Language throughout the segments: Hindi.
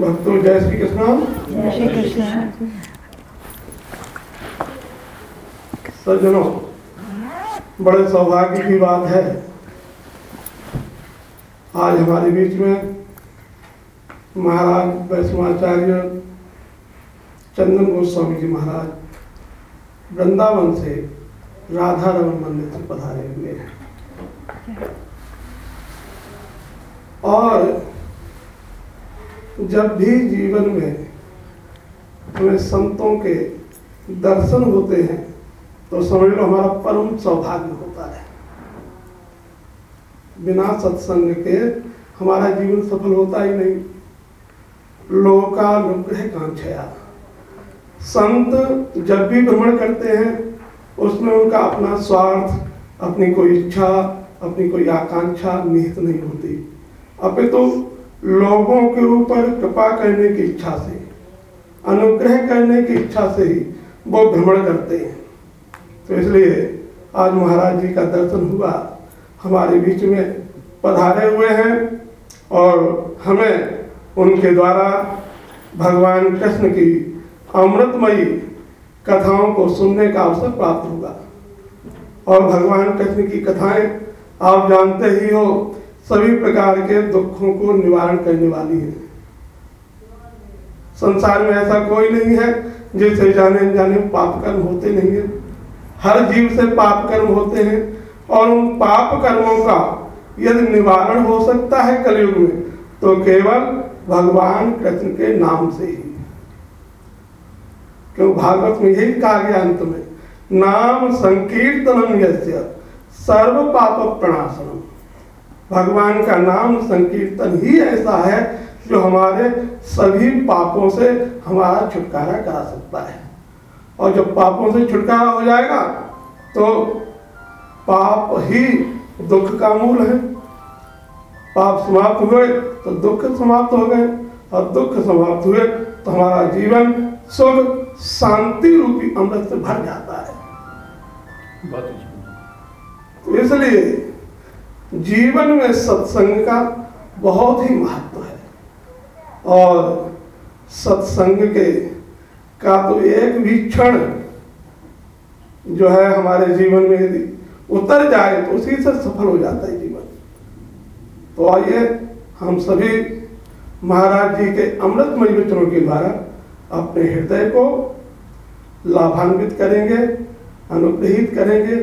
भक्तों जय श्री कृष्ण। सज्जनों बड़े सौभाग्य की बात है। आज हमारे बीच में महाराज वैष्णवाचार्य चंदन गोस्वामी जी महाराज वृंदावन से राधा रमन मंदिर से पधारे हुए हैं। और जब भी जीवन में हमें संतों के दर्शन होते हैं तो समझ लो हमारा परम सौभाग्य होता है। बिना सत्संग के हमारा जीवन सफल होता ही नहीं। लोकानुग्रह कांक्षया। संत जब भी भ्रमण करते हैं, उसमें उनका अपना स्वार्थ, अपनी कोई इच्छा, अपनी कोई आकांक्षा निहित नहीं होती। अपितु तो लोगों के ऊपर कृपा करने की इच्छा से, अनुग्रह करने की इच्छा से ही वो भ्रमण करते हैं। तो इसलिए आज महाराज जी का दर्शन हुआ, हमारे बीच में पधारे हुए हैं और हमें उनके द्वारा भगवान कृष्ण की अमृतमयी कथाओं को सुनने का अवसर प्राप्त होगा। और भगवान कृष्ण की कथाएँ आप जानते ही हो सभी प्रकार के दुखों को निवारण करने वाली है। संसार में ऐसा कोई नहीं है जिसे जाने जाने पाप कर्म होते नहीं है। हर जीव से पाप कर्म होते हैं और उन पाप कर्मों का यदि निवारण हो सकता है कलयुग में तो केवल भगवान कृष्ण के नाम से ही। क्यों? भागवत में यही कहा गया अंत में, नाम संकीर्तनम यस्य सर्व पाप प्रणाशनम भगवान का नाम संकीर्तन ही ऐसा है जो हमारे सभी पापों से हमारा छुटकारा करा सकता है। और जब पापों से छुटकारा हो जाएगा तो पाप ही दुख का मूल है। पाप समाप्त हुए तो दुख समाप्त हो गए। और दुख समाप्त हुए तो हमारा जीवन सुख शांति रूपी अमृत से भर जाता है। तो इसलिए जीवन में सत्संग का बहुत ही महत्व है। और सत्संग के, का तो एक भी क्षण जो है हमारे जीवन में यदि उतर जाए तो उसी से सफल हो जाता है जीवन। तो आइए, हम सभी महाराज जी के अमृतमय विचरों के द्वारा अपने हृदय को लाभान्वित करेंगे, अनुग्रहित करेंगे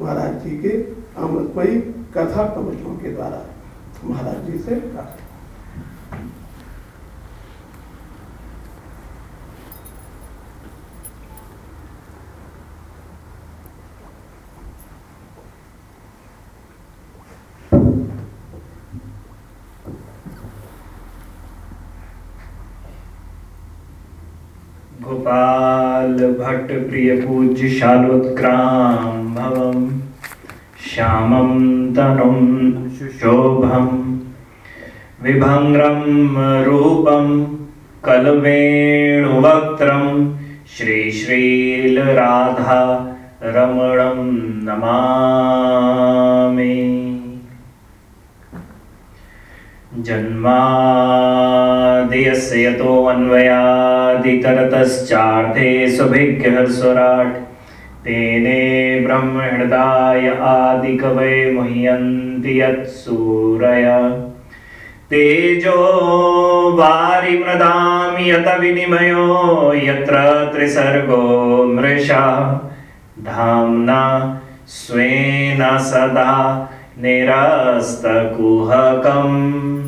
महाराज जी के अमृतमयी कथा प्रवचनों के द्वारा महाराज जी से प्रार्थना गोपाल भट्ट प्रिय पूज्य शालोत्क्राम भवम। श्यामं तनुं शुशोभं विभङ्ग्रं रूपं कलवेणुवक्त्रं श्रीश्रीलराधा रमणं नमामि। जन्मादियस्य यतो अन्वयादितरतश्चार्थे सुभिज्ञः स्वराट् तेने ब्रह्महृदाय आदिकवये मुह्यन्ति यत्सूरय तेजो वारिमृदां यत विनिमयो, यत्र त्रिसर्गो मृषा। धाम्ना स्वेन सदा निरस्तकुहकम्।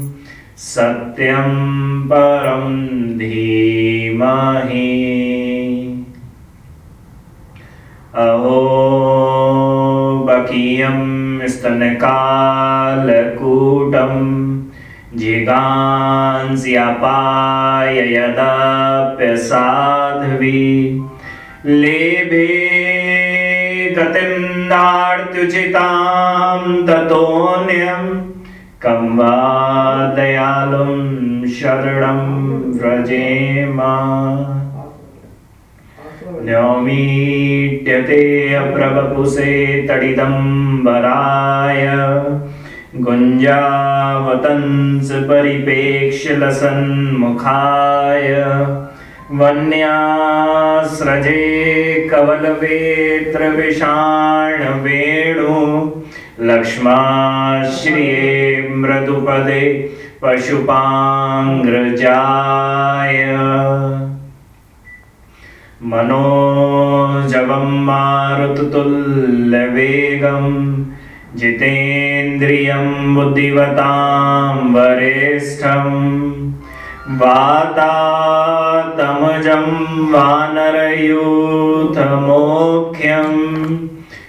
सत्यं परं धीमहि। अहो बकीयं स्तनकालकूटं जिगांस्यापाय लेभे गतिं नार्त्युचितां ततोऽन्यं कं वा दयालुं शरणं व्रजेम। न्यौमीट्यते अप्रवपुषे तडिदम्बराय गुञ्जावतंस परिपेक्ष्यलसन्मुखाय वन्यास्रजे कवलवेत्रविषाणवेणु। लक्ष्माश्रिये मृदुपदे पशुपाङ्ग्रजाय मनोजवं मारुततुल्यवेगं जितेन्द्रियं बुद्धिवतां वरिष्ठं वातातमजं वानरयूथमोख्यं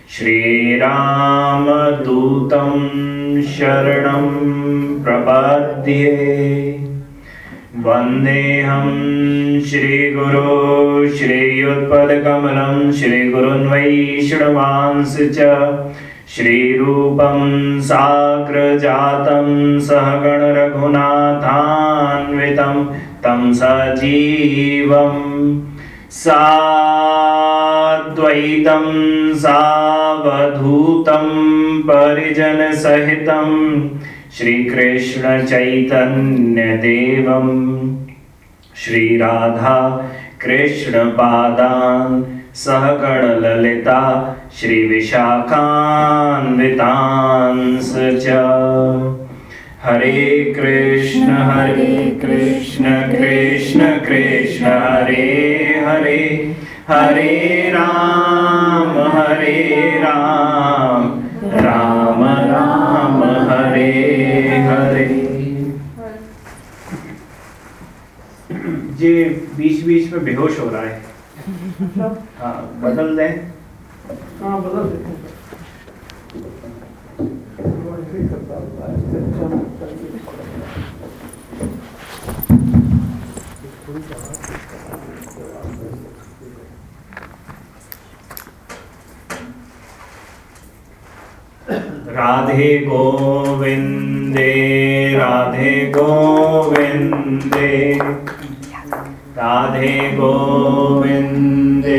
श्रीरामदूतं शरणं प्रपद्ये। वन्देऽहं श्रीगुरो श्रीयुत्पदकमलं श्रीगुरुन् वैष्णवांस च श्रीरूपं साग्रजातं सहगणरघुनाथान्वितं तं सजीवं साद्वैतं सावधूतं परिजनसहितं श्रीकृष्णचैतन्यदेवं श्रीराधा कृष्णपादान् सहगणललिता श्रीविशाखान्वितांस च। हरे कृष्ण हरे कृष्ण कृष्ण कृष्ण हरे हरे। हरे राम हरे राम राम राम हरे हरे। ये बीच बीच में बेहोश हो रहा है। हाँ बदल दें। हाँ बदल देते हैं। वो ऐसे ही करता होता है, इससे अच्छा नहीं करता। राधे गोविंदे राधे गोविंदे। राधे गोविंदे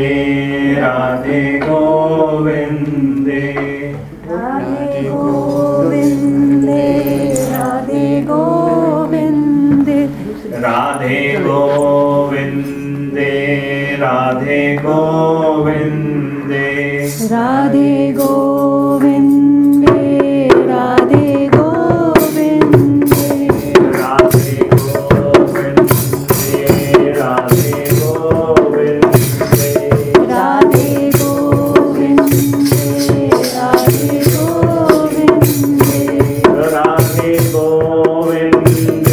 राधे गोविंदे। राधे गोविन्दे राधे गोविन्दे राधे गोविंदे राधे गोविंदे। Radhe Thank you.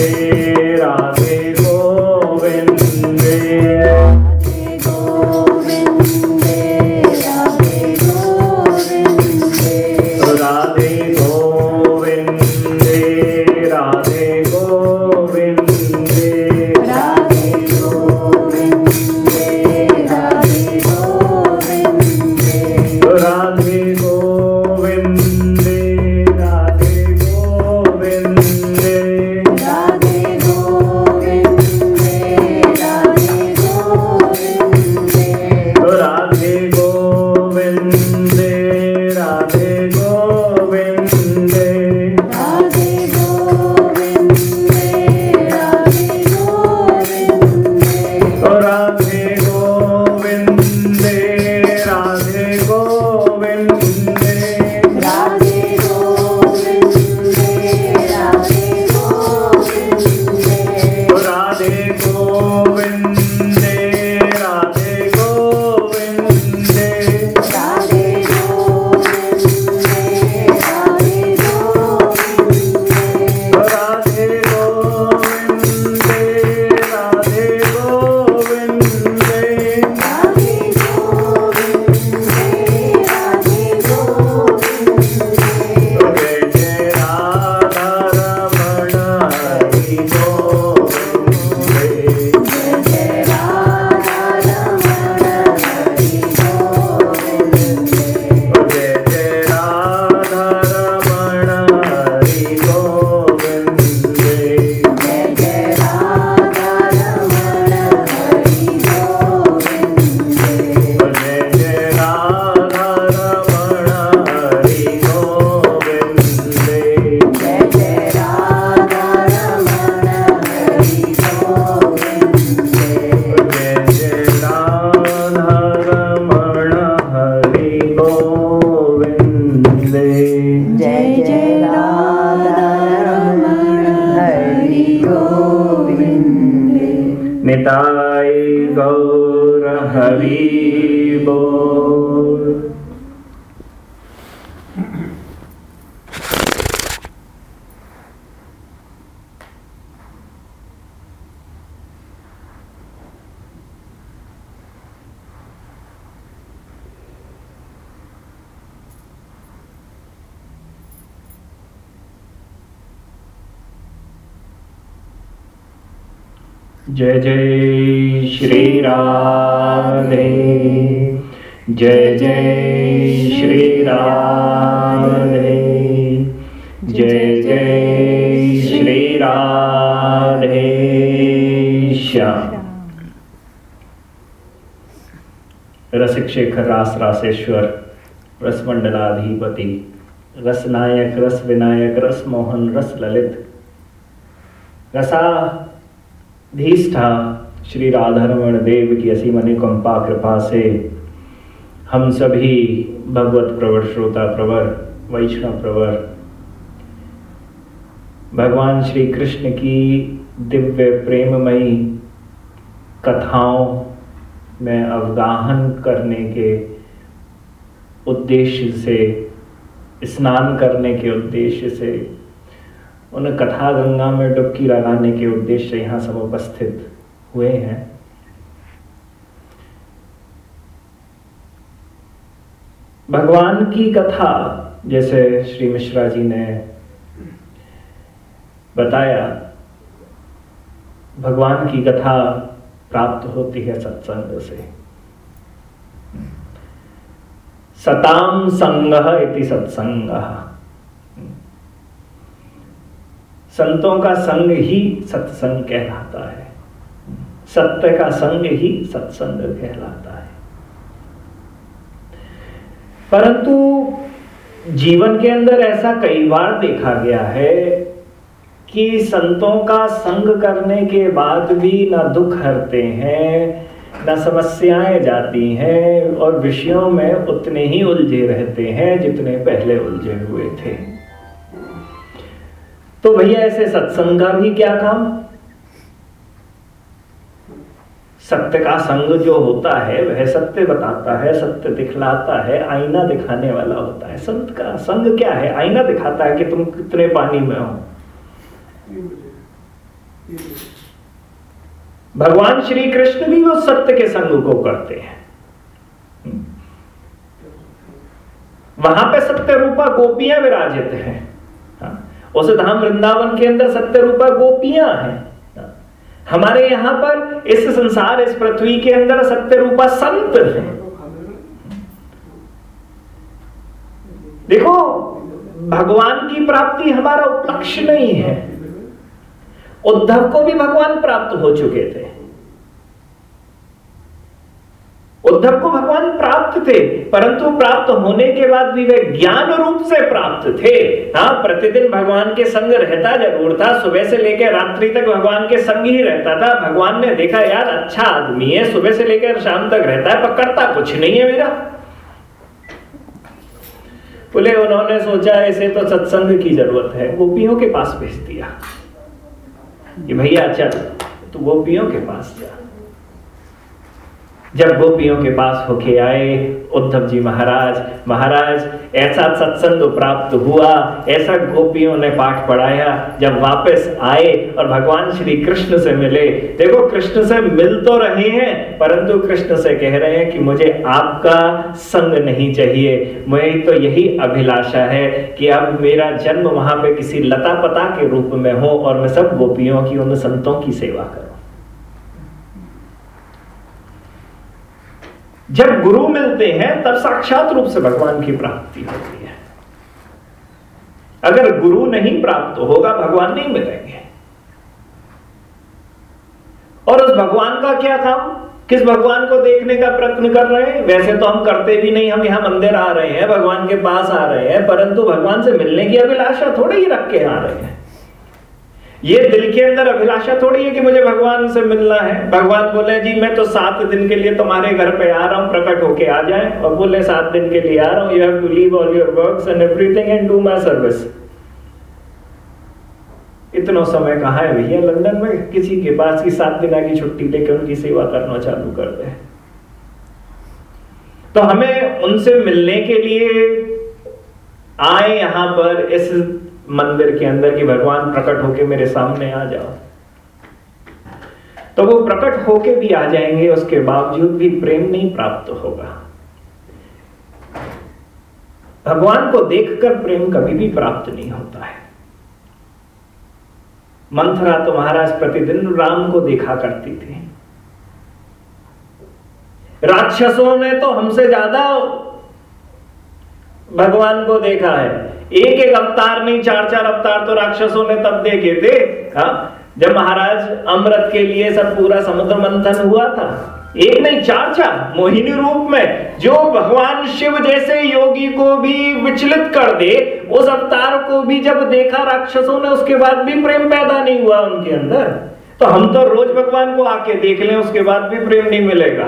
जय जय श्री राधे। जय जय श्री राधे। जय जय श्री राधे। श्याम। रसिक शेखर रास रासेश्वर, रसमंडलाधिपति, रसनायक रस विनायक रस मोहन रस ललित रसा धीष्ठा, श्री राधारमण देव की असीम अनुकंपा कृपा से हम सभी भगवत प्रवर, श्रोता प्रवर, वैष्णव प्रवर, भगवान श्री कृष्ण की दिव्य प्रेममयी कथाओं में अवगाहन करने के उद्देश्य से, स्नान करने के उद्देश्य से उन कथा गंगा में डुबकी लगाने के उद्देश्य से यहाँ सब उपस्थित हुए हैं। भगवान की कथा, जैसे श्री मिश्रा जी ने बताया, भगवान की कथा प्राप्त होती है सत्संग से। सताम संग इति सत्संग। संतों का संग ही सत्संग कहलाता है। सत्य का संग ही सत्संग कहलाता है। परंतु जीवन के अंदर ऐसा कई बार देखा गया है कि संतों का संग करने के बाद भी ना दुख हरते हैं, न समस्याएँ जाती हैं और विषयों में उतने ही उलझे रहते हैं जितने पहले उलझे हुए थे। तो भैया ऐसे सत्संग का भी क्या काम? सत्य का संग जो होता है, वह सत्य बताता है, सत्य दिखलाता है, आईना दिखाने वाला होता है। संत का संग क्या है? आईना दिखाता है कि तुम कितने पानी में हो। भगवान श्री कृष्ण भी वो सत्य के संग को करते हैं। वहाँ पे सत्य रूपा गोपियाँ विराजित हैं। उस धाम वृंदावन के अंदर सत्य रूपा गोपियाँ हैं। हमारे यहाँ पर इस संसार, इस पृथ्वी के अंदर सत्य रूपा संत है। देखो, भगवान की प्राप्ति हमारा उपलक्ष्य नहीं है। उद्धव को भी भगवान प्राप्त हो चुके थे। उद्धव को भगवान प्राप्त थे, परंतु प्राप्त होने के बाद भी वे ज्ञान रूप से प्राप्त थे। हाँ प्रतिदिन भगवान के संग रहता ज़रूर था, सुबह से लेकर रात्रि तक भगवान के संग ही रहता था। भगवान ने देखा, यार अच्छा आदमी है, सुबह से लेकर शाम तक रहता है पर करता कुछ नहीं है मेरा। बोले, उन्होंने सोचा, ऐसे तो सत्संग की ज़रूरत है। गोपियों के पास भेज दिया। भैया, चल। तो गोपियों के पास जा जब गोपियों के पास होके आए, उद्धव जी महाराज महाराज, ऐसा सत्संग प्राप्त हुआ, ऐसा गोपियों ने पाठ पढ़ाया, जब वापस आए और भगवान श्री कृष्ण से मिले। देखो, कृष्ण से मिल तो रहे हैं, परंतु कृष्ण से कह रहे हैं कि मुझे आपका संग नहीं चाहिए। मेरी तो यही अभिलाषा है कि अब मेरा जन्म वहाँ पे किसी लता पता के रूप में हो और मैं सब गोपियों की, उन संतों की सेवा करूँ। जब गुरु मिलते हैं, तब साक्षात रूप से भगवान की प्राप्ति होती है। अगर गुरु नहीं प्राप्त होगा, भगवान नहीं मिलेंगे। और उस भगवान का क्या काम? किस भगवान को देखने का प्रयत्न कर रहे हैं? वैसे तो हम करते भी नहीं, हम यहाँ मंदिर आ रहे हैं, भगवान के पास आ रहे हैं, परंतु भगवान से मिलने की अभिलाषा थोड़ी ही रख के आ रहे हैं। ये दिल के अंदर अभिलाषा थोड़ी है कि मुझे भगवान से मिलना है। भगवान बोले, जी, मैं तो सात दिन के लिए तुम्हारे घर पे आ रहा हूँ, प्रकट होके आ जाए। और बोले, सात दिन के लिए आ रहा हूँ। You have to leave all your works and everything and do my service इतना समय कहा है भैया लंदन में? किसी के पास की सात दिन की छुट्टी लेकर उनकी सेवा करना चालू कर दे। तो हमें उनसे मिलने के लिए आए यहाँ पर इस मंदिर के अंदर कि भगवान प्रकट होके मेरे सामने आ जाओ। तो वो प्रकट होके भी आ जाएँगे, उसके बावजूद भी प्रेम नहीं प्राप्त होगा। भगवान को देखकर प्रेम कभी भी प्राप्त नहीं होता है। मंथरा तो महाराज प्रतिदिन राम को देखा करती थी। राक्षसों ने तो हमसे ज़्यादा भगवान को देखा है। एक एक अवतार नहीं, चार चार अवतार तो राक्षसों ने तब देखे थे। हा? जब महाराज अमृत के लिए सब पूरा समुद्र मंथन हुआ था। एक नहीं, चार चार, मोहिनी रूप में जो भगवान शिव जैसे योगी को भी विचलित कर दे, उस अवतार को भी जब देखा राक्षसों ने, उसके बाद भी प्रेम पैदा नहीं हुआ उनके अंदर। तो हम तो रोज भगवान को आके देख लें, उसके बाद भी प्रेम नहीं मिलेगा।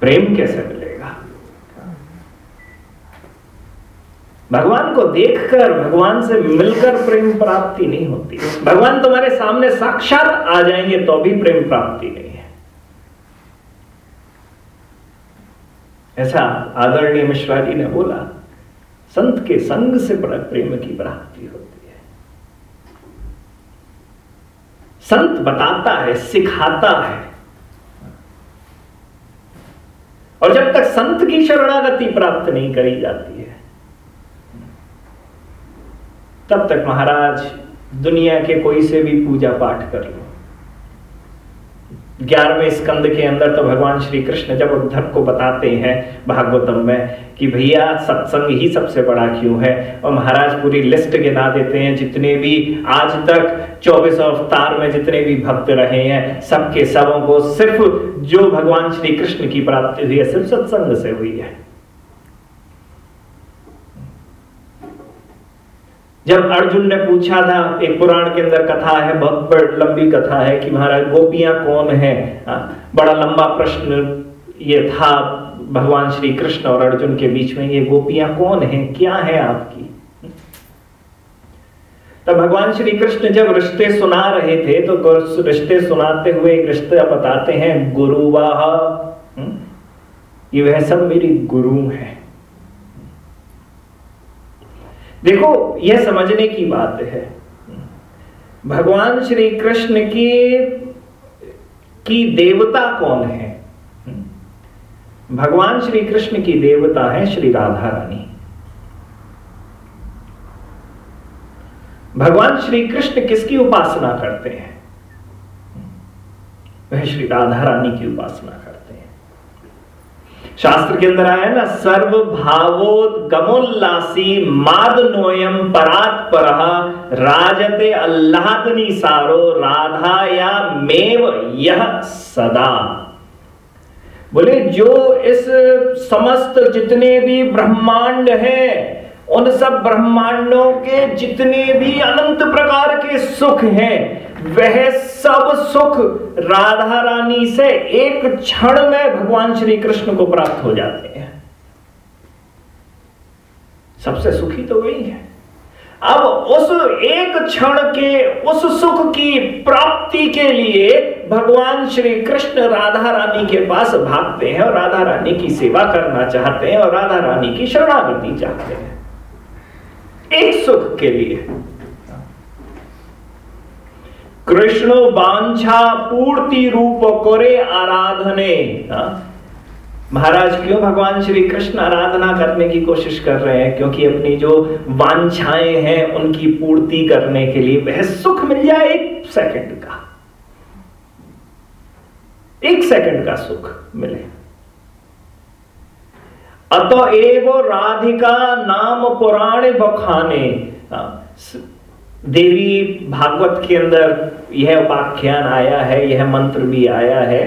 प्रेम कैसे मिलेगा? भगवान को देखकर, भगवान से मिलकर प्रेम प्राप्ति नहीं होती। भगवान तुम्हारे सामने साक्षात आ जाएँगे तो भी प्रेम प्राप्ति नहीं है। ऐसा आदरणीय मिश्रा जी ने बोला, संत के संग से प्रेम की प्राप्ति होती है। संत बताता है, सिखाता है। और जब तक संत की शरणागति प्राप्त नहीं करी जाती है तब तक महाराज, दुनिया के कोई से भी पूजा पाठ कर लो। ग्यारहवें स्कंद के अंदर तो भगवान श्री कृष्ण जब उद्धव को बताते हैं भागवतम में कि भैया, सत्संग ही सबसे बड़ा क्यों है? और महाराज पूरी लिस्ट गिना देते हैं, जितने भी आज तक, चौबीस अवतार में जितने भी भक्त रहे हैं, सबके सबों को सिर्फ़ जो भगवान श्री कृष्ण की प्राप्ति हुई है, सिर्फ़ सत्संग से हुई है। जब अर्जुन ने पूछा था एक पुराण के अंदर कथा है बहुत बड़ी लंबी कथा है कि महाराज गोपियाँ कौन है? बड़ा लंबा प्रश्न ये था भगवान श्री कृष्ण और अर्जुन के बीच में ये गोपियाँ कौन है? क्या है आपकी? तब भगवान श्री कृष्ण जब रिश्ते सुना रहे थे तो रिश्ते सुनाते हुए एक रिश्ते बताते हैं गुरुवाह। हम्म, ये वह सब मेरी गुरु है। देखो, यह समझने की बात है। भगवान श्री कृष्ण के, की देवता कौन है? भगवान श्री कृष्ण की देवता है श्री राधा रानी। भगवान श्री कृष्ण किसकी उपासना करते हैं? वह श्री राधा रानी की उपासना करते शास्त्र के अंदर आया ना सर्व भावोद्गमोल्लासी माद नोयम परात पर राजते अल्लाहदनी सारो राधा या मेव यह सदा। बोले, जो इस समस्त जितने भी ब्रह्मांड हैं, उन सब ब्रह्मांडों के जितने भी अनंत प्रकार के सुख हैं वह सब सुख राधा रानी से एक क्षण में भगवान श्री कृष्ण को प्राप्त हो जाते हैं। सबसे सुखी तो वही है। अब उस एक क्षण के, उस सुख की प्राप्ति के लिए भगवान श्री कृष्ण राधा रानी के पास भागते हैं और राधा रानी की सेवा करना चाहते हैं और राधा रानी की शरणागति चाहते हैं। एक सुख के लिए। कृष्ण बांछा पूर्ति रूप करे आराधने। हाँ? महाराज, क्यों भगवान श्री कृष्ण आराधना करने की कोशिश कर रहे हैं? क्योंकि अपनी जो वांछाएँ हैं, उनकी पूर्ति करने के लिए वह सुख मिल जाए एक सेकंड का। एक सेकंड का सुख मिले। अतएव राधिका नाम पुराण बखाने। हाँ? देवी भागवत के अंदर यह उपाख्यान आया है, यह मंत्र भी आया है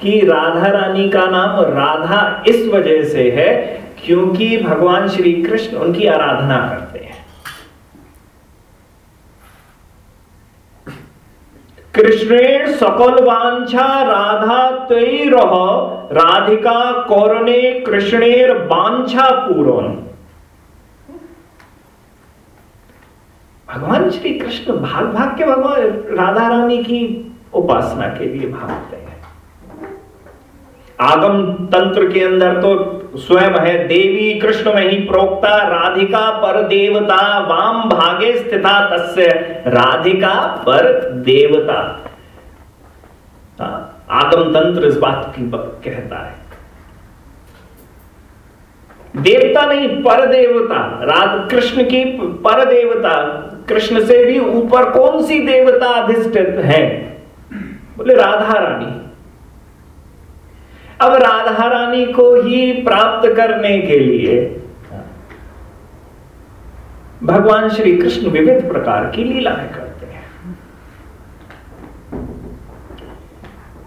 कि राधा रानी का नाम राधा इस वजह से है क्योंकि भगवान श्री कृष्ण उनकी आराधना करते हैं। कृष्णेण सकल वांछा राधा तय राधिका कौरने कृष्णेर वांछा पूर्ण भगवान श्री कृष्ण भाग भाग के भगवान राधा रानी की उपासना के लिए भागते हैं। आगम तंत्र के अंदर तो स्वयं है देवी कृष्ण में ही प्रोक्ता राधिका पर देवता वाम भागे स्थिता तस्य राधिका पर देवता। हाँ, आगम तंत्र इस बात की कहता है। देवता नहीं पर देवता राध कृष्ण की पर देवता कृष्ण से भी ऊपर कौन सी देवता अधिष्ठित है? बोले, राधा रानी। अब राधा रानी को ही प्राप्त करने के लिए भगवान श्री कृष्ण विविध प्रकार की लीलाएँ करते हैं।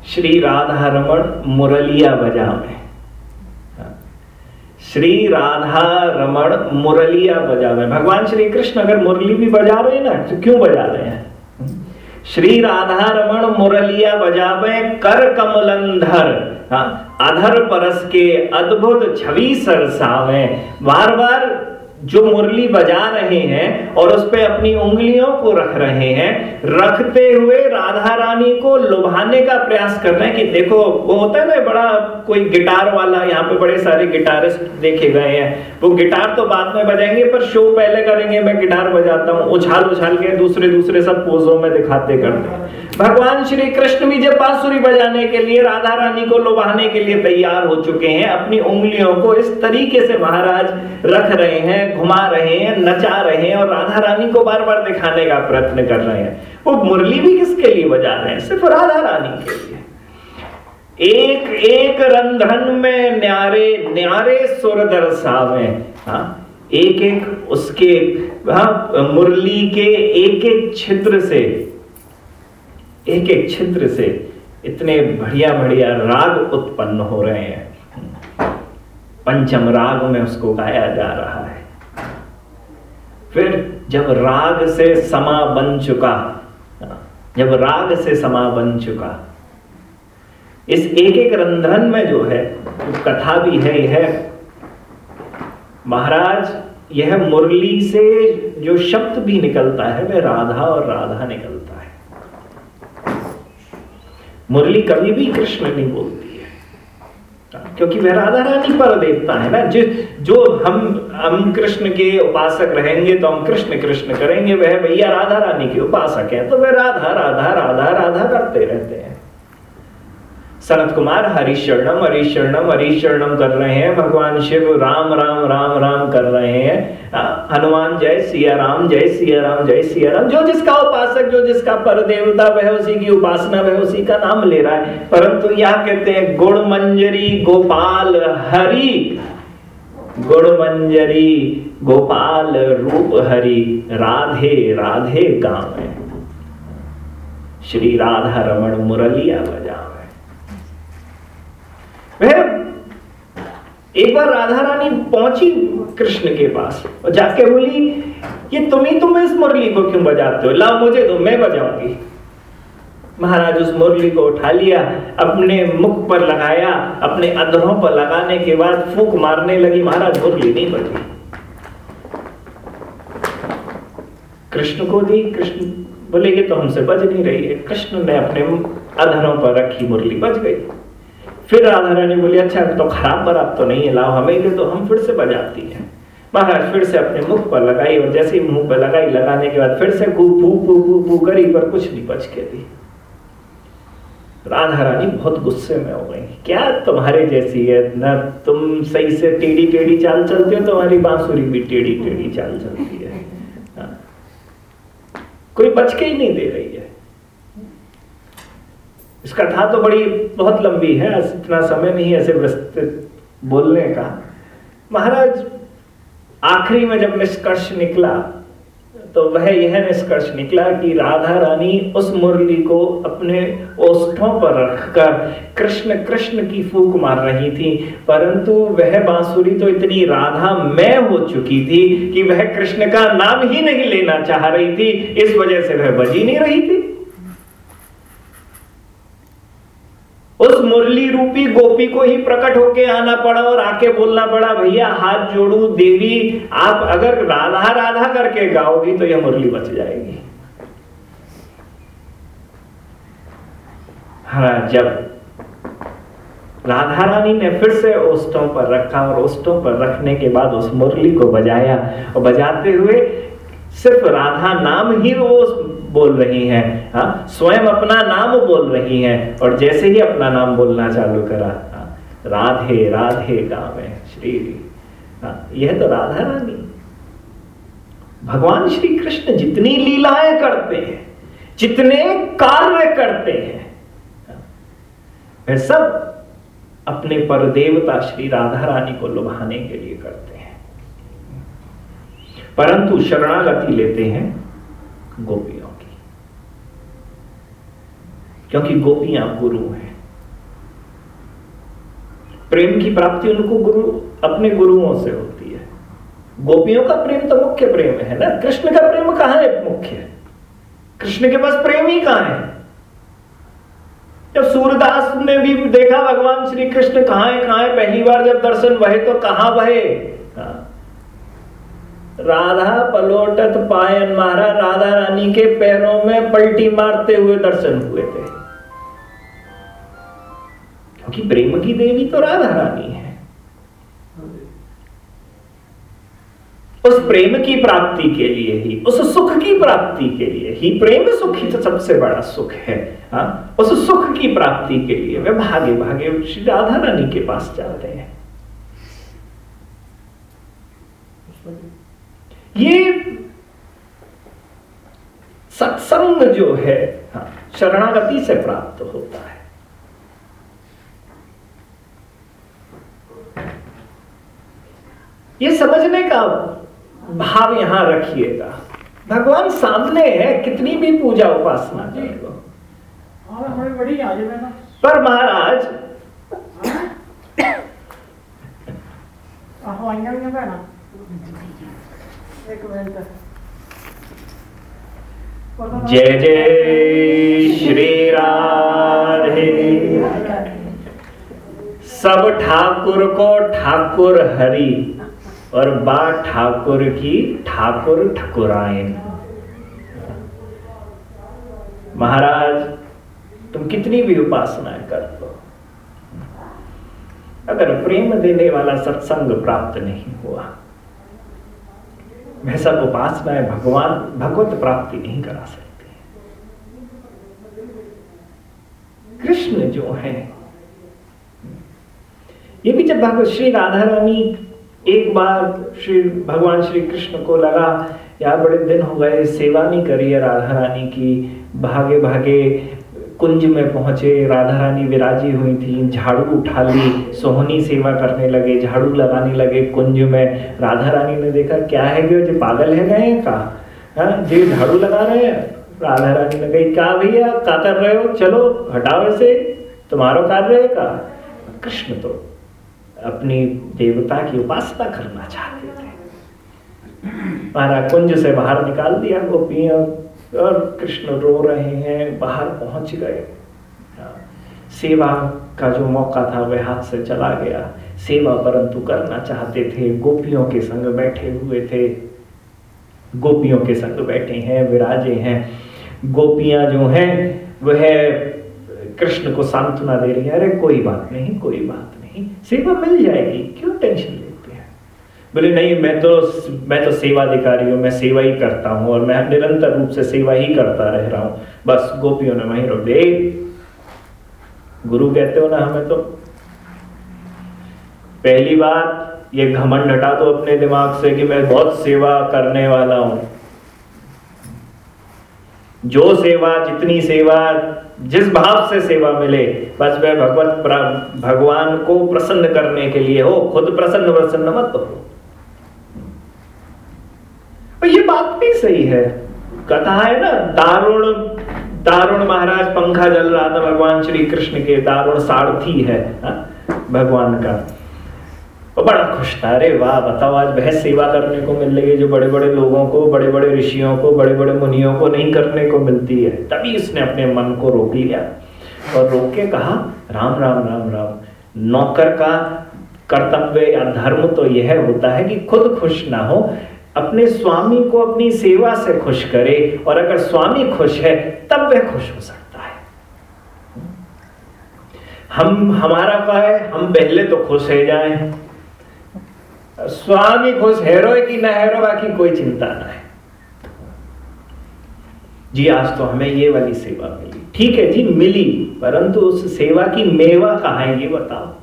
श्री राधा रमण मुरलिया बजा में श्री राधा रमण मुरलिया बजा रहे भगवान श्री कृष्ण अगर मुरली भी बजा रहे ना तो क्यों बजा रहे हैं? श्री राधा रमण मुरलिया बजावे कर कमलंधर। हाँ, अधर परस के अद्भुत छवि सरसावे। बार बार जो मुरली बजा रहे हैं और उस पर अपनी उंगलियों को रख रहे हैं, रखते हुए राधा रानी को लुभाने का प्रयास कर रहे हैं कि देखो, वो होता है ना, बड़ा कोई गिटार वाला, यहाँ पे बड़े सारे गिटारिस्ट देखे गए हैं। वो गिटार तो बाद में बजाएँगे, पर शो पहले करेंगे, मैं गिटार बजाता हूँ, उछाल उछाल के दूसरे दूसरे सब पोजों में दिखाते करते भगवान श्री कृष्ण भी जब बांसुरी बजाने के लिए, राधा रानी को लुभाने के लिए तैयार हो चुके हैं, अपनी उंगलियों को इस तरीके से महाराज रख रहे हैं घुमा रहे हैं, नचा रहे हैं और राधा रानी को बार बार दिखाने का प्रयत्न कर रहे हैं। वो मुरली भी किसके लिए बजा रहे हैं? सिर्फ़ राधा रानी के लिए। एक एक रंधन में न्यारे न्यारे सुर दर्शावे हाँ एक एक उसके हाँ मुरली के एक एक छिद्र से, एक एक छिद्र से इतने बढ़िया बढ़िया राग उत्पन्न हो रहे हैं। पंचम राग में उसको गाया जा रहा है। फिर जब राग से समा बन चुका, जब राग से समा बन चुका, इस एक एक रंध्रन में जो है तो कथा भी है यह, महाराज, यह मुरली से जो शब्द भी निकलता है, वह राधा और राधा निकलता है। मुरली कभी भी कृष्ण नहीं बोलती। क्योंकि वह राधा रानी पर देवता है ना, जिस जो हम हम कृष्ण के उपासक रहेंगे तो हम कृष्ण कृष्ण करेंगे, वह भैया राधा रानी के उपासक है तो वह राधा राधा राधा राधा करते रहते हैं। सनत कुमार, हरी शरणम हरी शरणम हरिशरणम हरिशरणम कर रहे हैं। भगवान शिव राम राम राम राम कर रहे हैं। हनुमान जय सिया राम, जय सिया राम, जय सिया राम। जो जिसका उपासक, जो जिसका पर देवता वह उसी की उपासना, वह उसी का नाम ले रहा है। परंतु यह कहते हैं गुण मंजरी गोपाल हरि। गुण मंजरी गोपाल रूप हरि। राधे राधे गाँव श्री राधा रमण मुरलिया बजा एक बार राधा रानी पहुँची कृष्ण के पास और जाके बोली, ये तुम ही तुम इस मुरली को क्यों बजाते हो? लाओ मुझे दो, मैं बजाऊँगी। महाराज उस मुरली को उठा लिया, अपने मुख पर लगाया, अपने अधरों पर लगाने के बाद फूक मारने लगी। महाराज मुरली नहीं बजी। कृष्ण को दी कृष्ण बोले कि तो हमसे बज नहीं रही है। कृष्ण ने अपने अधरों पर रखी मुरली, बज गई। फिर राधा रानी बोली अच्छा अब तो खराब बरात तो नहीं है, लाओ हमें तो हम फिर से बजाती है। महाराज फिर से अपने मुख पर लगाई और जैसे ही मुँह पर लगाई, लगाने के बाद फिर से फू फू फू फू फू करी पर कुछ नहीं बच के दी राधा रानी बहुत गुस्से में हो गई। क्या तुम्हारे जैसी है? ना, तुम सही से टेढ़ी टेढ़ी चाल चलते हो, तुम्हारी बांसुरी भी टेढ़ी टेढ़ी चाल चलती है। हाँ। कोई बच के ही नहीं दे रही है। इस कथा तो बड़ी, बहुत लंबी है इतना समय नहीं ऐसे विस्तृत बोलने का। महाराज, आखिरी में जब निष्कर्ष निकला तो वह यह निष्कर्ष निकला कि राधा रानी उस मुरली को अपने ओष्ठों पर रखकर कृष्ण कृष्ण की फूक मार रही थी, परंतु वह बांसुरी तो इतनी राधा मैं हो चुकी थी कि वह कृष्ण का नाम ही नहीं लेना चाह रही थी, इस वजह से वह बजी नहीं रही थी। उस मुरली रूपी गोपी को ही प्रकट होके आना पड़ा और आके बोलना पड़ा, भैया, हाथ जोड़ू, देवी, आप अगर राधा राधा करके गाओगी तो यह मुरली बच जाएगी। हाँ जब राधा रानी ने फिर से ओस्टों पर रखा और ओस्टों पर रखने के बाद उस मुरली को बजाया और बजाते हुए सिर्फ़ राधा नाम ही वो बोल रही हैं। हाँ स्वयं अपना नाम बोल रही हैं और जैसे ही अपना नाम बोलना चालू करा हाँ, राधे राधे गावे श्री हाँ, यह तो राधा रानी। भगवान श्री कृष्ण जितनी लीलाएँ करते हैं जितने कार्य करते हैं हाँ, वह सब अपने पर देवता श्री राधा रानी को लुभाने के लिए करते हैं। परंतु शरणागति लेते हैं गोपियों। क्योंकि गोपियाँ गुरु हैं। प्रेम की प्राप्ति उनको गुरु अपने गुरुओं से होती है। गोपियों का प्रेम तो मुख्य प्रेम है ना? कृष्ण का प्रेम कहाँ है? मुख्य कृष्ण के पास प्रेम ही कहाँ है? जब सूरदास ने भी देखा भगवान श्री कृष्ण कहाँ है कहाँ है, पहली बार जब दर्शन वहे तो कहाँ वहे? हाँ। राधा पलोटत पायन मारा राधा रानी के पैरों में पलटी मारते हुए दर्शन हुए थे। क्योंकि प्रेम की देवी तो राधा रानी है। उस प्रेम की प्राप्ति के लिए ही उस सुख की प्राप्ति के लिए ही प्रेम सुख ही तो सबसे बड़ा सुख है हा? उस सुख की प्राप्ति के लिए वे भागे भागे श्री राधा रानी के पास जाते हैं। ये सत्संग जो है हाँ, शरणागति से प्राप्त होता है। ये समझने का भाव यहाँ रखिएगा। भगवान सामने है कितनी भी पूजा उपासना कर लो। पर महाराज जय जय श्री राधे। सब ठाकुर को ठाकुर हरि। और बा ठाकुर की ठाकुर ठकुरायन। महाराज, तुम कितनी भी उपासना कर लो। अगर प्रेम देने वाला सत्संग प्राप्त नहीं हुआ वह सब उपासनाएँ भगवान, भगवत प्राप्ति नहीं करा सकती। कृष्ण जो है, ये भी जब भगवत श्री राधा रानी एक बार श्री भगवान श्री कृष्ण को लगा, यार बड़े दिन हो गए, सेवा नहीं करी है राधा रानी की। भागे भागे कुंज में पहुँचे राधा रानी विराजी हुई थी, झाड़ू उठा ली, सोहनी सेवा करने लगे, झाड़ू लगाने लगे कुंज में। राधा रानी ने देखा, क्या है जो पागल है गए का? हाँ जी झाड़ू लगा रहे हैं? राधा रानी ने कही, क्या भैया क्या कर रहे हो? चलो, हटाओ ऐसे तुम्हारो कार्य है का? कृष्ण तो अपनी देवता की उपासना करना चाहते थे। महाराज कुंज से बाहर निकाल दिया गोपियाँ और कृष्ण रो रहे हैं बाहर पहुँच गए। हाँ, सेवा का जो मौका था वह हाथ से चला गया। सेवा परंतु करना चाहते थे गोपियों के संग बैठे हुए थे। गोपियों के संग बैठे हैं विराजे हैं। गोपियाँ जो हैं वह कृष्ण को सांत्वना दे रही है। अरे कोई बात नहीं कोई बात नहीं सेवा मिल जाएगी, क्यों टेंशन लेते हैं? बोले, नहीं, मैं तो मैं तो सेवा अधिकारी हूँ, मैं सेवा ही करता हूँ और मैं निरंतर रूप से सेवा ही करता रह रहा हूँ। बस गोपियों ने वहीं रोक दे। गुरु कहते हो ना हमें तो। पहली बात, ये घमंड हटा दो अपने दिमाग से कि मैं बहुत सेवा करने वाला हूँ। जो सेवा, जितनी सेवा, जिस भाव से सेवा मिले, बस वह भगवत भगवान को प्रसन्न करने के लिए हो, खुद प्रसन्न प्रसन्न मत हो ये बात भी सही है कथा है ना, दारुण दारुण महाराज पंखा जल रहा था, भगवान श्री कृष्ण के दारुण सारथी है, हा? भगवान का बड़ा खुश था। अरे वाह, बताओ, आज वह सेवा करने को मिल रही है जो बड़े बड़े लोगों को बड़े बड़े ऋषियों को बड़े बड़े मुनियों को नहीं करने को मिलती है। तभी उसने अपने मन को रोक लिया और रोक के कहा, राम राम राम राम, नौकर का कर्तव्य या धर्म तो यह होता है कि खुद खुश ना हो, अपने स्वामी को अपनी सेवा से खुश करे और अगर स्वामी खुश है, तब वह खुश हो सकता हम, हमारा का है, हम पहले तो खुश है जाए। स्वामी खुश हैरो कि न हैरो, बाकी कोई चिंता ना है। जी, आज तो हमें ये वाली सेवा मिली। ठीक है जी, मिली, परंतु उस सेवा की मेवा कहा है, ये बताओ।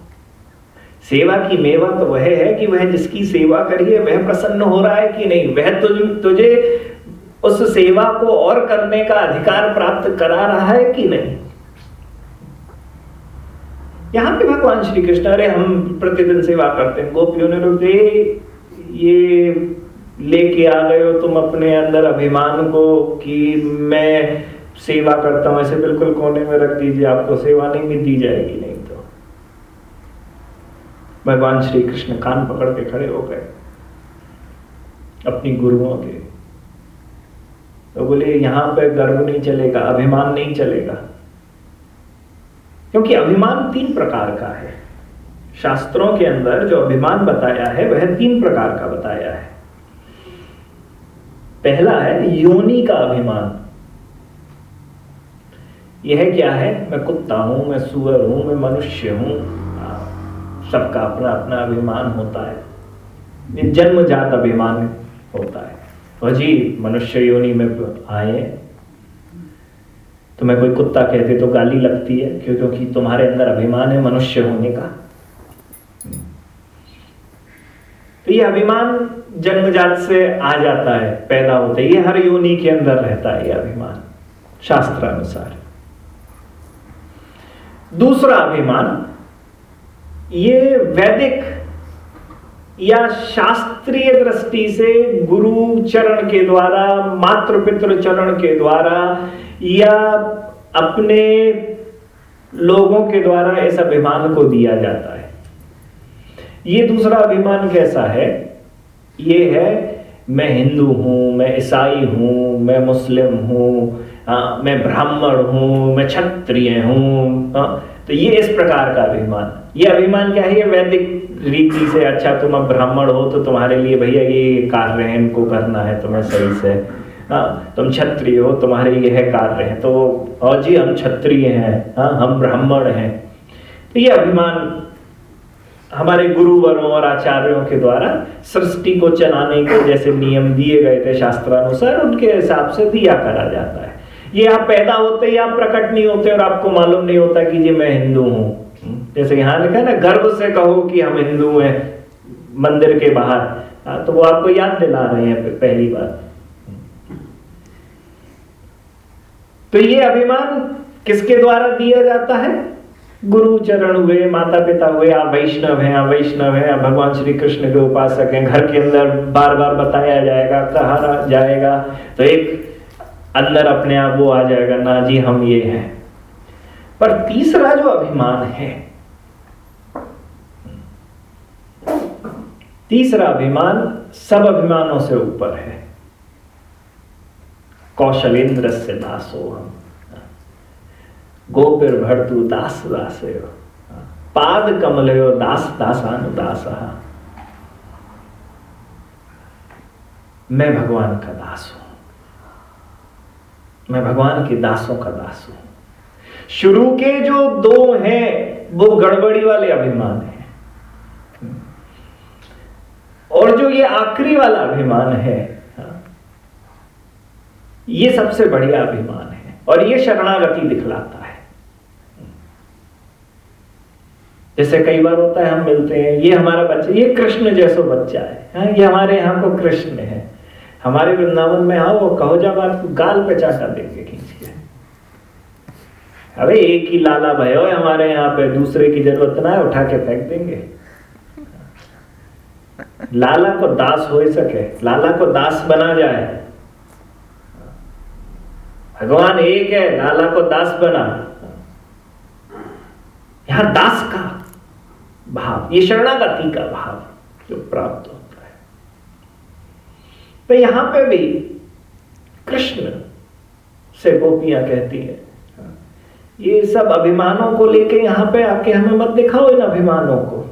सेवा की मेवा तो वह है कि वह जिसकी सेवा करिए, वह प्रसन्न हो रहा है कि नहीं? वह तुझ, तुझे उस सेवा को और करने का अधिकार प्राप्त करा रहा है कि नहीं? यहाँ पे भगवान श्री कृष्ण, अरे हम प्रतिदिन सेवा करते हैं। गोपियों ने लोग ये लेके आ गए हो तुम अपने अंदर अभिमान को कि मैं सेवा करता हूँ, ऐसे बिल्कुल कोने में रख दीजिए, आपको सेवा नहीं भी दी जाएगी नहीं तो। भगवान श्री कृष्ण कान पकड़ के खड़े हो गए, अपनी गुरुओं के। तो बोले, यहाँ पे गर्व नहीं चलेगा, अभिमान नहीं चलेगा। क्योंकि अभिमान तीन प्रकार का है। शास्त्रों के अंदर जो अभिमान बताया है, वह तीन प्रकार का बताया है। पहला है योनि का अभिमान। यह क्या है? मैं कुत्ता हूँ, मैं सुअर हूँ, मैं मनुष्य हूँ। सबका अपना अपना अभिमान होता है। जन्मजात अभिमान होता है। और जी, मनुष्य योनि में आए तुम्हें कोई कुत्ता कहते तो गाली लगती है, क्यों? क्योंकि तुम्हारे अंदर अभिमान है मनुष्य होने का। तो ये अभिमान जन्मजात से आ जाता है, पैदा होता है। ये हर योनि के अंदर रहता है ये अभिमान शास्त्र अनुसार दूसरा अभिमान, ये वैदिक या शास्त्रीय दृष्टि से गुरु चरण के द्वारा, मातृ पितृ चरण के द्वारा या अपने लोगों के द्वारा इस अभिमान को दिया जाता है। ये दूसरा अभिमान कैसा है? ये है, मैं हिंदू हूँ, मैं ईसाई हूँ, मैं मुस्लिम हूँ मैं ब्राह्मण हूँ, मैं क्षत्रिय हूँ तो ये इस प्रकार का अभिमान। ये अभिमान क्या है? ये वैदिक रीति से अच्छा तुम अब ब्राह्मण हो तो तुम्हारे लिए भैया ये कार्य है, इनको करना है, तुम्हें सही से। हाँ तुम क्षत्रिय हो तुम्हारे यह कार्य है। तो और जी हम क्षत्रिय हैं हाँ हम ब्राह्मण हैं। तो ये अभिमान हमारे गुरुवरों और आचार्यों के द्वारा सृष्टि को चलाने के जैसे नियम दिए गए थे शास्त्रानुसार उनके हिसाब से दिया करा जाता है। ये आप पैदा होते ही आप प्रकट नहीं होते और आपको मालूम नहीं होता कि जी मैं हिंदू हूँ। जैसे यहाँ लिखा है ना गर्व से कहो कि हम हिंदू हैं मंदिर के बाहर। हाँ, तो वो आपको याद दिला रहे हैं पहली बार तो ये अभिमान किसके द्वारा दिया जाता है? गुरु चरण हुए माता पिता हुए, आप वैष्णव हैं, आप वैष्णव हैं, आप भगवान श्री कृष्ण के उपासक हैं, घर के अंदर बार बार बताया जाएगा कहा जाएगा तो एक अंदर अपने आप वो आ जाएगा, ना जी हम ये हैं। पर तीसरा जो अभिमान है, तीसरा अभिमान सब अभिमानों से ऊपर है। कौशलेंद्र से दासो हम गोपिर भरतु दास दास पाद कमलयो दास दासानुदास मैं भगवान का दास हूँ। मैं भगवान के दासों का दास हूँ। शुरू के जो दो हैं वो गड़बड़ी वाले अभिमान है। और जो ये आखिरी वाला अभिमान हाँ, ये सबसे बढ़िया अभिमान है और ये शरणागति दिखलाता है। जैसे कई बार होता है, हम मिलते हैं, ये हमारा बच्चा, ये कृष्ण जैसो बच्चा है हाँ ये हमारे यहाँ को कृष्ण है। हमारे वृंदावन में आओ वो कहो जब गाल पे चाटा देंगे खींच के अरे एक ही लाला भयो है हमारे यहाँ पे, दूसरे की ज़रूरत ना है, उठा के फेंक देंगे। लाला को दास हो सके, लाला को दास बना जाए। भगवान एक है, लाला को दास बना। यहाँ दास का भाव, ये शरणागति का भाव जो प्राप्त होता है। तो यहाँ पे भी कृष्ण से गोपियाँ कहती है, ये सब अभिमानों को लेके यहाँ पे आके हमें मत दिखाओ इन अभिमानों को।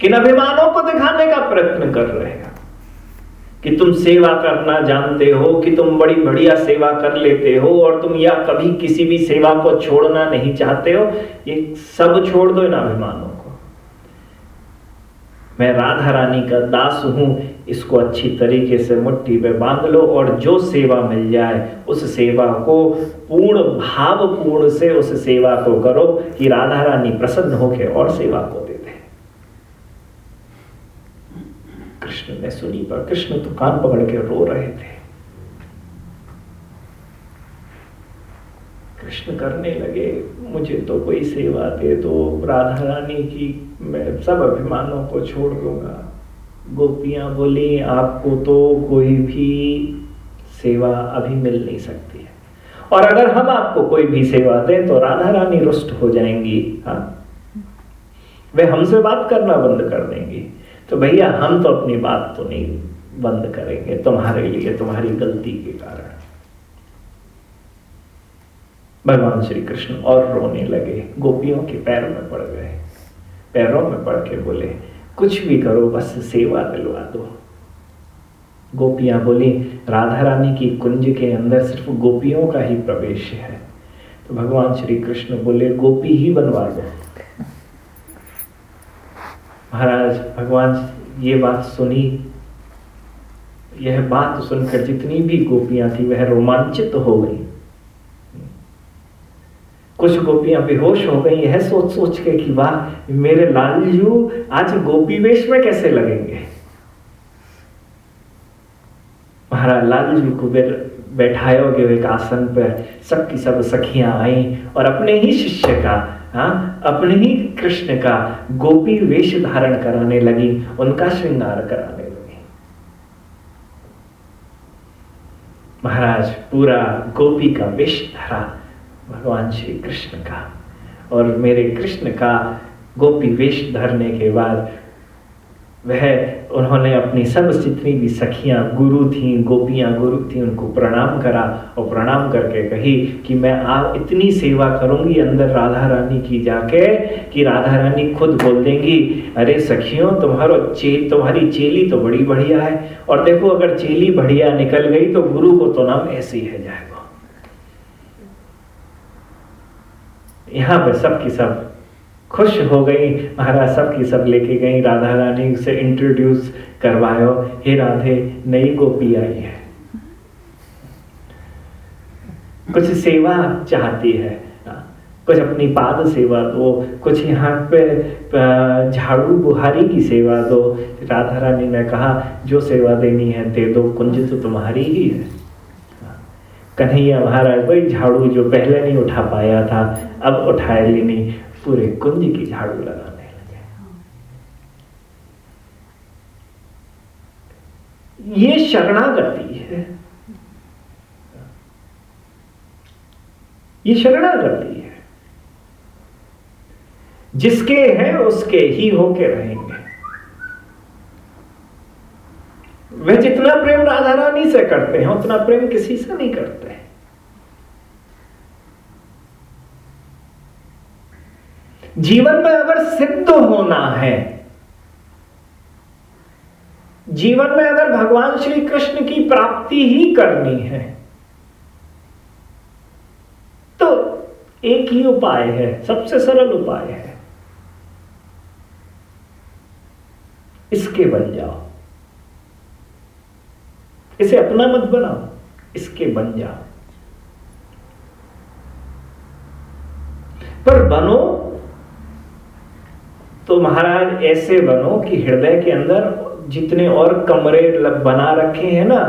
किन अभिमानों को दिखाने का प्रयत्न कर रहे हैं? कि तुम सेवा करना जानते हो, कि तुम बड़ी बढ़िया सेवा कर लेते हो और तुम या कभी किसी भी सेवा को छोड़ना नहीं चाहते हो, ये सब छोड़ दो इन अभिमानों को। मैं राधा रानी का दास हूँ, इसको अच्छी तरीके से मुट्ठी पे बाँध लो और जो सेवा मिल जाए, उस सेवा को पूर्ण भाव पूर्ण से उस सेवा को करो कि राधा रानी प्रसन्न होके और सेवा को दे दे कृष्ण ने सुनी, पर कृष्ण तो कान पकड़ के रो रहे थे। कृष्ण करने लगे, मुझे तो कोई सेवा दे दो राधा रानी की, मैं सब अभिमानों को छोड़ दूँगा। गोपियाँ बोली, आपको तो कोई भी सेवा अभी मिल नहीं सकती है। और अगर हम आपको कोई भी सेवा दें तो राधा रानी रुष्ट हो जाएँगी हाँ। वे हमसे बात करना बंद कर देंगी। तो भैया, हम तो अपनी बात तो नहीं बंद करेंगे तुम्हारे लिए, तुम्हारी गलती के कारण। भगवान श्री कृष्ण और रोने लगे। गोपियों के पैरों में पड़ गए। पैरों में पड़ के बोले, कुछ भी करो, बस सेवा दिलवा दो। गोपियाँ बोली, राधा रानी की कुंज के अंदर सिर्फ़ गोपियों का ही प्रवेश है। तो भगवान श्री कृष्ण बोले, गोपी ही बनवा दो। महाराज, भगवान ये बात सुनी। यह बात सुनकर जितनी भी गोपियाँ थी, वह रोमांचित हो गई। कुछ गोपियाँ बेहोश हो गई, यह सोच सोच के कि वाह, मेरे लालजू, आज गोपी वेश में कैसे लगेंगे? महाराज, लालजू को बैठायोगे एक आसन पर सबकी सब सखियाँ आई और अपने ही शिष्य का हाँ अपने ही कृष्ण का गोपी वेश धारण कराने लगी, उनका श्रृंगार कराने लगी। महाराज, पूरा गोपी का वेश धरा भगवान श्री कृष्ण का, और मेरे कृष्ण का गोपी वेश धरने के बाद वह उन्होंने अपनी सब जितनी भी सखियाँ, गुरु थी, गोपियाँ, गुरु थी, उनको प्रणाम करा और प्रणाम करके कही कि मैं आप इतनी सेवा करूँगी, अंदर राधा रानी की जाके कि राधा रानी खुद बोल देंगी, अरे सखियों, तुम्हारो चे तुम्हारी चेली तो बड़ी बढ़िया है। और देखो, अगर चेली बढ़िया निकल गई तो गुरु को तो नाम ऐसे ही है जाएगा। यहाँ पर सबकी सब खुश हो गई। महाराज सब की सब लेके गई। राधा रानी से इंट्रोड्यूस करवायो। हे राधे, नई गोपी आई है। कुछ सेवा चाहती है। कुछ अपनी पाद सेवा दो। कुछ यहाँ पे झाड़ू बुहारी की सेवा दो। राधा रानी ने कहा, जो सेवा देनी है दे दो। कुंज तो तुम्हारी ही है। कन्हैया महाराज, वही झाड़ू जो पहले नहीं उठा पाया था, अब उठाए लेनी पूरे कुंज की झाड़ू लगाने लगे। ये शरणागति है। ये शरणागति है। जिसके हैं, उसके ही होके रहेंगे। वे जितना प्रेम राधा रानी से करते हैं, उतना प्रेम किसी से नहीं करते। हैं जीवन में अगर सिद्ध होना है, जीवन में अगर भगवान श्री कृष्ण की प्राप्ति ही करनी है तो एक ही उपाय है, सबसे सरल उपाय है। इसके बन जाओ। इसे अपना मत बनाओ, इसके बन जाओ। पर बनो तो महाराज, ऐसे बनो कि हृदय के अंदर जितने और कमरे लग, बना रखे हैं ना,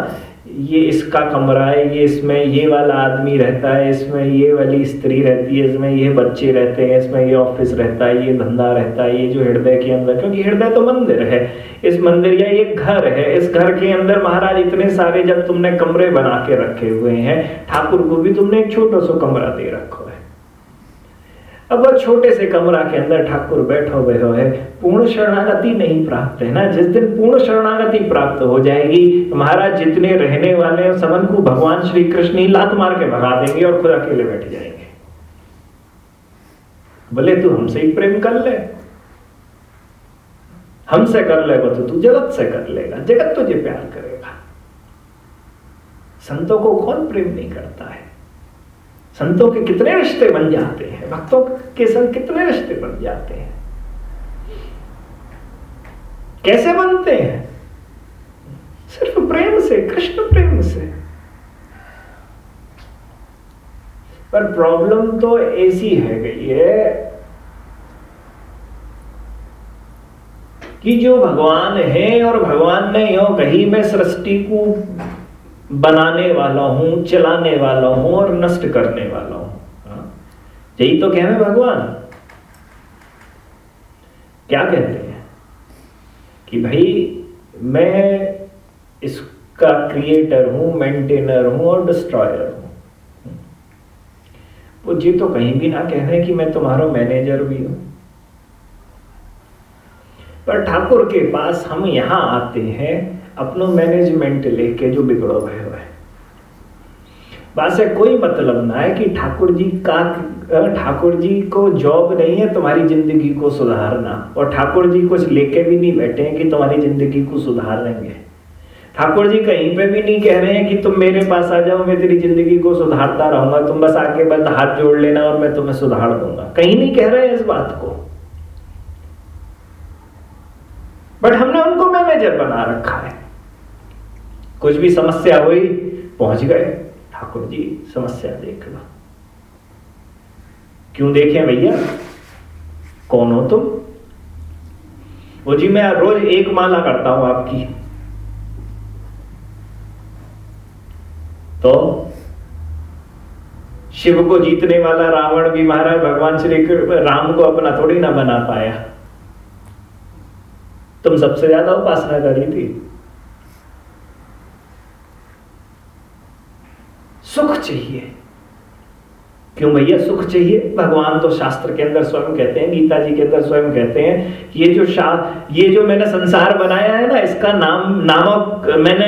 ये इसका कमरा है, ये इसमें ये वाला आदमी रहता है, इसमें ये वाली स्त्री रहती है, इसमें ये बच्चे रहते हैं, इसमें ये ऑफ़िस रहता है, ये धंधा रहता है, ये जो हृदय के अंदर, क्योंकि हृदय तो मंदिर है, इस मंदिर या ये घर है, इस घर के अंदर महाराज इतने सारे जब तुमने कमरे बना के रखे हुए हैं, ठाकुर को भी तुमने एक छोटा सा कमरा दे रखा अब वह छोटे से कमरा के अंदर ठाकुर बैठो हुए है। पूर्ण शरणागति नहीं प्राप्त है ना? जिस दिन पूर्ण शरणागति प्राप्त हो जाएगी, महाराज जितने रहने वाले हैं सबन को भगवान श्री कृष्ण ही लात मार के भगा देंगे और खुद अकेले बैठ जाएँगे। बोले, तू हमसे ही प्रेम कर ले। हमसे कर लेगा तो तू जगत से कर लेगा। जगत तुझे प्यार करेगा। संतों को कौन प्रेम नहीं करता है? संतों के कितने रिश्ते बन जाते हैं भक्तों के संग कितने रिश्ते बन जाते हैं? कैसे बनते हैं? सिर्फ़ प्रेम से, कृष्ण प्रेम से। पर प्रॉब्लम तो ऐसी है गई है कि जो भगवान है और भगवान नहीं हो, कहीं मैं सृष्टि को बनाने वाला हूँ, चलाने वाला हूँ और नष्ट करने वाला हूँ? यही तो कहने भगवान। क्या कहते हैं? कि भाई, मैं इसका क्रिएटर हूँ मेंटेनर हूँ और डिस्ट्रॉयर हूँ। वो जी तो कहीं भी ना कह रहे कि मैं तुम्हारा मैनेजर भी हूँ। पर ठाकुर के पास हम यहाँ आते हैं अपनो मैनेजमेंट लेके जो बिगड़ो गए हुए बात से कोई मतलब ना है कि ठाकुर जी का ठाकुर जी को जॉब नहीं है, तुम्हारी ज़िंदगी को सुधारना। और ठाकुर जी कुछ लेके भी नहीं बैठे हैं कि तुम्हारी ज़िंदगी को सुधार लेंगे ठाकुर जी कहीं पे भी नहीं कह रहे हैं कि तुम मेरे पास आ जाओ, मैं तेरी ज़िंदगी को सुधारता रहूँगा। तुम बस आके बस हाथ जोड़ लेना और मैं तुम्हें सुधार दूँगा। कहीं नहीं कह रहे हैं इस बात को। बट हमने उनको मैनेजर बना रखा है। कुछ भी समस्या हुई, पहुँच गए। ठाकुर जी समस्या देख लो। क्यों देखे भैया? कौन हो तुम? वो जी, मैं रोज एक माला करता हूँ आपकी। तो शिव को जीतने वाला रावण भी महाराज भगवान श्री राम को अपना थोड़ी ना बना पाया। तुम सबसे ज़्यादा उपासना करी थी। सुख चाहिए। क्यों भैया? सुख चाहिए। भगवान तो शास्त्र के अंदर स्वयं कहते हैं, गीता जी के अंदर स्वयं कहते हैं कि ये जो शा, ये जो मैंने संसार बनाया है ना, इसका नाम, नामक, मैंने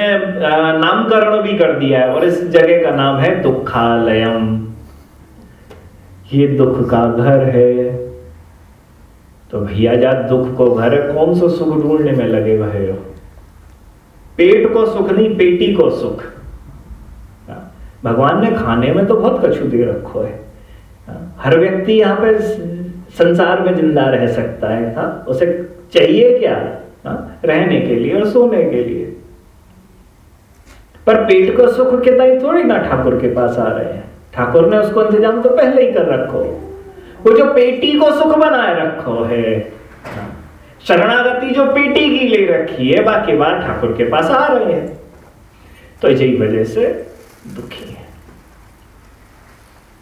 नामकरण भी कर दिया है और इस जगह का नाम है दुखालयम। ये दुख का घर है। तो भैया जा दुख को घर है, कौन सा सुख ढूँढने में लगे हुए पेट को सुख नहीं, पेटी को सुख। भगवान ने खाने में तो बहुत कछु दे रखो है। हाँ, हर व्यक्ति यहाँ पे संसार में ज़िंदा रह सकता है हा? उसे चाहिए क्या हा? रहने के लिए और सोने के लिए। पर पेट को सुख के ताई थोड़ी ना ठाकुर के पास आ रहे हैं। ठाकुर ने उसको इंतज़ाम तो पहले ही कर रखो। वो जो पेटी को सुख बनाए रखो है शरणागति जो पेटी की ले रखी है बाकी बात ठाकुर के पास आ रहे हैं। तो यही वजह से दुखी है।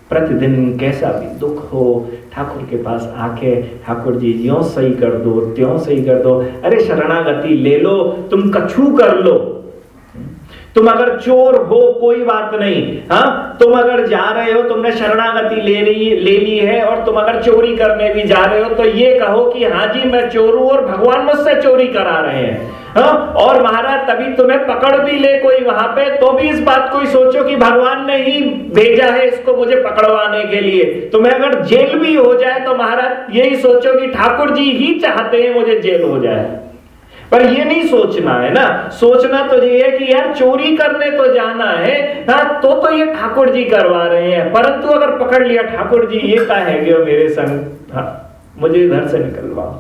प्रतिदिन कैसा भी दुख हो, ठाकुर के पास आके ठाकुर जी यो सही कर दो, त्यों सही कर दो, अरे शरणागति ले लो, तुम कछू कर लो। तुम अगर चोर हो, कोई बात नहीं हाँ? तुम अगर जा रहे हो, तुमने शरणागति ले रही ले ली है और तुम अगर चोरी करने भी जा रहे हो तो ये कहो कि हाँ जी, मैं चोर हूँ और भगवान मुझसे चोरी करा रहे हैं हाँ? और महाराज, तभी तुम्हें पकड़ भी ले कोई वहाँ पे तो भी इस बात को ही सोचो कि भगवान ने ही भेजा है इसको मुझे पकड़वाने के लिए। तुम्हें अगर जेल भी हो जाए तो महाराज, यही सोचो कि ठाकुर जी ही चाहते हैं मुझे जेल हो जाए। पर ये नहीं सोचना है ना। सोचना तो ये है कि यार चोरी करने तो जाना है हाँ तो तो ये ठाकुर जी करवा रहे हैं, परंतु अगर पकड़ लिया ठाकुर जी, ये का है गयो मेरे संग? हाँ मुझे इधर से निकलवाओ।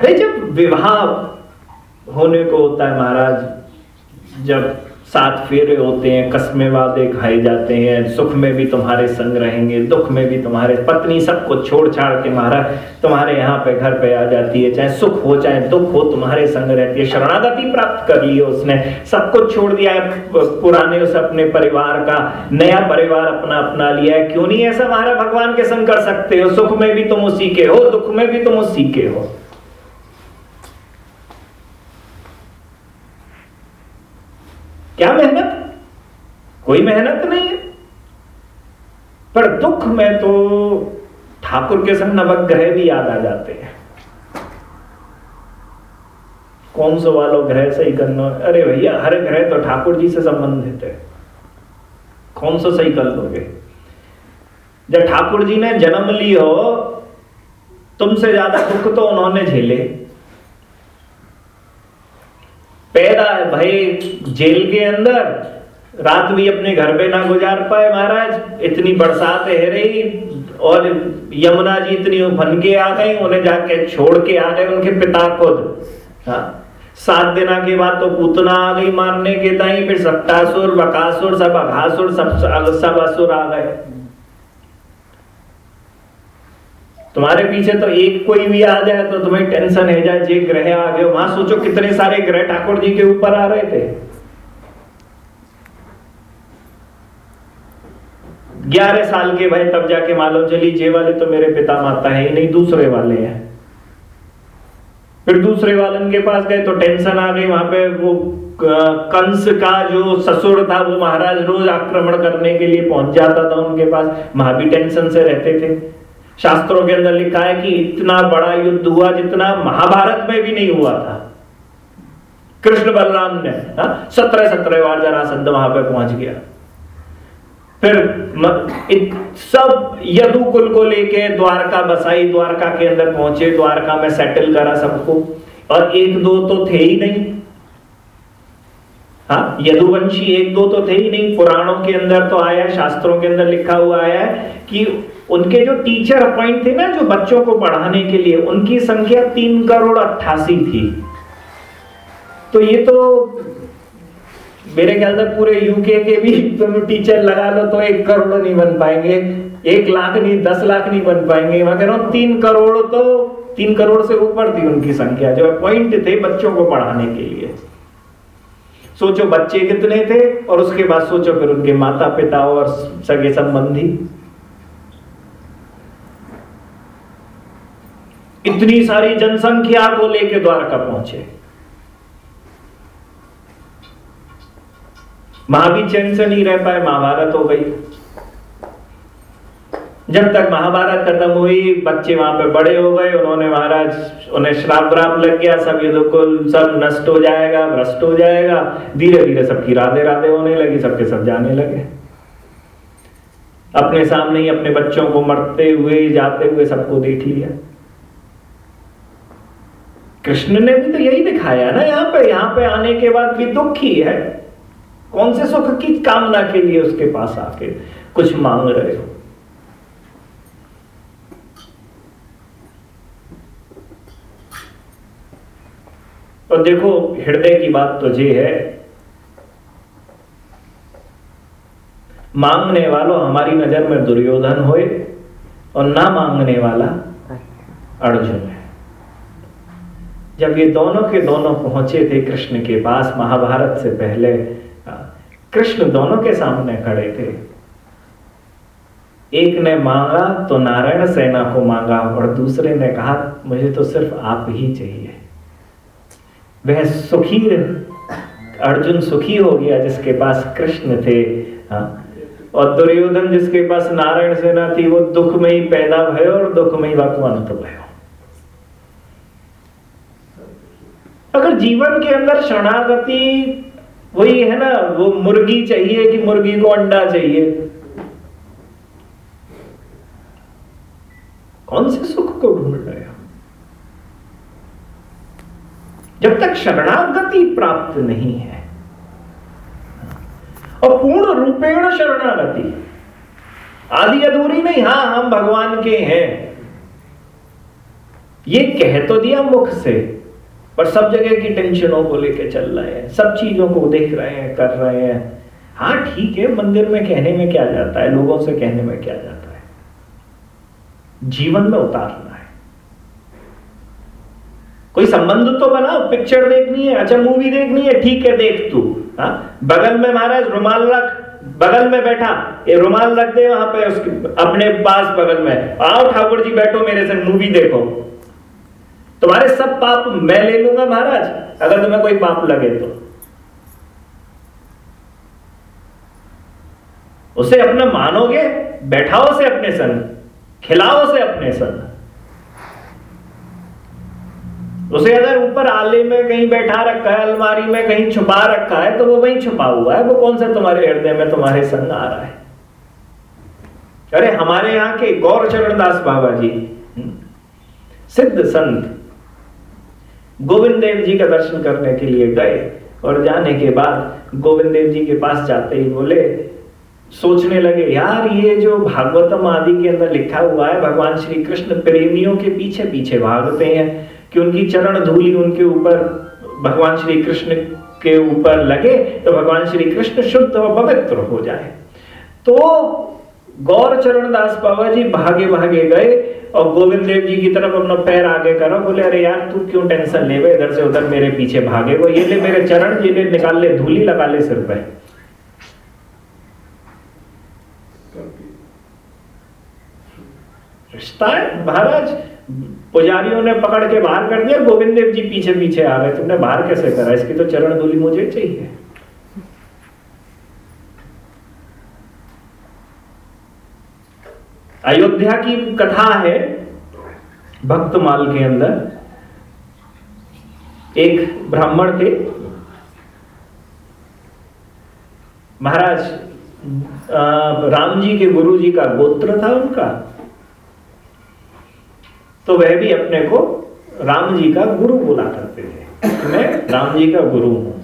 अरे जब विवाह होने को होता है महाराज, जब सात फेरे होते हैं कस्मे वादे खाए जाते हैं, सुख में भी तुम्हारे संग रहेंगे, दुख में भी तुम्हारे पत्नी सबको छोड़ छाड़ के महाराज तुम्हारे यहाँ पे घर पे आ जाती है। चाहे सुख हो, चाहे दुख हो, तुम्हारे संग रहती है। शरणागति प्राप्त कर ली है उसने। सब कुछ छोड़ दिया है। पुराने उस अपने परिवार का नया परिवार अपना अपना लिया है। क्यों नहीं ऐसा महाराज भगवान के संग कर सकते हो? सुख में भी तुम उसी के हो, दुख में भी तुम उसी के हो। क्या मेहनत? कोई मेहनत नहीं है। पर दुख में तो ठाकुर के संग नवग्रह भी याद आ जाते हैं। कौन सो वालो ग्रह सही करना? अरे भैया, हर ग्रह तो ठाकुर जी से संबंधित है। कौन सा सही कर लोगे? जब ठाकुर जी ने जन्म ली हो, तुमसे ज़्यादा दुख तो उन्होंने झेले। पैदा है भाई, जेल के अंदर। रात भी अपने घर पे ना गुजार पाए महाराज। इतनी बरसात है रही, और यमुना जी इतनी बन के आ गई, उन्हें जाके छोड़ के आ गए उनके पिता खुद। हाँ। सात दिना के बाद तो पूतना आ गई मारने के ताई, फिर सप्तासुर बकासुर सब अघासुर, सब सब असुर आ गए। तुम्हारे पीछे तो एक कोई भी आ जाए तो तुम्हें टेंशन है, जाए जे ग्रह आ गए वहाँ सोचो कितने सारे ग्रह ठाकुर जी के ऊपर आ रहे थे। ग्यारह साल के भाई, तब जाके मालूम चली जे वाले तो मेरे पिता माता है ही नहीं दूसरे वाले हैं। फिर दूसरे वालन के पास गए तो टेंशन आ गई, वहाँ पे वो कंस का जो ससुर था, वो महाराज रोज आक्रमण करने के लिए पहुँच जाता था उनके पास। वहाँ भी टेंशन से रहते थे। शास्त्रों के अंदर लिखा है कि इतना बड़ा युद्ध हुआ जितना महाभारत में भी नहीं हुआ था। कृष्ण बलराम ने हाँ, सत्रह सत्रह बार जरासंध वहाँ पर पहुँच गया। फिर सब यदुकुल को लेके द्वारका बसाई द्वारका के अंदर पहुँचे द्वारका में सेटल करा सबको। और एक दो तो थे ही नहीं। हाँ यदुवंशी एक दो तो थे ही नहीं। पुराणों के अंदर तो आया शास्त्रों के अंदर लिखा हुआ है कि उनके जो टीचर अपॉइंट थे ना, जो बच्चों को पढ़ाने के लिए, उनकी संख्या तीन करोड़ अट्ठासी थी। तो ये तो मेरे ख्याल से पूरे यूके के भी टीचर लगा लो तो एक करोड़ नहीं बन पाएँगे। एक लाख नहीं, दस लाख नहीं बन पाएँगे। मैं कह रहा हूँ, तीन करोड़ तो तीन करोड़ से ऊपर थी उनकी संख्या, जो अपॉइंट थे बच्चों को पढ़ाने के लिए। सोचो बच्चे कितने थे, और उसके बाद सोचो फिर उनके माता पिता और सगे संबंधी। इतनी सारी जनसंख्या को लेकर द्वारका पहुँचे। महावीर चैन से नहीं रह पाए, महाभारत हो गई। जब तक महाभारत खत्म हुई, बच्चे वहाँ पे बड़े हो गए, उन्होंने महाराज, उन्हें श्राप व्राप लग गया, सब ये सब नष्ट हो जाएगा, भ्रष्ट हो जाएगा। धीरे धीरे सबकी राधे राधे होने लगी, सबके सब जाने लगे। अपने सामने ही अपने बच्चों को मरते हुए, जाते हुए सबको देख लिया। कृष्ण ने भी तो यही दिखाया ना यहाँ पे यहाँ पे आने के बाद भी दुख ही। है कौन से सुख की कामना के लिए उसके पास आके कुछ मांग रहे हो? तो देखो हृदय की बात तो ये है। मांगने वालों हमारी नज़र में दुर्योधन होए और ना मांगने वाला अर्जुन है। जब ये दोनों के दोनों पहुँचे थे कृष्ण के पास महाभारत से पहले कृष्ण दोनों के सामने खड़े थे। एक ने मांगा तो नारायण सेना को मांगा और दूसरे ने कहा, मुझे तो सिर्फ़ आप ही चाहिए। वह सुखी अर्जुन सुखी हो गया जिसके पास कृष्ण थे और दुर्योधन जिसके पास नारायण सेना थी, वो दुख में ही पैदा भयो और दुख में ही अंत भयो अगर जीवन के अंदर शरणागति वही है ना, वो मुर्गी चाहिए कि मुर्गी को अंडा चाहिए। कौन से सुख को ढूंढ रहे हो जब तक शरणागति प्राप्त नहीं है, और पूर्ण रूपेण शरणागति, आदि अधूरी नहीं, हाँ, हम भगवान के हैं। ये कह तो दिया मुख से। पर सब जगह की टेंशनों को लेकर चल रहे हैं, सब चीज़ों को देख रहे हैं, कर रहे हैं। हाँ ठीक है, मंदिर में कहने में क्या जाता है, लोगों से कहने में क्या जाता है? जीवन में उतारना है। कोई संबंध तो बनाओ पिक्चर देखनी है अच्छा मूवी देखनी है, ठीक है, देख तू। हाँ बगल में महाराज रुमाल रख, बगल में बैठा, ये रुमाल रख दे वहाँ पे, उसके अपने पास बगल में। आओ ठाकुर जी, बैठो मेरे से मूवी देखो। तुम्हारे सब पाप मैं ले लूँगा महाराज, अगर तुम्हें कोई पाप लगे तो। उसे अपना मानोगे, बैठाओ से अपने संग, खिलाओ से अपने संग। उसे अगर ऊपर आले में कहीं बैठा रखा है, अलमारी में कहीं छुपा रखा है तो वो वहीं छुपा हुआ है, वो कौन सा तुम्हारे हृदय में तुम्हारे संग आ रहा है? अरे, हमारे यहाँ के गौर चरणदास बाबा जी, सिद्ध संत गोविंद देव जी का दर्शन करने के लिए गए और जाने के बाद गोविंद देव जी के पास जाते ही बोले, सोचने लगे, यार, ये जो भागवतम आदि के अंदर लिखा हुआ है, भगवान श्री कृष्ण प्रेमियों के पीछे पीछे भागते हैं कि उनकी चरण धूलि उनके ऊपर, भगवान श्री कृष्ण के ऊपर लगे तो भगवान श्री कृष्ण शुद्ध और पवित्र हो जाए। तो गौर चरण दास बाबा जी भागे भागे गए और गोविंद देव जी की तरफ़ अपना पैर आगे करो, बोले, अरे यार, तू क्यों टेंशन ले गए? इधर से उधर मेरे पीछे भागे वो ये ले मेरे चरण, ये ले निकाल ले, धूली लगा ले सिर पे। रिश्ता महाराज। पुजारियों ने पकड़ के बाहर कर दिया, गोविंद देव जी पीछे पीछे आ गए। तुमने बाहर कैसे करा? इसकी तो चरण धूली मुझे चाहिए। अयोध्या की कथा है भक्तमाल के अंदर। एक ब्राह्मण थे। महाराज राम जी के गुरु जी का गोत्र था उनका। तो वह भी अपने को राम जी का गुरु बोला करते थे। मैं राम जी का गुरु हूँ।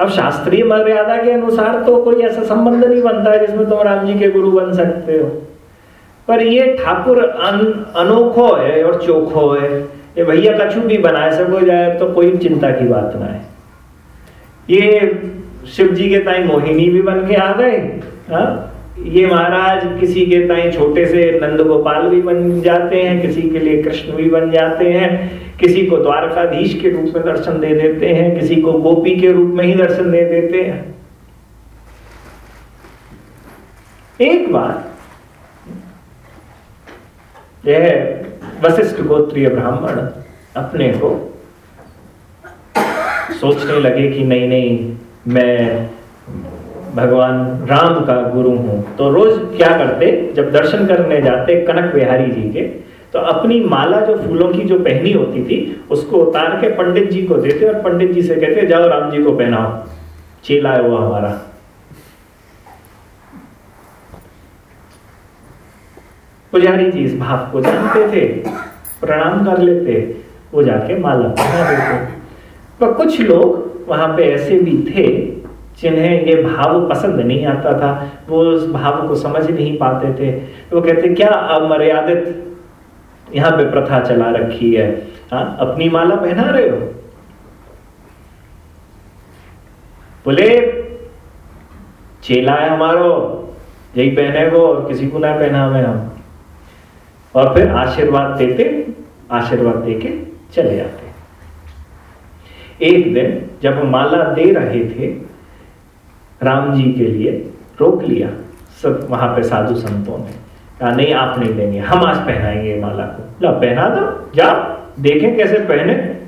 अब शास्त्रीय मर्यादा के अनुसार तो कोई ऐसा संबंध नहीं बनता है जिसमें तुम राम जी के गुरु बन सकते हो। पर ये ठाकुर अन, अनोखो है और चोखो है। ये भैया कछु भी बनाए सको जाए तो कोई चिंता की बात ना है। ये शिव जी के ताई मोहिनी भी बन के आ गए हाँ? ये महाराज किसी के ताई छोटे से नंद गोपाल भी बन जाते हैं किसी के लिए कृष्ण भी बन जाते हैं। किसी को द्वारकाधीश के रूप में दर्शन दे देते हैं, किसी को गोपी के रूप में ही दर्शन दे देते हैं। एक बार, यह वशिष्ठ गोत्रीय ब्राह्मण अपने को सोचने लगे कि नहीं नहीं, मैं भगवान राम का गुरु हूँ। तो रोज क्या करते, जब दर्शन करने जाते कनक बिहारी जी के तो अपनी माला जो फूलों की जो पहनी होती थी, उसको उतार के पंडित जी को देते और पंडित जी से कहते जाओ राम जी को पहनाओ। चेला है वो हमारा। पुजारी जी इस भाव को जानते थे, प्रणाम कर लेते, वो जाके माला पहना देते। पर कुछ लोग वहाँ पे ऐसे भी थे, जिन्हें ये भाव पसंद नहीं आता था। वो उस भाव को समझ नहीं पाते थे। वो कहते, क्या अमर्यादित यहाँ पे प्रथा चला रखी है। हाँ अपनी माला पहना रहे हो? बोले, चेला है हमारो, यही पहने को और किसी को ना पहना हमें। और फिर आशीर्वाद देते, आशीर्वाद देके चले जाते एक दिन जब माला दे रहे थे, राम जी के लिए रोक लिया सब वहाँ पे साधु संतों ने। नहीं, आप नहीं लेंगे हम आज पहनाएँगे माला को। ला, पहना दो, जा, देखें कैसे पहने।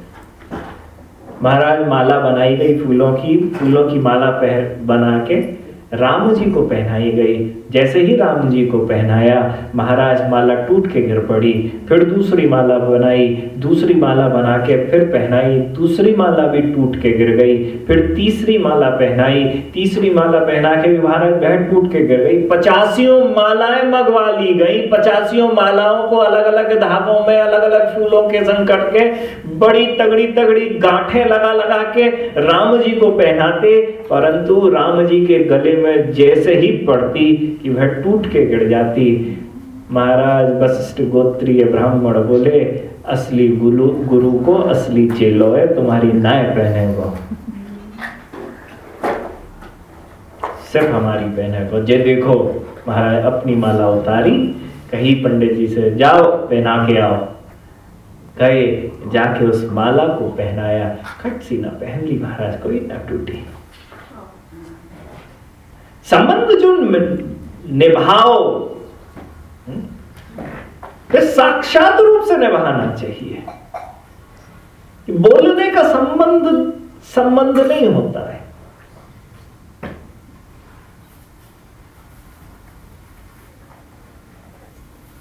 महाराज, माला बनाई गई फूलों की फूलों की माला पहन बना के राम जी को पहनाई गई। जैसे ही राम जी को पहनाया, महाराज माला टूट के गिर पड़ी, फिर दूसरी माला बनाई, दूसरी माला बना के फिर पहनाई, दूसरी माला भी टूट के गिर गई, फिर तीसरी माला पहनाई, तीसरी माला पहना के भी महाराज बहन टूट के गिर गई। पचासियों मालाएँ मंगवा ली गई। पचासियों मालाओं को अलग अलग धागों में अलग अलग फूलों के संकट के बड़ी तगड़ी तगड़ी गांठें लगा लगा के राम जी को पहनाते, परंतु राम जी के गले में जैसे ही पड़ती कि वह टूट के गिर जाती, महाराज वशिष्ठ गोत्रीय ब्राह्मण बोले, असली गुरु गुरु को असली चेलो है, तुम्हारी नाय पहने को सिर्फ़ हमारी पहने को जे देखो, महाराज, अपनी माला उतारी, कहीं पंडित जी से, जाओ, पहना के आओ। गए जाके उस माला को पहनाया। खट सी ना पहन ली, महाराज, कोई ना टूटी। संबंध जो निभाओ हम्म, साक्षात रूप से निभाना चाहिए। बोलने का संबंध संबंध नहीं होता है।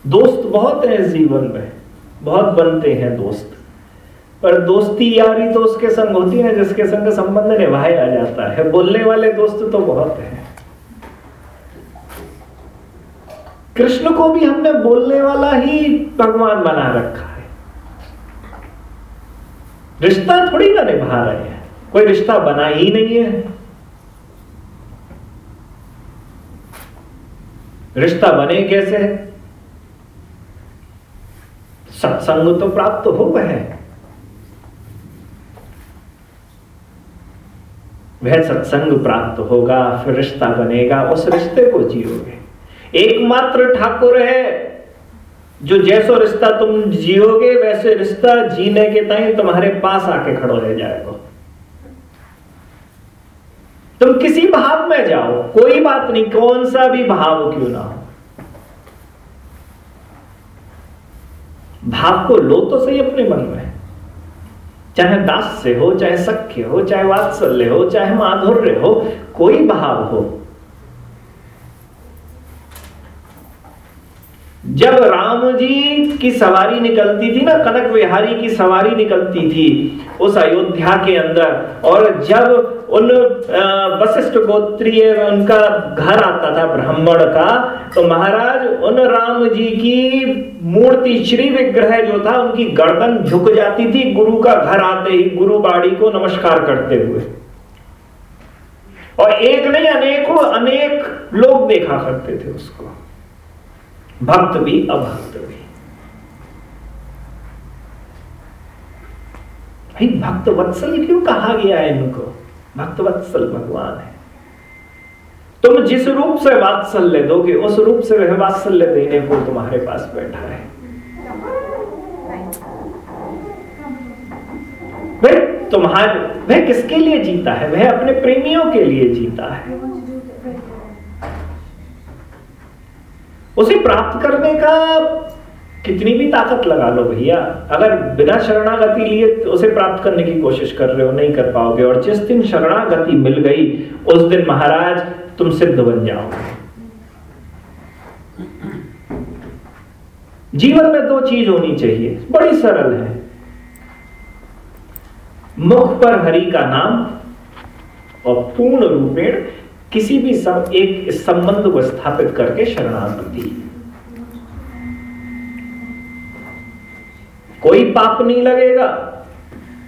दोस्त बहुत हैं जीवन में, बहुत बनते हैं दोस्त। पर दोस्ती यारी तो उसके संग होती है, जिसके संग संबंध निभाया जाता है। बोलने वाले दोस्त तो बहुत हैं। कृष्ण को भी हमने बोलने वाला ही भगवान बना रखा है। रिश्ता थोड़ी ना निभा रहे हैं। कोई रिश्ता बना ही नहीं है। रिश्ता बने कैसे? सत्संग तो प्राप्त हो वह वह सत्संग प्राप्त होगा, फिर रिश्ता बनेगा, उस रिश्ते को जियोगे। एकमात्र ठाकुर है जो जैसो रिश्ता तुम जियोगे, वैसे रिश्ता जीने के टाइम तुम्हारे पास आके खड़ो रह जाएगा। तुम किसी भाव में जाओ, कोई बात नहीं, कौन सा भी भाव क्यों ना हो। भाव को लो तो सही अपने मन में। चाहे दास से हो, चाहे सख्य हो, चाहे वात्सल्य हो, चाहे माधुर्य हो, कोई भाव हो। जब राम जी की सवारी निकलती थी ना, कनक विहारी की सवारी निकलती थी उस अयोध्या के अंदर, और जब उन वशिष्ठ गोत्रीय उनका घर आता था ब्राह्मण का तो महाराज उन राम जी की मूर्ति श्री विग्रह जो था, उनकी गर्दन झुक जाती थी, गुरु का घर आते ही गुरु बाड़ी को नमस्कार करते हुए। और एक नहीं, अनेकों, अनेक लोग देखा करते थे उसको। भक्त भी अभक्त भी। भाई भक्त वत्सल क्यों कहा गया है इनको? भक्त वत्सल भगवान है। तुम जिस रूप से वात्सल्य दोगे, उस रूप से वह वात्सल्य देने को तुम्हारे पास बैठा है। वह तुम्हारे, वह किसके लिए जीता है? वह अपने प्रेमियों के लिए जीता है। उसे प्राप्त करने का कितनी भी ताकत लगा लो भैया। अगर बिना शरणागति लिए उसे प्राप्त करने की कोशिश कर रहे हो, नहीं कर पाओगे। और जिस दिन शरणागति मिल गई, उस दिन महाराज तुम सिद्ध बन जाओगे। जीवन में दो चीज़ होनी चाहिए। बड़ी सरल है। मुख पर हरि का नाम और पूर्ण रूपेण किसी भी सम, एक संबंध को स्थापित करके शरणागति कोई पाप नहीं लगेगा।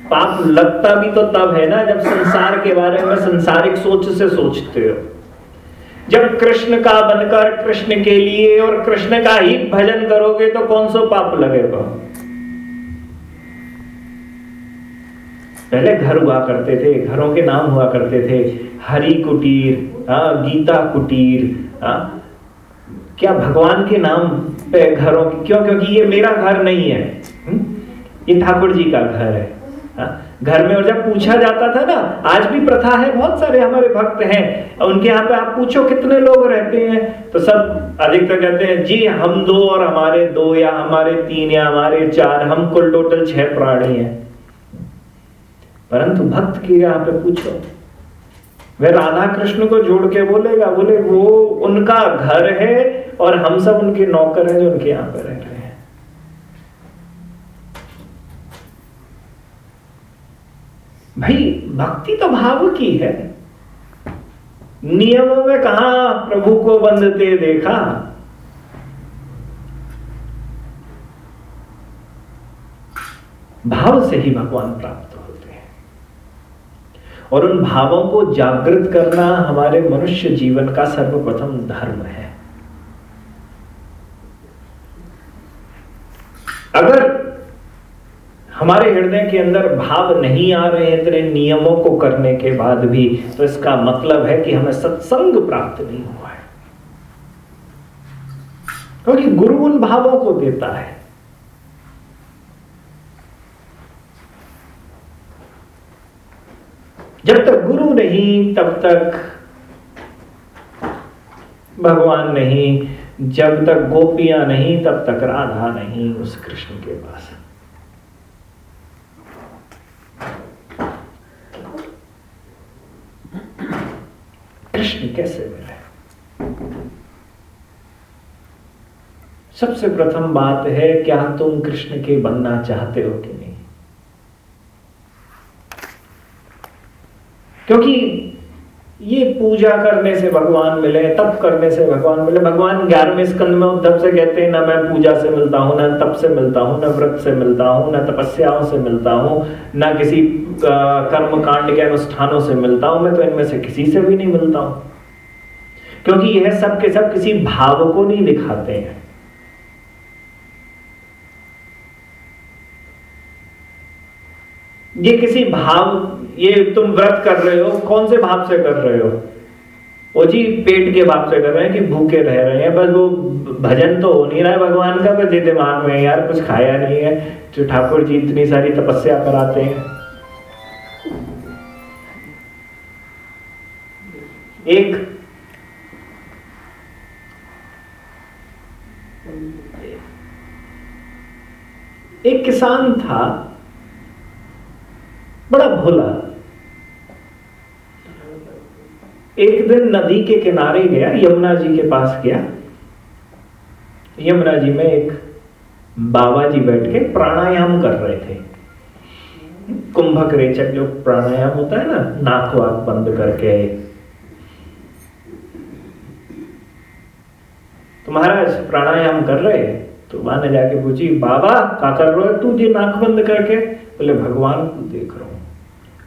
पाप लगता भी तो तब है ना जब संसार के बारे में संसारिक सोच से सोचते हो। जब कृष्ण का बनकर कृष्ण के लिए और कृष्ण का ही भजन करोगे तो कौन सा पाप लगेगा? पहले घर हुआ करते थे घरों के नाम हुआ करते थे हरि कुटीर हाँ, गीता कुटीर हाँ क्या भगवान के नाम पे घरों की क्यों क्योंकि ये मेरा घर नहीं है हुँ? हम्म? ये ठाकुर जी का घर है हाँ? घर में और जब पूछा जाता था ना आज भी प्रथा है बहुत सारे हमारे भक्त हैं उनके यहाँ पे आप पूछो कितने लोग रहते हैं तो सब अधिकतर कहते हैं जी हम दो और हमारे दो या हमारे तीन या हमारे चार हम कुल टोटल छह प्राणी हैं परंतु भक्त की यहाँ पे पूछो। वे राधा कृष्ण को जोड़ के बोलेगा, बोले, वो उनका घर है और हम सब उनके नौकर हैं जो उनके यहाँ पर रह रहे हैं। भाई, भक्ति तो भाव की है। नियमों में कहा प्रभु को बंधते देखा? भाव से ही भगवान प्राप्त। और उन भावों को जागृत करना हमारे मनुष्य जीवन का सर्वप्रथम धर्म है। अगर हमारे हृदय के अंदर भाव नहीं आ रहे हैं, इतने नियमों को करने के बाद भी तो इसका मतलब है कि हमें सत्संग प्राप्त नहीं हुआ है। क्योंकि गुरु उन भावों को देता है। जब तक गुरु नहीं, तब तक भगवान नहीं, जब तक गोपियाँ नहीं, तब तक राधा नहीं उस कृष्ण के पास। कृष्ण कैसे मिले? सबसे प्रथम बात है, क्या तुम कृष्ण के बनना चाहते हो कि नहीं क्योंकि ये पूजा करने से भगवान मिले, तप करने से भगवान मिले। भगवान ग्यारहवें स्कंद में उद्धव से कहते हैं, ना मैं पूजा से मिलता हूँ, ना तप से मिलता हूँ, ना व्रत से मिलता हूँ, ना तपस्याओं से मिलता हूँ, ना किसी कर्म कांड के अनुष्ठानों से मिलता हूँ, मैं तो इनमें से किसी से भी नहीं मिलता हूँ। क्योंकि यह सब के सब किसी भाव को नहीं दिखाते हैं। ये किसी भाव ये तुम व्रत कर रहे हो, कौन से भाव से कर रहे हो? वो जी पेट के भाव से कर रहे हैं कि भूखे रह रहे हैं, बस वो भजन तो हो नहीं रहा है भगवान का, बस दिमाग में, यार कुछ खाया नहीं है। जो ठाकुर जी इतनी सारी तपस्या कराते हैं। एक एक किसान था बड़ा भोला। एक दिन नदी के किनारे गया, यमुना जी के पास गया। यमुना जी में एक बाबा जी बैठ के प्राणायाम कर रहे थे। कुंभक रेचक जो प्राणायाम होता है ना, नाक वाक बंद करके। तो महाराज प्राणायाम कर रहे तो माँ ने जाके पूछी, बाबा का कर रहे तू जी नाक बंद करके? बोले, भगवान को देख रहा हूँ।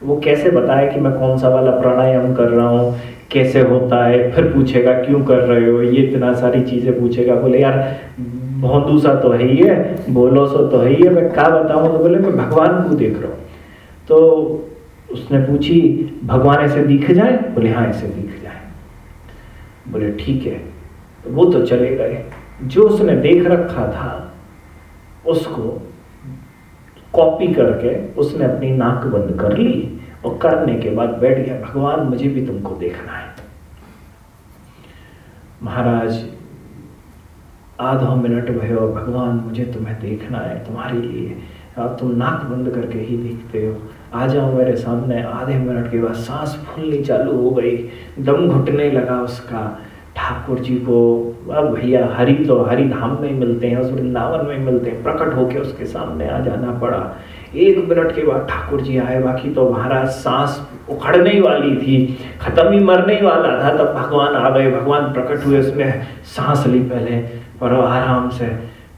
वो कैसे बताए कि मैं कौन सा वाला प्राणायाम कर रहा हूँ? कैसे होता है? फिर पूछेगा, क्यों कर रहे हो? ये इतना सारी चीज़ें पूछेगा। बोले, यार बहुत दूसरा तो है ही है बोलो सो तो है ही है, मैं क्या बताऊँ? तो बोले, मैं भगवान को देख रहा हूँ। तो उसने पूछी, भगवान ऐसे दिख जाए? बोले हाँ ऐसे दिख जाए। बोले, ठीक है। तो वो तो चले गए। जो उसने देख रखा था, उसको कॉपी करके उसने अपनी नाक बंद कर ली और करने के बाद बैठ गया, भगवान, मुझे भी तुमको देखना है। महाराज, आधा मिनट भयो भगवान, मुझे तुम्हें देखना है, तुम्हारे लिए। अब तुम नाक बंद करके ही देखते हो। आ जाओ मेरे सामने। आधे मिनट के बाद सांस फूलनी चालू हो गई। दम घुटने लगा उसका। ठाकुर जी को, अब भैया हरि तो हरि धाम में मिलते हैं, उस वृंदावन में मिलते हैं। प्रकट होके उसके सामने आ जाना पड़ा। एक मिनट के बाद ठाकुर जी आए। बाकी तो महाराज सांस उखड़ने वाली थी, खत्म ही मरने ही वाला था, तब भगवान आ गए। भगवान प्रकट हुए उसने सांस ली पहले, पर आराम से।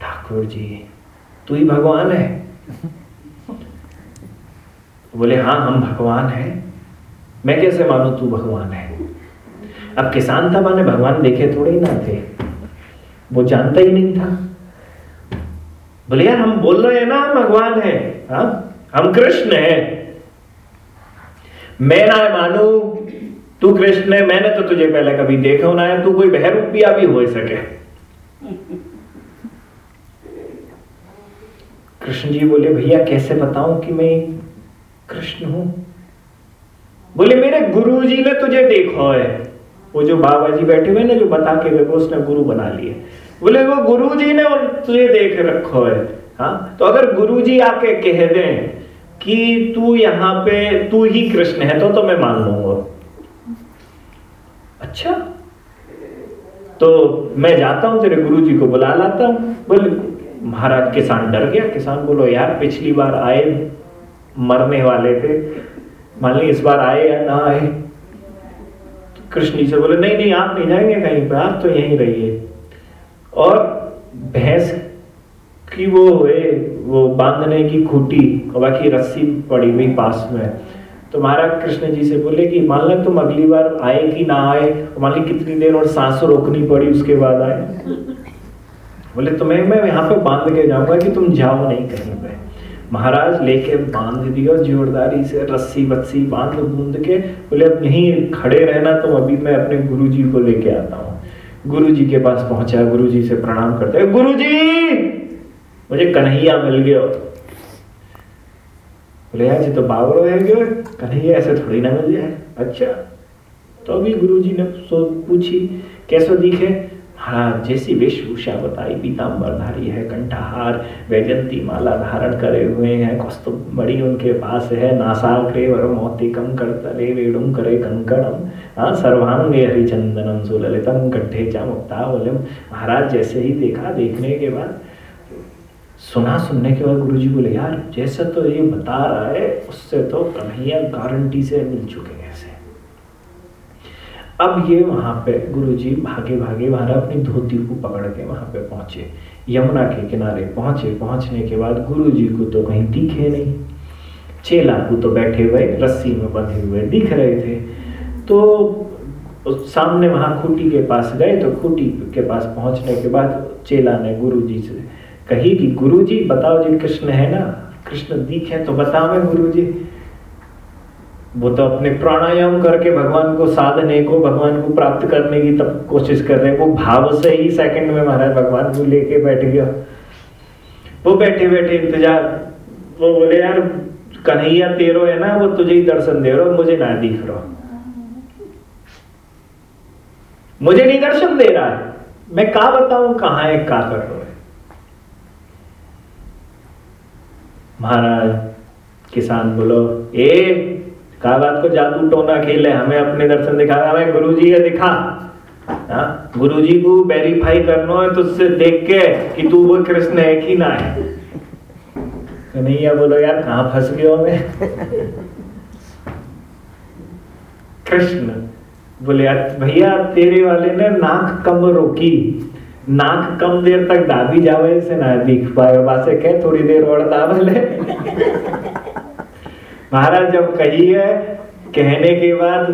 ठाकुर जी, तू ही भगवान है? बोले हाँ हम भगवान हैं। मैं कैसे मानू तू भगवान है? अब किसान था, माने भगवान देखे थोड़े ही ना थे। वो जानता ही नहीं था। बोले, यार, हम बोल रहे हैं ना, हम भगवान है। हा? हम कृष्ण है। मैं ना मानू, तू कृष्ण है, मैंने तो तुझे पहले कभी देखा ना है, तू कोई बहरूपिया भी हो सके। कृष्ण जी बोले, भैया, कैसे बताऊँ कि मैं कृष्ण हूँ? बोले, मेरे गुरु जी ने तुझे देखा है। वो जो बाबा जी बैठे हुए ना, जो बता के गए उसने गुरु बना लिए। बोले, वो गुरु जी ने तुझे देख रखो है। हाँ? तो अगर गुरु जी आके कह दें कि तू यहाँ पे, तू ही कृष्ण है तो तो मैं मान लूँगा। अच्छा? तो मैं जाता हूँ, तेरे गुरु जी को बुला लाता हूँ। बोले, महाराज, किसान डर गया। किसान बोलो, यार, पिछली बार आए मरने वाले थे। मान ली, इस बार आए या ना आए? कृष्ण जी से बोले, नहीं नहीं, आप नहीं जाएँगे कहीं पर, आप तो यहीं रहिए। और भैंस की वो है, वो बांधने की खूटी और बाकी रस्सी पड़ी हुई पास में। तो महाराज कृष्ण जी से बोले कि, मान लो तुम अगली बार आए कि ना आए मान ली कितनी देर और सांस रोकनी पड़ी उसके बाद आए? बोले, तुम्हें मैं यहाँ पे बाँध के जाऊँगा कि तुम जाओ नहीं कहीं पे महाराज लेके बाँध दिया जोरदारी से, रस्सी बत्सी बाँध बूंद के। बोले, अब यहीं खड़े रहना तो अभी मैं अपने गुरु जी को लेके आता हूँ। गुरु जी के पास पहुँचा गुरु जी से प्रणाम करते गुरु जी मुझे कन्हैया मिल गया। बोले यार जी तो बावड़ है गए कन्हैया ऐसे थोड़ी ना मिल जाए। अच्छा। तो अभी गुरु जी ने पूछी, कैसे दिखे? हाँ जैसी वेशभूषा बताई पीताम्बरधारी है, कंठाहार, वैजंती माला धारण करे हुए हैं कौस्तुभ मणि उनके पास है, नासाग्रे वर मौतिकम करतले वेणुम करे कंकणम हाँ सर्वांगे हरिचंदनम सुललितम कंठे चा मुक्तावलम महाराज, जैसे ही देखा, देखने के बाद सुना, सुनने के बाद गुरुजी बोले, यार, जैसा तो ये बता रहा है, उससे तो कन्हैया गारंटी से मिल चुके अब ये वहाँ पे गुरुजी भागे भागे वहाँ अपनी धोती को पकड़ के वहाँ पे पहुँचे। यमुना के किनारे पहुँचे। पहुँचने के बाद गुरुजी को तो कहीं दिखे नहीं। चेला को तो बैठे हुए रस्सी में बंधे हुए दिख रहे थे। तो सामने वहाँ खूटी के पास गए तो खूटी के पास पहुँचने के बाद चेला ने गुरुजी से कही कि गुरुजी, बताओ जी, कृष्ण है ना? कृष्ण दिखे तो बताओ मैं गुरुजी। वो तो अपने प्राणायाम करके भगवान को साधने को, भगवान को प्राप्त करने की तब कोशिश कर रहे हैं। वो भाव से ही सेकंड में महाराज भगवान को लेके बैठ गया। वो बैठे बैठे इंतज़ार। वो बोले, यार, कन्हैया तेरो है ना, वो तुझे ही दर्शन दे रहा मुझे ना दिख रहा मुझे नहीं दर्शन दे रहा है। मैं कहा बताऊँ, कहा है का कर रहा है? महाराज किसान बोलो, ए कहा बात को जादू टोना खेले हमें अपने दर्शन दिखा। हमें गुरु जी का दिखा। हाँ गुरु जी को वेरीफाई करना है तो उससे देख के कि तू वो कृष्ण है कि ना है। कन्हैया बोलो, यार, कहाँ फंस गयो मैं? कृष्ण बोले यार भैया, तेरे वाले ने नाक कम रोकी। नाक कम देर तक दाबी जावे से ना दिख पाए। बासे कह, थोड़ी देर और दाबले महाराज जब कही है कहने के बाद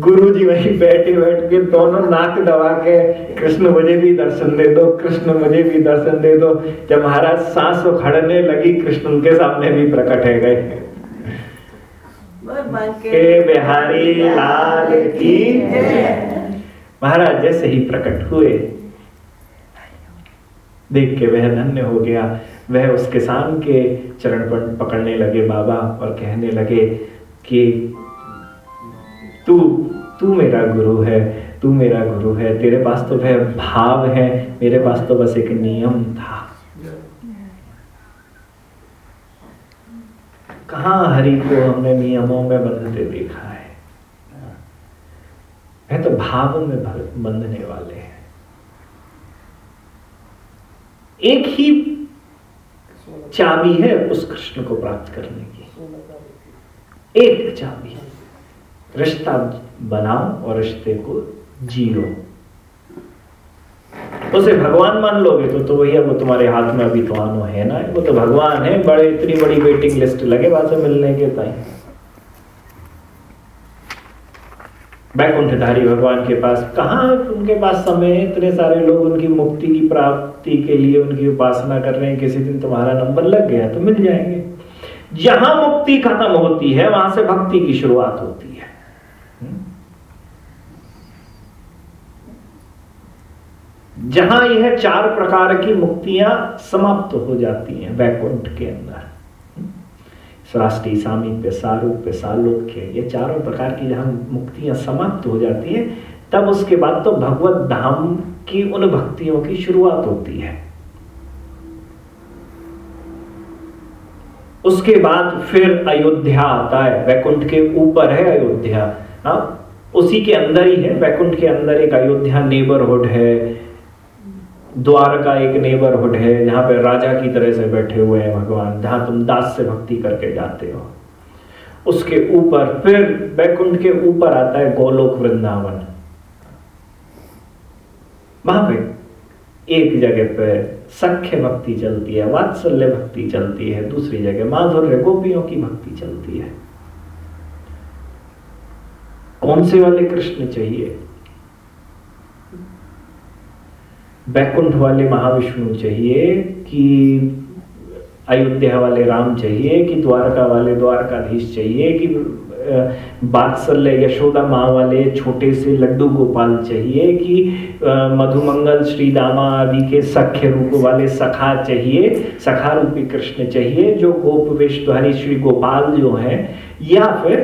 गुरु जी वहीं बैठे बैठ के दोनों नाक दबा के कृष्ण मुझे भी दर्शन दे दो कृष्ण मुझे भी दर्शन दे दो। जब महाराज सांस उखड़ने लगी कृष्ण उनके सामने भी प्रकट है गए। के बिहारी लाल की महाराज जैसे ही प्रकट हुए देख के वह धन्य हो गया। वह उस किसान के चरण पर पकड़ने लगे बाबा और कहने लगे कि तू तू मेरा गुरु है, तू मेरा गुरु है, तेरे पास तो वह भाव है, मेरे पास तो बस एक नियम था। कहा हरि को हमने नियमों में बंधते देखा है? वह तो भाव में बंधने वाले हैं। एक ही चाबी है उस कृष्ण को प्राप्त करने की। एक चाबी रिश्ता बनाओ और रिश्ते को जियो उसे भगवान मान लोगे तो तो भैया वो तुम्हारे हाथ में अभी तो आनो है ना। वो तो भगवान है, बड़े, इतनी बड़ी वेटिंग लिस्ट लगे से मिलने के ताई। बैकुंठधारी भगवान के पास, कहा उनके पास समय इतने सारे लोग उनकी मुक्ति की प्राप्ति के लिए उनकी उपासना कर रहे हैं, किसी दिन तुम्हारा नंबर लग गया तो मिल जाएँगे। जहाँ मुक्ति खत्म होती है, वहाँ से भक्ति की शुरुआत होती है। हम्म? जहाँ यह चार प्रकार की मुक्तियाँ समाप्त हो जाती हैं वैकुंठ के अंदर। सृष्टि सामीप्य सारूप्य सालोक्य ये चारों प्रकार की जहाँ मुक्तियाँ समाप्त हो जाती हैं, तब उसके बाद तो भगवत धाम की उन भक्तियों की शुरुआत होती है। उसके बाद फिर अयोध्या आता है। वैकुंठ के ऊपर है अयोध्या। हाँ उसी के अंदर ही है। वैकुंठ के अंदर एक अयोध्या नेबरहुड है। द्वारका एक नेबरहुड है, जहाँ पे राजा की तरह से बैठे हुए हैं भगवान, जहाँ तुम दास से भक्ति करके जाते हो। उसके ऊपर, फिर बैकुंठ के ऊपर आता है गोलोक वृंदावन। वहाँ पे एक जगह पे सख्य भक्ति चलती है, वात्सल्य भक्ति चलती है, दूसरी जगह माधुर्य गोपियों की भक्ति चलती है। कौन से वाले कृष्ण चाहिए? बैकुंठ वाले महाविष्णु चाहिए कि अयोध्या वाले राम चाहिए, कि द्वारका वाले द्वारकाधीश चाहिए, कि बात्सल्य यशोदा माँ वाले छोटे से लड्डू गोपाल चाहिए, कि मधुमंगल श्री दामा आदि के सख्य रूप वाले सखा चाहिए, सखा रूपी कृष्ण चाहिए, जो गोप विश्वहरी श्री गोपाल जो है, या फिर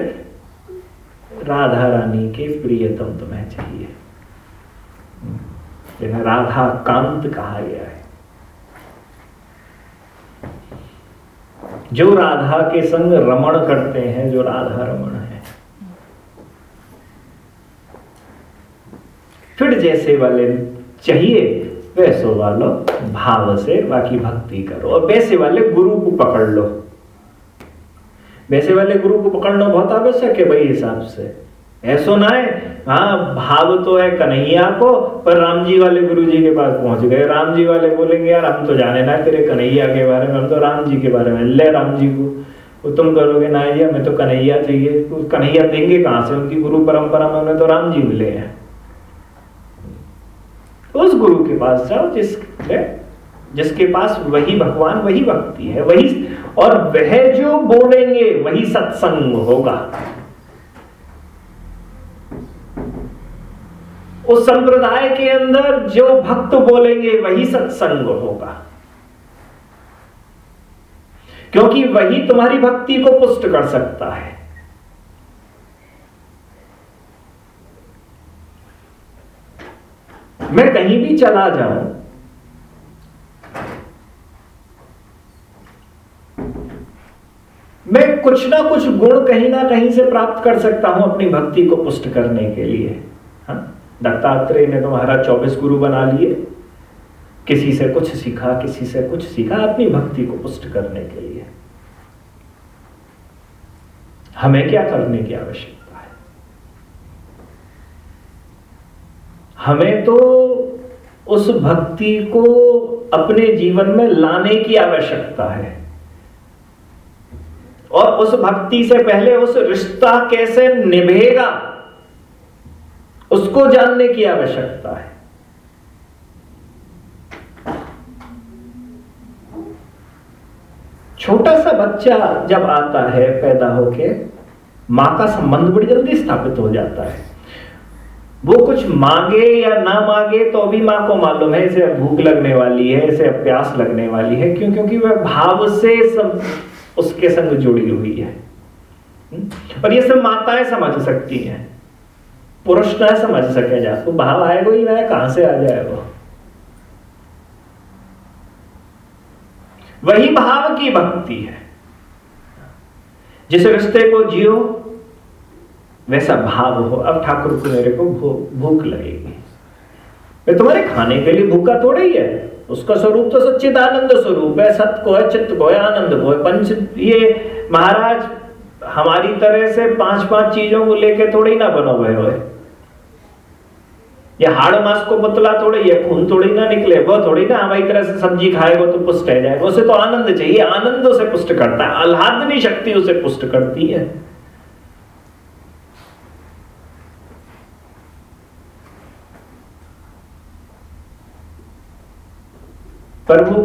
राधा रानी के प्रियतम तुम्हें चाहिए। जिन्हें राधा कांत कहा गया है। जो राधा के संग रमण करते हैं, जो राधा रमण है। फिर जैसे वाले चाहिए, वैसो वालो भाव से बाकी भक्ति करो। और वैसे वाले गुरु को पकड़ लो। वैसे वाले गुरु को पकड़ना बहुत आवश्यक है भाई हिसाब से। ऐसो ना है। हाँ भाव तो है कन्हैया को, पर राम जी वाले गुरु जी के पास पहुँच गए। राम जी वाले बोलेंगे, यार, हम तो जाने ना तेरे कन्हैया के बारे में, हम तो राम जी के बारे में। ले राम जी को। वो तुम करोगे, ना जी हमें तो कन्हैया चाहिए। तो कन्हैया देंगे कहाँ से? उनकी गुरु परंपरा में उन्हें तो राम जी मिले हैं। उस गुरु के पास जाओ, जिस जिसके पास वही भगवान, वही भक्ति है, वही, और वह जो बोलेंगे, वही सत्संग होगा। उस संप्रदाय के अंदर जो भक्त बोलेंगे, वही सत्संग होगा। क्योंकि वही तुम्हारी भक्ति को पुष्ट कर सकता है। मैं कहीं भी चला जाऊँ, मैं कुछ ना कुछ गुण कहीं ना कहीं से प्राप्त कर सकता हूँ अपनी भक्ति को पुष्ट करने के लिए। हाँ? दत्तात्रेय ने तो महाराज चौबीस गुरु बना लिए। किसी से कुछ सीखा, किसी से कुछ सीखा अपनी भक्ति को पुष्ट करने के लिए। हमें क्या करने की आवश्यकता है? हमें तो उस भक्ति को अपने जीवन में लाने की आवश्यकता है। और उस भक्ति से पहले उस रिश्ता कैसे निभेगा? उसको जानने की आवश्यकता है। छोटा सा बच्चा जब आता है पैदा होके, माँ का संबंध बड़ी जल्दी स्थापित हो जाता है। वो कुछ मांगे या ना मांगे तो अभी माँ को मालूम है, इसे भूख लगने वाली है, इसे प्यास लगने वाली है, क्यों? क्योंकि वह भाव से सब उसके संग जुड़ी हुई है। हम्म? और ये सब माताएँ समझ सकती हैं। पुरुष ना समझ सके जा तो भाव आएगा ही ना कहाँ से आ जाएगा? वही भाव की भक्ति है। जिस रिश्ते को जियो, वैसा भाव हो। अब ठाकुर को मेरे को भूख लगेगी। मैं तुम्हारे खाने के लिए भूखा थोड़ा ही है। उसका स्वरूप तो सच्चिद आनंद स्वरूप है। सत्य को है, चित्त को है, आनंद को है। पंच, ये महाराज हमारी तरह से पाँच पाँच चीज़ों को लेके थोड़ी ना बनो हुए। ये हाड़ मास को पतला थोड़ी ये खून थोड़ी ना निकले, वो थोड़ी ना हमारी तरह से सब्ज़ी खाएगा तो पुष्ट रह जाएगा। उसे तो आनंद चाहिए आनंद उसे पुष्ट करता है, आह्लादनी शक्ति उसे पुष्ट करती है। पर वो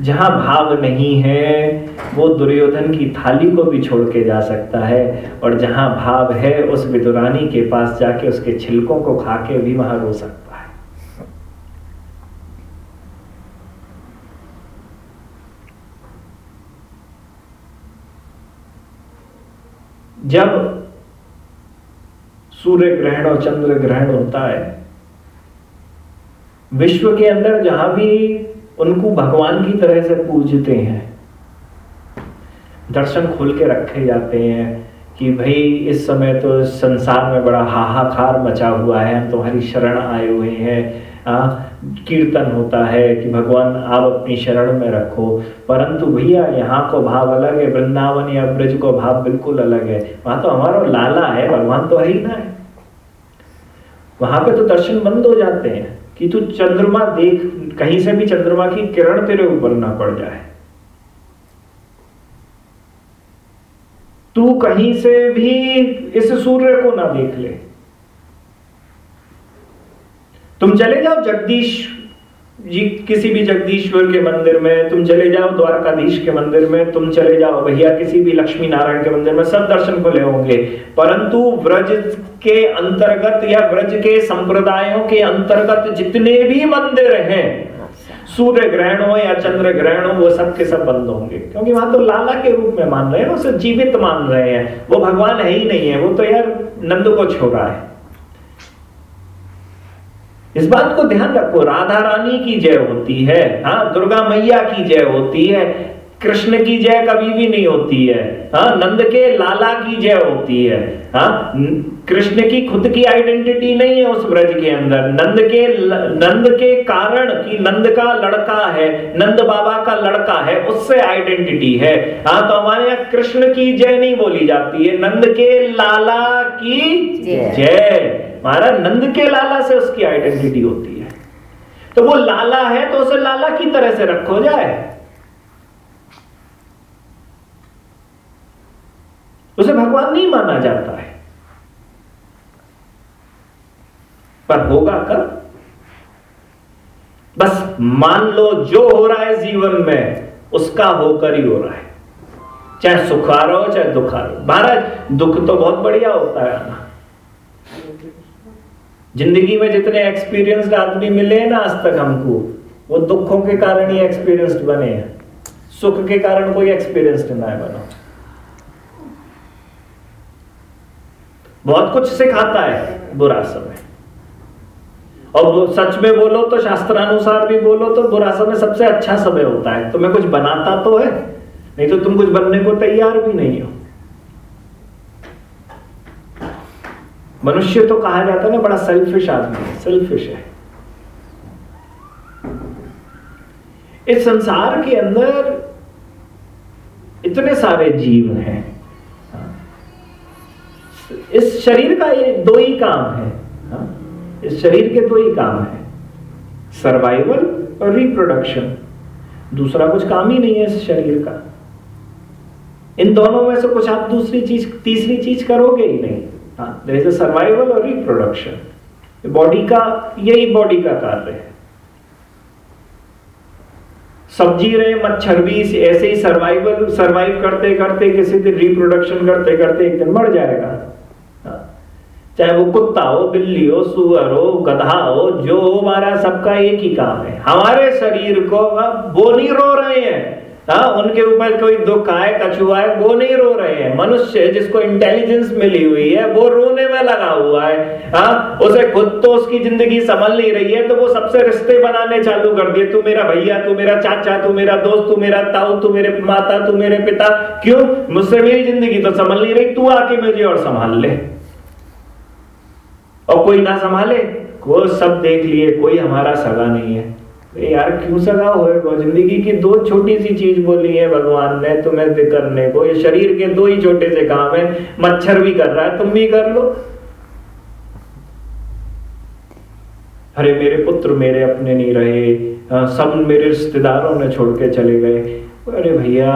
जहाँ भाव नहीं है, वो दुर्योधन की थाली को भी छोड़ के जा सकता है। और जहाँ भाव है, उस विदुरानी के पास जाके उसके छिलकों को खा के भी वहाँ रो सकता है। जब सूर्य ग्रहण और चंद्र ग्रहण होता है, विश्व के अंदर जहाँ भी उनको भगवान की तरह से पूजते हैं। दर्शन खोल के रखे जाते हैं कि भाई, इस समय तो संसार में बड़ा हाहाकार मचा हुआ है, हम तुम्हारी शरण आए हुए हैं। कीर्तन होता है कि भगवान, आप अपनी शरण में रखो। परंतु भैया, यहाँ को भाव अलग है, वृंदावन या ब्रज को भाव बिल्कुल अलग है। वहाँ तो हमारा लाला है, भगवान तो है ही ना। है वहाँ पे तो दर्शन बंद हो जाते हैं। कि तू चंद्रमा देख, कहीं से भी चंद्रमा की किरण तेरे ऊपर ना पड़ जाए। तू कहीं से भी इस सूर्य को ना देख ले। तुम चले जाओ जगदीश जी, किसी भी जगदीश्वर के मंदिर में, तुम चले जाओ द्वारकाधीश के मंदिर में, तुम चले जाओ भैया किसी भी लक्ष्मी नारायण के मंदिर में, सब दर्शन खुले होंगे। परंतु व्रज के अंतर्गत या व्रज के संप्रदायों के अंतर्गत जितने भी मंदिर हैं, सूर्य ग्रहण हो या चंद्र ग्रहण हो, वो सब के सब बंद होंगे। क्योंकि वहाँ तो लाला के रूप में मान रहे हैं उसे जीवित मान रहे हैं। वो भगवान है ही नहीं है, वो तो यार नंद को छोड़ा है। इस बात को ध्यान रखो राधा रानी की जय होती है हाँ दुर्गा मैया की जय होती है कृष्ण की जय कभी भी नहीं होती है हाँ नंद के लाला की जय होती है हाँ कृष्ण की खुद की आइडेंटिटी नहीं है उस ब्रज के अंदर नंद के नंद के कारण कि नंद का लड़का है नंद बाबा का लड़का है उससे आइडेंटिटी है हाँ तो हमारे यहाँ कृष्ण की जय नहीं बोली जाती है नंद के लाला की जय। महाराज, नंद के लाला से उसकी आइडेंटिटी होती है। तो वो लाला है तो उसे लाला की तरह से रखो जाए। उसे भगवान नहीं माना जाता है। पर होगा कब? बस मान लो जो हो रहा है जीवन में, उसका होकर ही हो रहा है। चाहे सुखा रहो चाहे दुखा रहो महाराज, दुख तो बहुत बढ़िया होता है ना? ज़िंदगी में जितने एक्सपीरियंस्ड आदमी मिले हैं ना आज तक हमको, वो दुखों के कारण ही एक्सपीरियंस्ड बने हैं। सुख के कारण कोई एक्सपीरियंस्ड ना बनो। बहुत कुछ सिखाता है बुरा समय। और सच में बोलो तो शास्त्रानुसार भी बोलो तो बुरा समय सबसे अच्छा समय होता है। तुम्हें कुछ बनाता तो है, नहीं तो तुम कुछ बनने को तैयार भी नहीं हो। मनुष्य तो कहा जाता है ना, बड़ा सेल्फिश आदमी है सेल्फिश है। इस संसार के अंदर इतने सारे जीव हैं। इस शरीर का ये दो ही काम है इस शरीर के दो ही काम है सर्वाइवल और रिप्रोडक्शन दूसरा कुछ काम ही नहीं है इस शरीर का। इन दोनों में से कुछ आप दूसरी चीज़, तीसरी चीज़ करोगे ही नहीं। हाँ सर्वाइवल और रिप्रोडक्शन बॉडी का, यही बॉडी का कार्य है। सब्ज़ी रहे मच्छर भी ऐसे ही सर्वाइवल सर्वाइव करते करते, किसी दिन रिप्रोडक्शन करते करते एक दिन मर जाएगा। चाहे वो कुत्ता हो, बिल्ली हो, सुअर हो, गधा हो, जो हो हमारा सबका एक ही काम है। हमारे शरीर को वो नहीं रो रहे हैं। हाँ उनके ऊपर कोई दुख आए कछुआ है वो नहीं रो रहे हैं। मनुष्य जिसको इंटेलिजेंस मिली हुई है, वो रोने में लगा हुआ है। हाँ उसे खुद तो उसकी ज़िंदगी संभल नहीं रही है तो वो सबसे रिश्ते बनाने चालू कर दिए। तू मेरा भैया, तू मेरा चाचा, तू मेरा दोस्त, तू मेरा ताऊ, तू मेरे माता, तू मेरे पिता। क्यों? मुझसे मेरी ज़िंदगी तो संभल नहीं रही, तू आके मुझे और संभाल ले। और कोई ना संभाले, वो सब देख लिए, कोई हमारा सगा नहीं है। यार, क्यों सगा हो? ज़िंदगी की दो छोटी सी चीज़ बोली है भगवान ने, तुम्हें करने को। ये शरीर के दो ही छोटे से काम है, मच्छर भी कर रहा है, तुम भी कर लो। अरे, मेरे पुत्र मेरे अपने नहीं रहे। सब मेरे रिश्तेदारों ने छोड़ के चले गए। अरे भैया,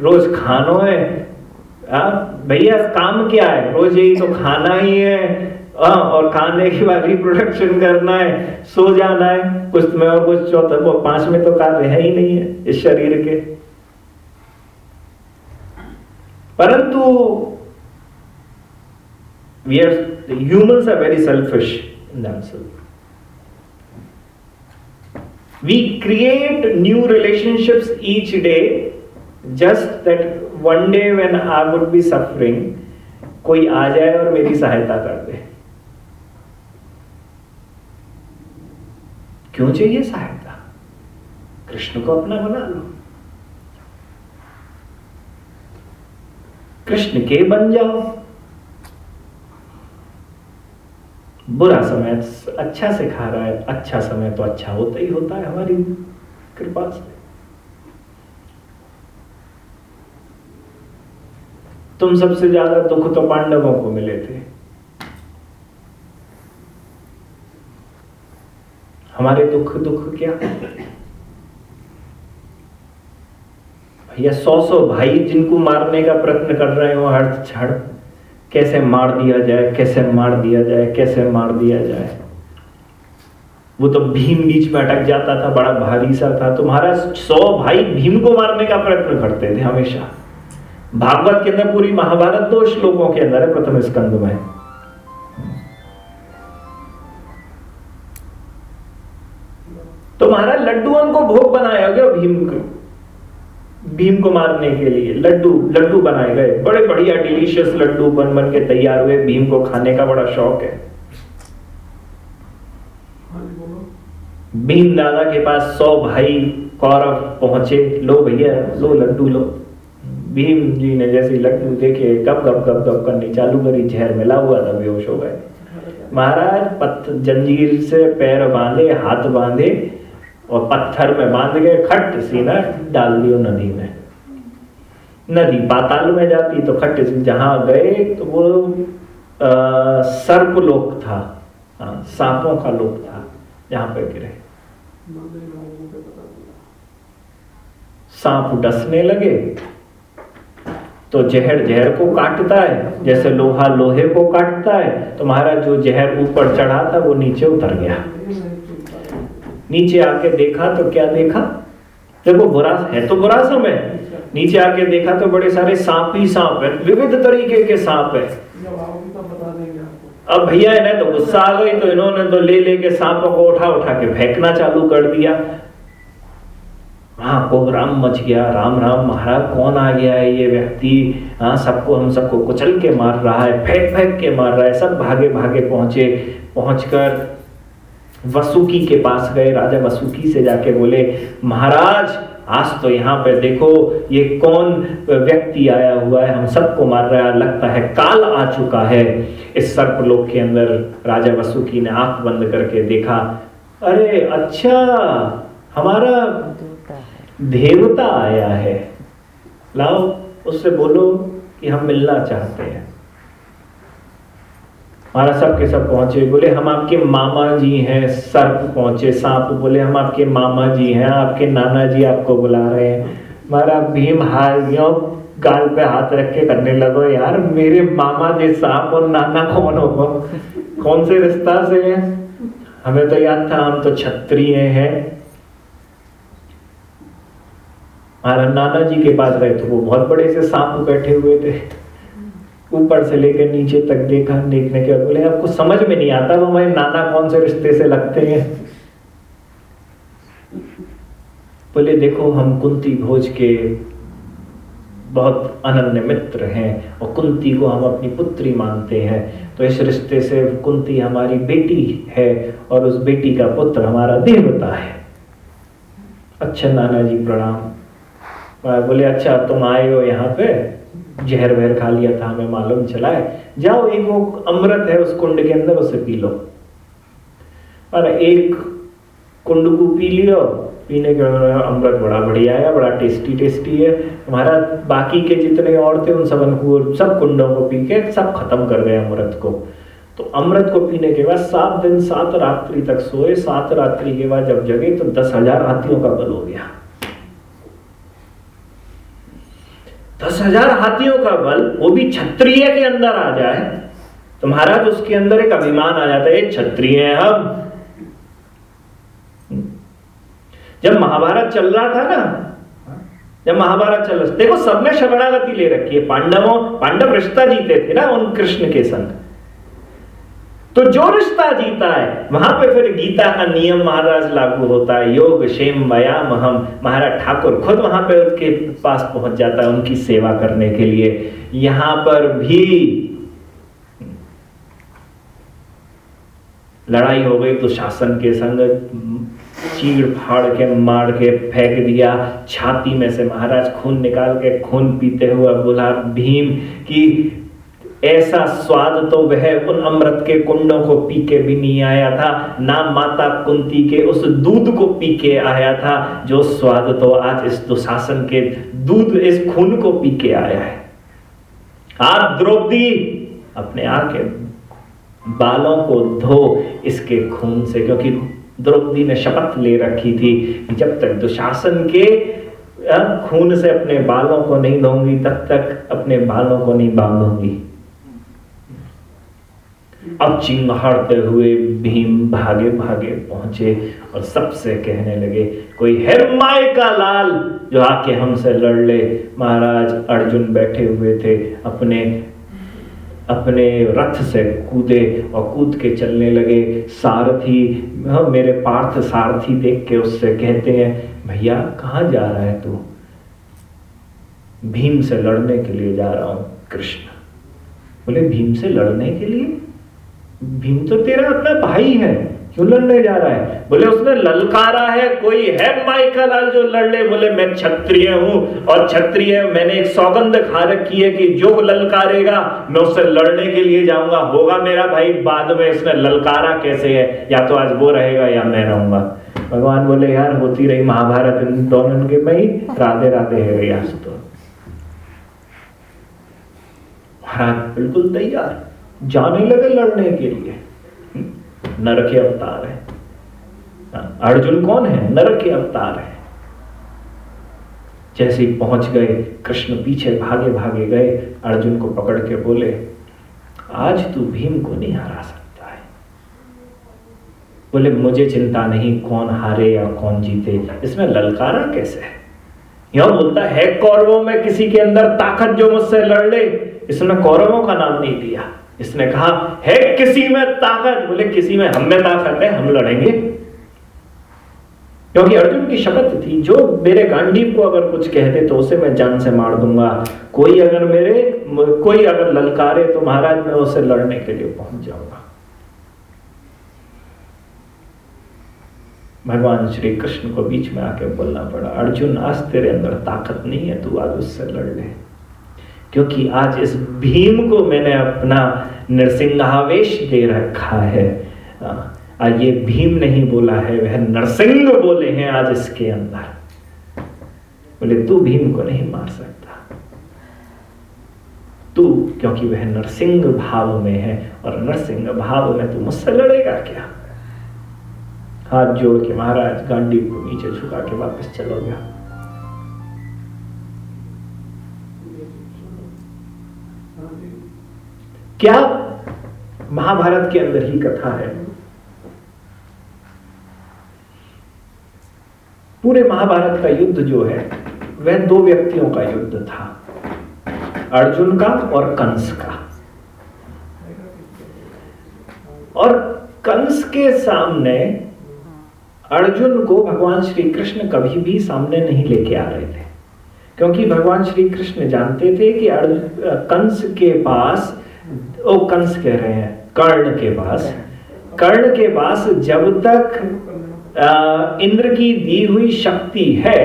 रोज खानो है, भैया, काम क्या है? रोज यही तो खाना ही है। आ, और खाने के बाद रिप्रोडक्शन करना है सो जाना है। कुछ में और कुछ चौथा वो पाँच में तो कार्य है ही नहीं है इस शरीर के। परंतु we are humans are very selfish in we create new relationships each day just that one day when I would be suffering कोई आ जाए और मेरी सहायता कर दे। क्यों चाहिए सहायता? कृष्ण को अपना बना लो। कृष्ण के बन जाओ। बुरा समय अच्छा से खा रहा है अच्छा समय तो अच्छा होता ही होता है हमारी कृपा से। तुम सबसे ज़्यादा दुख तो पांडवों को मिले थे। हमारे दुख दुख क्या? भैया सौ सौ भाई जिनको मारने का प्रयत्न कर रहे हो, हर छड़ कैसे मार दिया जाए, कैसे मार दिया जाए, कैसे मार दिया जाए? वो तो भीम बीच में अटक जाता था, बड़ा भारी सा था। तुम्हारा सौ भाई भीम को मारने का प्रयत्न करते थे हमेशा। भागवत के अंदर पूरी महाभारत दो श्लोकों के अंदर है, प्रथम स्कंद में। तो महाराज लड्डुओं को भोग बनाया गया भीम को। भीम को मारने के लिए लड्डू लड्डू बनाए गए। बड़े बढ़िया डिलीशियस लड्डू बन बन के तैयार हुए। भीम को खाने का बड़ा शौक है। भीम दादा के पास सौ भाई कौरव पहुँचे। लो भैया, लो लड्डू, लो। भीम जी ने जैसे लड्डू देखे, गप गप गप गप करनी चालू करी। जहर मिला हुआ था, बेहोश हो गए। महाराज पत्थ जंजीर से पैर बांधे, हाथ बांधे और पत्थर में बाँध गए खट सीना डाल दियो नदी में। नदी पाताल में जाती तो खट जहाँ गए तो वो सर्प लोक था। हाँ, सांपों का लोक था जहाँ पे गिरे। सांप डसने लगे तो जहर जहर को काटता है। जैसे लोहा लोहे को काटता है तो महाराज जो जहर ऊपर चढ़ा था वो नीचे उतर गया। नीचे आके देखा तो क्या देखा? देखो, बुरा है तो बुरा समय नीचे आके देखा तो बड़े सारे सांप ही सांप है, विविध तरीके के सांप है। अब भैया इन्हें तो गुस्सा आ गई तो इन्होंने तो ले लेके सांपों को उठा उठा के फेंकना चालू कर दिया। हाँ को राम मच गया। राम राम, महाराज, कौन आ गया है ये व्यक्ति? हाँ सबको, हम सबको कुचल के मार रहा है, फेंक फेंक के मार रहा है। सब भागे भागे पहुँचे, पहुंचकर वसुकी के पास गए। राजा वसुकी से जाके बोले, महाराज, आज तो यहाँ पे देखो, ये कौन व्यक्ति आया हुआ है? हम सबको मार रहा है, लगता है काल आ चुका है। इस सर्पलोक के अंदर राजा वसुकी ने आँख बंद करके देखा, अरे अच्छा हमारा देवता आया है। लाओ, उससे बोलो कि हम मिलना चाहते हैं। महाराज सब के सब पहुँचे। बोले, हम आपके मामा जी हैं। सर्प पहुँचे, सांप बोले, हम आपके मामा जी हैं, आपके नाना जी आपको बुला रहे हैं। महाराज, भीम हार गाल पे हाथ रख के करने लगो, यार, मेरे मामा जी सांप और नाना कौन हो? कौन से रिश्ता से है? हमें तो याद था, हम तो क्षत्रिय हैं। महाराज, नाना जी के पास गए थे वो बहुत बड़े से सांप बैठे हुए थे। ऊपर से लेकर नीचे तक देखा, देखने के बाद बोले, आपको समझ में नहीं आता वो हमारे नाना कौन से रिश्ते से लगते हैं? बोले, देखो, हम कुंती भोज के बहुत अनन्य मित्र हैं और कुंती को हम अपनी पुत्री मानते हैं। तो इस रिश्ते से कुंती हमारी बेटी है और उस बेटी का पुत्र हमारा देवता है। अच्छा नाना जी प्रणाम। बोले अच्छा तुम आए हो यहाँ पे? जहर वहर खा लिया था, हमें मालूम चला है। जाओ, एक वो अमृत है उस कुंड के अंदर, उसे पी लो। और एक कुंड को पी लियो। पीने के बाद अमृत बड़ा बढ़िया है बड़ा टेस्टी टेस्टी है। हमारा बाकी के जितने और थे, उन सबको, सब कुंडों को पी के सब खत्म कर गए अमृत को। तो अमृत को पीने के बाद सात दिन, सात रात्रि तक सोए। सात रात्रि के बाद जब जगे तो दस हज़ार हाथियों का बल हो गया। दस हज़ार हाथियों का बल, वो भी क्षत्रिय के अंदर आ जाए तो महाराज उसके अंदर एक अभिमान आ जाता है क्षत्रिय है हम। जब महाभारत चल रहा था ना, जब महाभारत चल रहा देखो सब में शरणागति ले रखी है, पांडवों, पांडव रिश्ता जीते थे ना उन कृष्ण के संग। तो जो रिश्ता जीता है, वहाँ पे फिर गीता का नियम महाराज लागू होता है, योग शेम व्यायाम हम महाराज ठाकुर खुद वहाँ पे उसके पास पहुँच जाता है उनकी सेवा करने के लिए। यहाँ पर भी लड़ाई हो गई तो शासन के संग चीड़ फाड़ के, मार के फेंक दिया। छाती में से महाराज खून निकाल के खून पीते हुए बोला, भीम, की ऐसा स्वाद तो वह उन अमृत के कुंडों को पी के भी नहीं आया था, ना माता कुंती के उस दूध को पी के आया था, जो स्वाद तो आज इस दुशासन के दूध, इस खून को पी के आया है। आप द्रौपदी, अपने आके बालों को धो इसके खून से, क्योंकि द्रौपदी ने शपथ ले रखी थी कि जब तक दुशासन के खून से अपने बालों को नहीं धोंगी तब तक अपने बालों को नहीं बांधूँगी। अब चिंगाड़ते हुए भीम भागे भागे पहुँचे और सबसे कहने लगे कोई है माए का लाल जो आके हमसे लड़ ले? महाराज अर्जुन बैठे हुए थे अपने अपने रथ से कूदे और कूद के चलने लगे। सारथी हाँ, मेरे पार्थ सारथी देख के उससे कहते हैं भैया कहाँ जा रहा है तू? भीम से लड़ने के लिए जा रहा हूँ कृष्ण। बोले भीम से लड़ने के लिए? भीम तो तेरा अपना भाई है, क्यों लड़ने जा रहा है? बोले, उसने ललकारा है, कोई है माइका लाल जो लड़ ले बोले, मैं क्षत्रिय हूँ, और क्षत्रिय, मैंने एक सौगंध खा रखी है कि जो ललकारेगा, मैं उससे लड़ने के लिए जाऊँगा। होगा मेरा भाई, बाद में इसने ललकारा कैसे है? या तो आज वो रहेगा या मैं रहूँगा। भगवान बोले, यार, होती रही महाभारत इन दोनों के में ही, राधे राधे है तो। महाराज, बिल्कुल तैयार। जाने लगे लड़ने के लिए। नर के अवतार है। अर्जुन कौन है? नर के अवतार है। जैसे ही पहुँच गए, कृष्ण पीछे भागे भागे गए, अर्जुन को पकड़ के बोले, आज तू भीम को नहीं हरा सकता है। बोले, मुझे चिंता नहीं कौन हारे या कौन जीते। इसमें ललकारा कैसे है? यह बोलता है, कौरवों में किसी के अंदर ताकत जो मुझसे लड़ ले इसमें कौरवों का नाम नहीं लिया। इसने कहा, है, किसी में ताकत? बोले, किसी में हम में ताकत है, हम लड़ेंगे। क्योंकि अर्जुन की शपथ थी, जो मेरे गांडीव को अगर कुछ कहते तो उसे मैं जान से मार दूँगा। कोई अगर मेरे, कोई अगर ललकारे तो महाराज मैं उसे लड़ने के लिए पहुँच जाऊँगा। भगवान श्री कृष्ण को बीच में आके बोलना पड़ा, अर्जुन, आज तेरे अंदर ताकत नहीं है, तू आज उससे लड़ ले। क्योंकि आज इस भीम को मैंने अपना नरसिंहावेश दे रखा है। आज ये भीम नहीं बोला है, वह नरसिंह बोले हैं आज इसके अंदर। बोले, तू भीम को नहीं मार सकता। तू, क्योंकि वह नरसिंह भाव में है, और नरसिंह भाव में तू मुझसे लड़ेगा क्या? हाथ जोड़ के महाराज गांडी को नीचे झुका के वापस चलो क्या महाभारत के अंदर ही कथा है? पूरे महाभारत का युद्ध जो है, वह दो व्यक्तियों का युद्ध था, अर्जुन का और कंस का। और कंस के सामने अर्जुन को भगवान श्री कृष्ण कभी भी सामने नहीं लेके आ रहे थे, क्योंकि भगवान श्री कृष्ण जानते थे कि कंस के पास ओ कंस कह रहे हैं, कर्ण के पास कर्ण के पास जब तक इंद्र की दी हुई शक्ति है,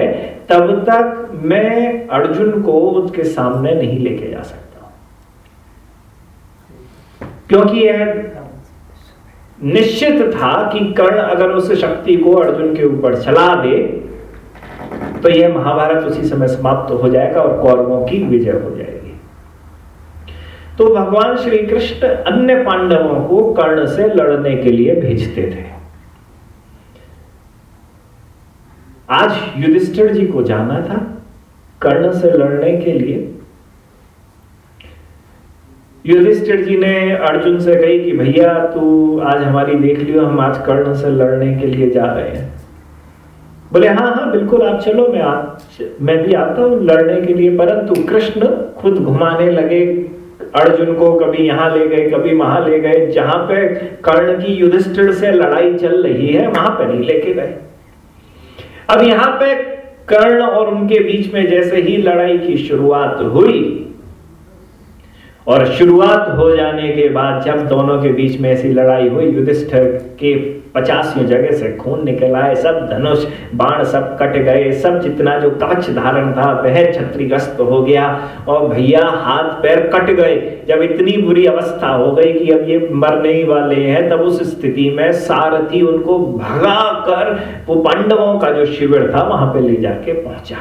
तब तक मैं अर्जुन को उसके सामने नहीं लेके जा सकता। क्योंकि यह निश्चित था कि कर्ण अगर उस शक्ति को अर्जुन के ऊपर चला दे तो यह महाभारत उसी समय समाप्त हो जाएगा और कौरवों की विजय हो जाएगी। तो भगवान श्री कृष्ण अन्य पांडवों को कर्ण से लड़ने के लिए भेजते थे। आज युधिष्ठिर जी को जाना था कर्ण से लड़ने के लिए। युधिष्ठिर जी ने अर्जुन से कही कि भैया तू आज हमारी देख लियो हम आज कर्ण से लड़ने के लिए जा रहे हैं। बोले हाँ हाँ बिल्कुल आप चलो मैं आ, मैं भी आता हूँ लड़ने के लिए परंतु कृष्ण खुद घुमाने लगे अर्जुन को कभी यहाँ ले गए, कभी वहाँ ले गए, जहाँ पे कर्ण की युधिष्ठिर से लड़ाई चल रही है, वहाँ पर नहीं लेके गए। अब यहाँ पे कर्ण और उनके बीच में जैसे ही लड़ाई की शुरुआत हुई, और शुरुआत हो जाने के बाद जब दोनों के बीच में ऐसी लड़ाई हुई, युधिष्ठिर के पचासियों जगह से खून निकल आए सब धनुष, बाण सब कट गए, सब जितना जो कवच धारण था, वह छत्रीग्रस्त हो गया। और भैया, हाथ पैर कट गए। जब इतनी बुरी अवस्था हो गई कि अब ये मरने ही वाले हैं, तब उस स्थिति में सारथी उनको भगा कर वो पांडवों का जो शिविर था, वहाँ पे ले जाके पहुँचा।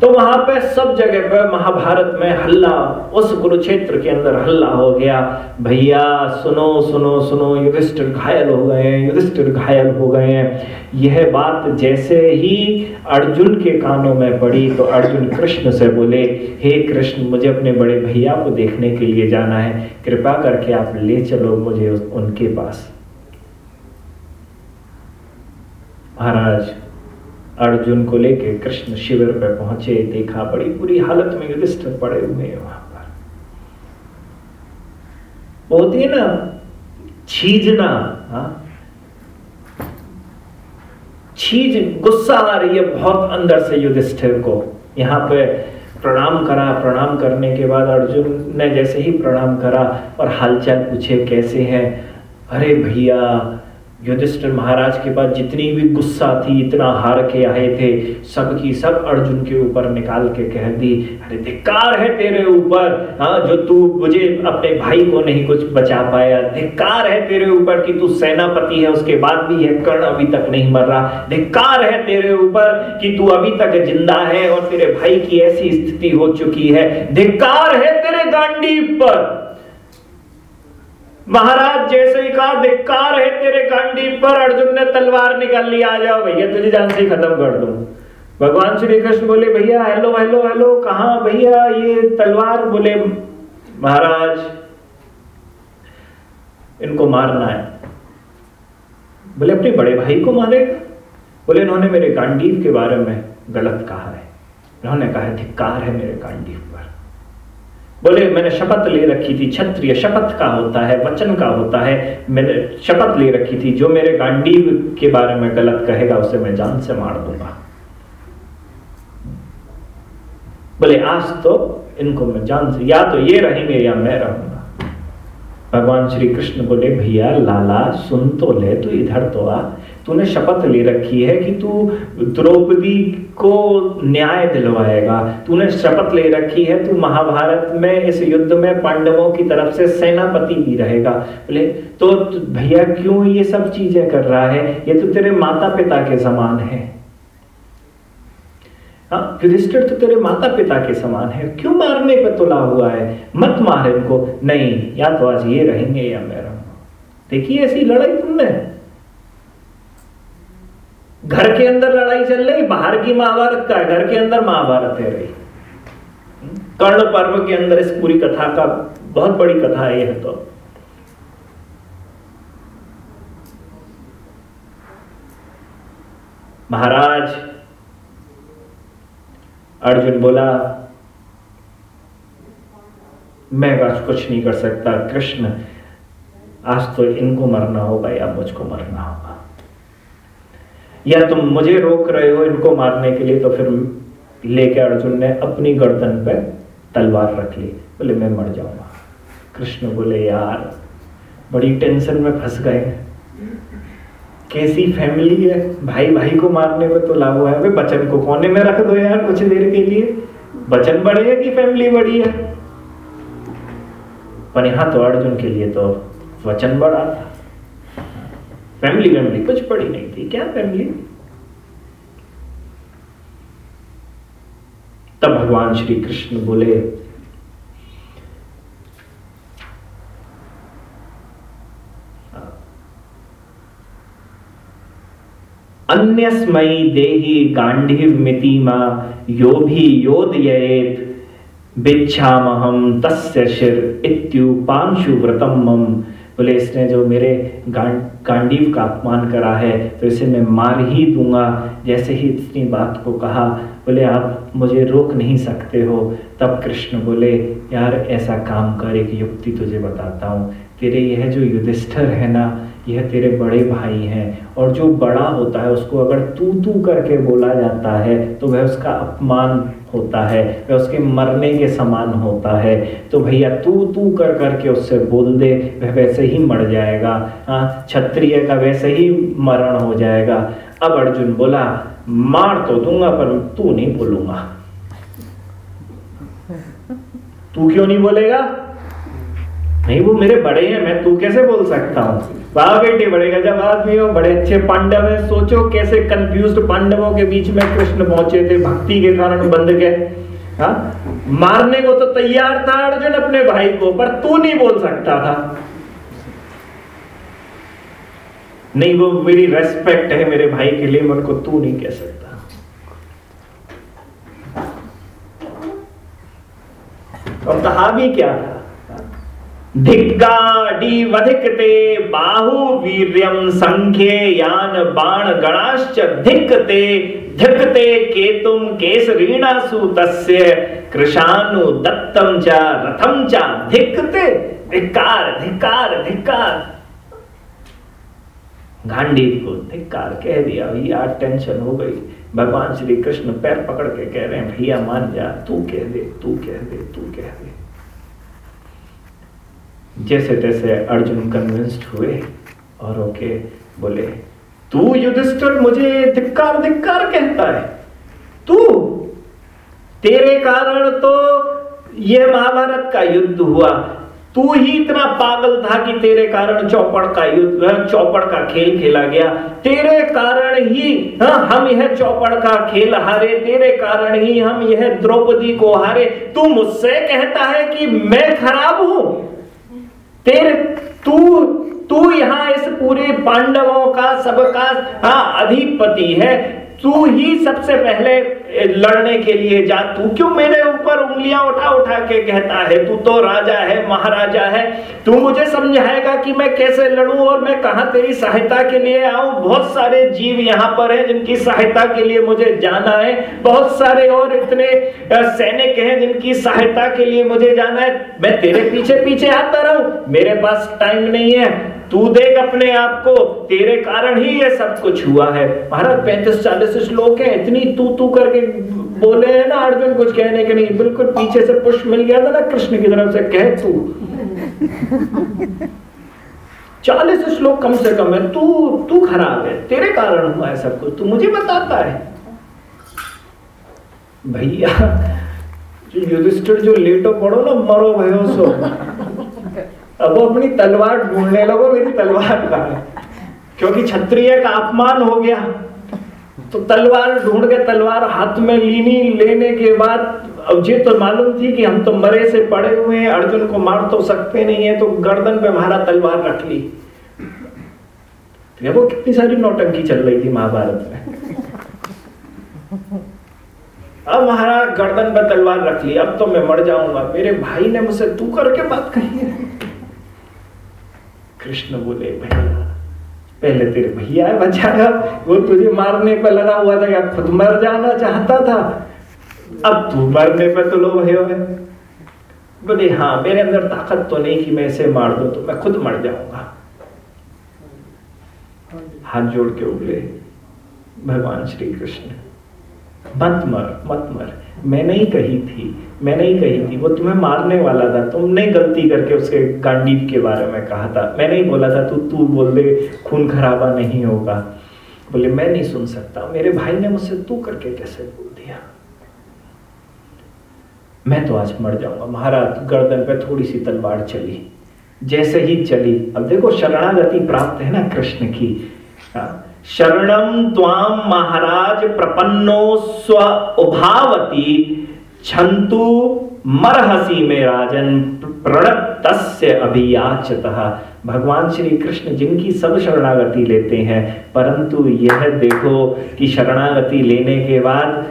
तो वहाँ पे सब जगह पे महाभारत में हल्ला, उस कुरुक्षेत्र के अंदर हल्ला हो गया। भैया, सुनो सुनो सुनो, युधिष्ठिर घायल हो गए हैं, युधिष्ठिर घायल हो गए हैं। यह बात जैसे ही अर्जुन के कानों में पड़ी तो अर्जुन कृष्ण से बोले, हे कृष्ण, मुझे अपने बड़े भैया को देखने के लिए जाना है। कृपा करके आप ले चलो मुझे उनके पास। महाराज अर्जुन को लेके कृष्ण शिविर पर पहुँचे, देखा बड़ी बुरी हालत में युधिष्ठिर पड़े हुए हैं वहाँ पर। होती है ना, छीजना छीज, गुस्सा आ रही है बहुत अंदर से युधिष्ठिर को। यहाँ पे प्रणाम करा, प्रणाम करने के बाद अर्जुन ने जैसे ही प्रणाम करा और हालचाल पूछे, कैसे हैं? अरे भैया युधिष्ठिर महाराज के पास जितनी भी गुस्सा थी, इतना हार के आए थे। सबकी सब अर्जुन के ऊपर निकाल के कह दी, अरे धिक्कार है तेरे ऊपर। हाँ जो तू मुझे अपने भाई को नहीं कुछ बचा पाया। धिक्कार है तेरे ऊपर कि तू सेनापति है, उसके बाद भी है कर्ण अभी तक नहीं मर रहा। धिक्कार है तेरे ऊपर कि तू अभी तक ज़िंदा है और तेरे भाई की ऐसी स्थिति हो चुकी है। धिक्कार है तेरे गांडी पर। महाराज, जैसे ही कहा, धिक्कार है तेरे कांडी पर, अर्जुन ने तलवार निकाल ली, आ जाओ भैया, तुझे जान से खत्म कर दू। भगवान श्री कृष्ण बोले, भैया हेलो हेलो हेलो कहा भैया ये तलवार? बोले, महाराज, इनको मारना है। बोले, अपने बड़े भाई को मारेगा बोले, इन्होंने मेरे गांडीव के बारे में गलत कहा है। इन्होंने कहा धिक्कार है मेरे गांडीव पर। बोले, मैंने शपथ ले रखी थी, क्षत्रिय शपथ का होता है, वचन का होता है। मैंने शपथ ले रखी थी, जो मेरे गांडीव के बारे में गलत कहेगा, उसे मैं जान से मार दूँगा। बोले, आज तो इनको मैं जान से, या तो ये रहेंगे या मैं रहूँगा। भगवान श्री कृष्ण बोले, भैया, लाला, सुन तो ले तो इधर तो आ। तूने शपथ ले रखी है कि तू द्रौपदी को न्याय दिलवाएगा। तूने शपथ ले रखी है, तू महाभारत में, इस युद्ध में पांडवों की तरफ़ से सेनापति भी रहेगा। बोले तो भैया क्यों ये सब चीज़ें कर रहा है? ये तो तेरे माता पिता के समान है। हाँ युधिष्ठिर तो तेरे माता पिता के समान है। क्यों मारने पर तुला हुआ है? मत मार इनको। नहीं, या तो आज ये रहेंगे या मैं रहूँगा देखिए, ऐसी लड़ाई तुमने। घर के अंदर लड़ाई चल रही, बाहर की महाभारत का, घर के अंदर महाभारत है रही कर्ण पर्व के अंदर इस पूरी कथा का, बहुत बड़ी कथा है यह तो। महाराज, अर्जुन बोला, मैं आज कुछ नहीं कर सकता, कृष्ण, आज तो इनको मरना होगा या मुझको मरना होगा। या तुम मुझे रोक रहे हो इनको मारने के लिए तो फिर लेके अर्जुन ने अपनी गर्दन पे तलवार रख ली। बोले, मैं मर जाऊँगा। कृष्ण बोले, यार, बड़ी टेंशन में फंस गए कैसी फैमिली है? भाई भाई को मारने पे तो ला हुआ है बचन को कोने में रख दो यार कुछ देर के लिए। बचन बड़े है कि फैमिली बड़ी है? पर यहाँ तो अर्जुन के लिए तो वचन बड़ा था। फैमिली फैमिली कुछ बड़ी नहीं थी। क्या फैमिली तब भगवान श्री कृष्ण बोले अन्यस्मयी देही गांडीव मितिमा यो भी योदयेत बिच्छामहम तस्य शिर इत्युपांशु व्रतम मम। बोले, इसने जो मेरे गांडीव का अपमान करा है तो इसे मैं मार ही दूँगा। जैसे ही इतनी बात को कहा, बोले, आप मुझे रोक नहीं सकते हो। तब कृष्ण बोले, यार, ऐसा काम कर, एक युक्ति तुझे बताता हूँ। तेरे यह जो युधिष्ठर है ना, यह तेरे बड़े भाई हैं, और जो बड़ा होता है, उसको अगर तू तू करके बोला जाता है तो वह उसका अपमान होता है वह उसके मरने के समान होता है तो भैया तू तू कर करके उससे बोल दे, वह वैसे ही मर जाएगा। हाँ क्षत्रिय का वैसे ही मरण हो जाएगा। अब अर्जुन बोला, मार तो दूँगा, पर तू नहीं बोलूँगा। तू क्यों नहीं बोलेगा? नहीं, वो मेरे बड़े हैं, मैं तू कैसे बोल सकता हूँ? वाह बेटे बढ़ेगा जब आदमी हो, बड़े अच्छे पांडव है। सोचो कैसे कंफ्यूज पांडवों के बीच में कृष्ण पहुँचे थे, भक्ति के कारण बंद गए हाँ? मारने को तो तैयार था अर्जुन अपने भाई को, पर तू नहीं बोल सकता था। नहीं, वो मेरी रेस्पेक्ट है मेरे भाई के लिए, मैं उनको तू नहीं कह सकता। और कहा भी क्या था? धिक्काडी वधिकते बाहु वीर्यम संख्ये यान बाण गणाश्च धिक्कते धिक्कते केतुम केसरीणासु तस्य कृशानु दत्तम च च धिक्कते। धिक्कार धिक्कार धिक्कार। गांडी को धिक्कार कह दिया, भैया, टेंशन हो गई। भगवान श्री कृष्ण पैर पकड़ के कह रहे हैं, भैया, मान जा, तू कह दे, तू कह दे, तू कह दे। जैसे तैसे अर्जुन कन्विंस्ड हुए और ओके बोले तू युधिष्ठिर मुझे धिक्कार धिक्कार कहता है। तू तेरे कारण तो यह महाभारत का युद्ध हुआ। तू ही इतना पागल था कि तेरे कारण चौपड़ का युद्ध चौपड़ का खेल खेला गया। तेरे कारण ही हाँ, हम यह चौपड़ का खेल हारे। तेरे कारण ही हम यह द्रौपदी को हारे। तू मुझसे कहता है कि मैं खराब हूँ। तेरे तू तू यहाँ इस पूरे पांडवों का सबका हाँ अधिपति है। तू ही सबसे पहले लड़ने के लिए जा। तू क्यों मेरे ऊपर उंगलियाँ उठा उठा के कहता है? तू तो राजा है, महाराजा है। तू मुझे समझाएगा कि मैं कैसे लड़ूं और मैं कहा तेरी सहायता के लिए आऊँ? बहुत सारे जीव यहाँ पर हैं जिनकी सहायता के लिए मुझे जाना है। बहुत सारे और इतने सैनिक हैं जिनकी सहायता के लिए मुझे जाना है। मैं तेरे पीछे पीछे आता रहूँ। मेरे पास टाइम नहीं है। तू देख अपने आप को, तेरे कारण ही ये सब कुछ हुआ है। महाराज, पैंतीस, चालीस श्लोक है, इतनी तू तू करके बोले है ना अर्जुन कुछ कहने के नहीं। बिल्कुल पीछे से पुष्प मिल गया था ना कृष्ण की तरफ़ से, कह तू। चालीस श्लोक कम से कम है, तू तू खराब है, तेरे कारण हुआ है सब कुछ, तू मुझे बताता है। भैया युधिष्ठिर जो लेटो पड़ो ना, मरो भयो सो। अब वो अपनी तलवार ढूँढने लगो, मेरी तलवार क्योंकि क्षत्रिय का अपमान हो गया। तो तलवार ढूंढ के तलवार हाथ में लीनी, लेने के बाद अब तो मालूम थी कि हम तो मरे से पड़े हुए हैं, अर्जुन को मार तो सकते नहीं है तो गर्दन पे हमारा तलवार रख ली। देखो कितनी सारी नौटंकी चल रही थी महाभारत में। अब महाराज गर्दन पर तलवार रख ली, अब तो मैं मर जाऊँगा। मेरे भाई ने मुझसे तू करके बात कही है। कृष्ण बोले, भैया, पहले तेरे भैया बचाया वो तुझे मारने पर लगा हुआ था खुद मर जाना चाहता था? अब तू मरने पर तो लो भयो बोले हाँ मेरे अंदर ताकत तो नहीं कि मैं इसे मार दू तो मैं खुद मर जाऊँगा। हाथ जोड़ के उगले भगवान श्री कृष्ण। मत मर मत मर। मैं नहीं कही थी मैं नहीं कही थी वो तुम्हें मारने वाला था तुमने गलती करके उसके गांडीव के बारे में कहा था। मैं नहीं बोला था तू तू बोल दे खून खराबा नहीं होगा। बोले मैं नहीं सुन सकता मेरे भाई ने मुझसे तू करके कैसे बोल दिया? मैं तो आज मर जाऊँगा। महाराज गर्दन पे थोड़ी सी तलवार चली जैसे ही चली। अब देखो शरणागति प्राप्त है ना कृष्ण की। हाँ, शरणम त्वाम महाराज प्रपन्नो स्व उभावती। छंतु मरहसी में राजन प्रणत अभियाचत। भगवान श्री कृष्ण जिनकी सब शरणागति लेते हैं, परंतु यह देखो कि शरणागति लेने के बाद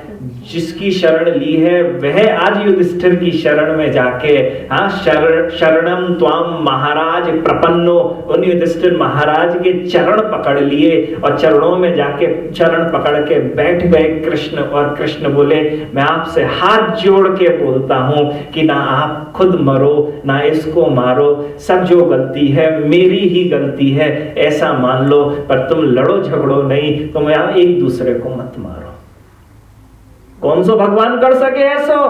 जिसकी शरण ली है, वह आज युधिष्ठिर की शरण में जाके हाँ शरण शरणम त्वाम महाराज प्रपन्नो। उन युधिष्ठिर महाराज के चरण पकड़ लिए और चरणों में जाके चरण पकड़ के बैठ गए कृष्ण और कृष्ण बोले, मैं आपसे हाथ जोड़ के बोलता हूँ कि ना आप खुद मरो, ना इसको मारो। सब जो गलती है, मेरी ही गलती है। ऐसा मान लो, पर तुम लड़ो झगड़ो नहीं, तुम यहाँ एक दूसरे को मत मारो। कौन सो भगवान कर सके ऐसो?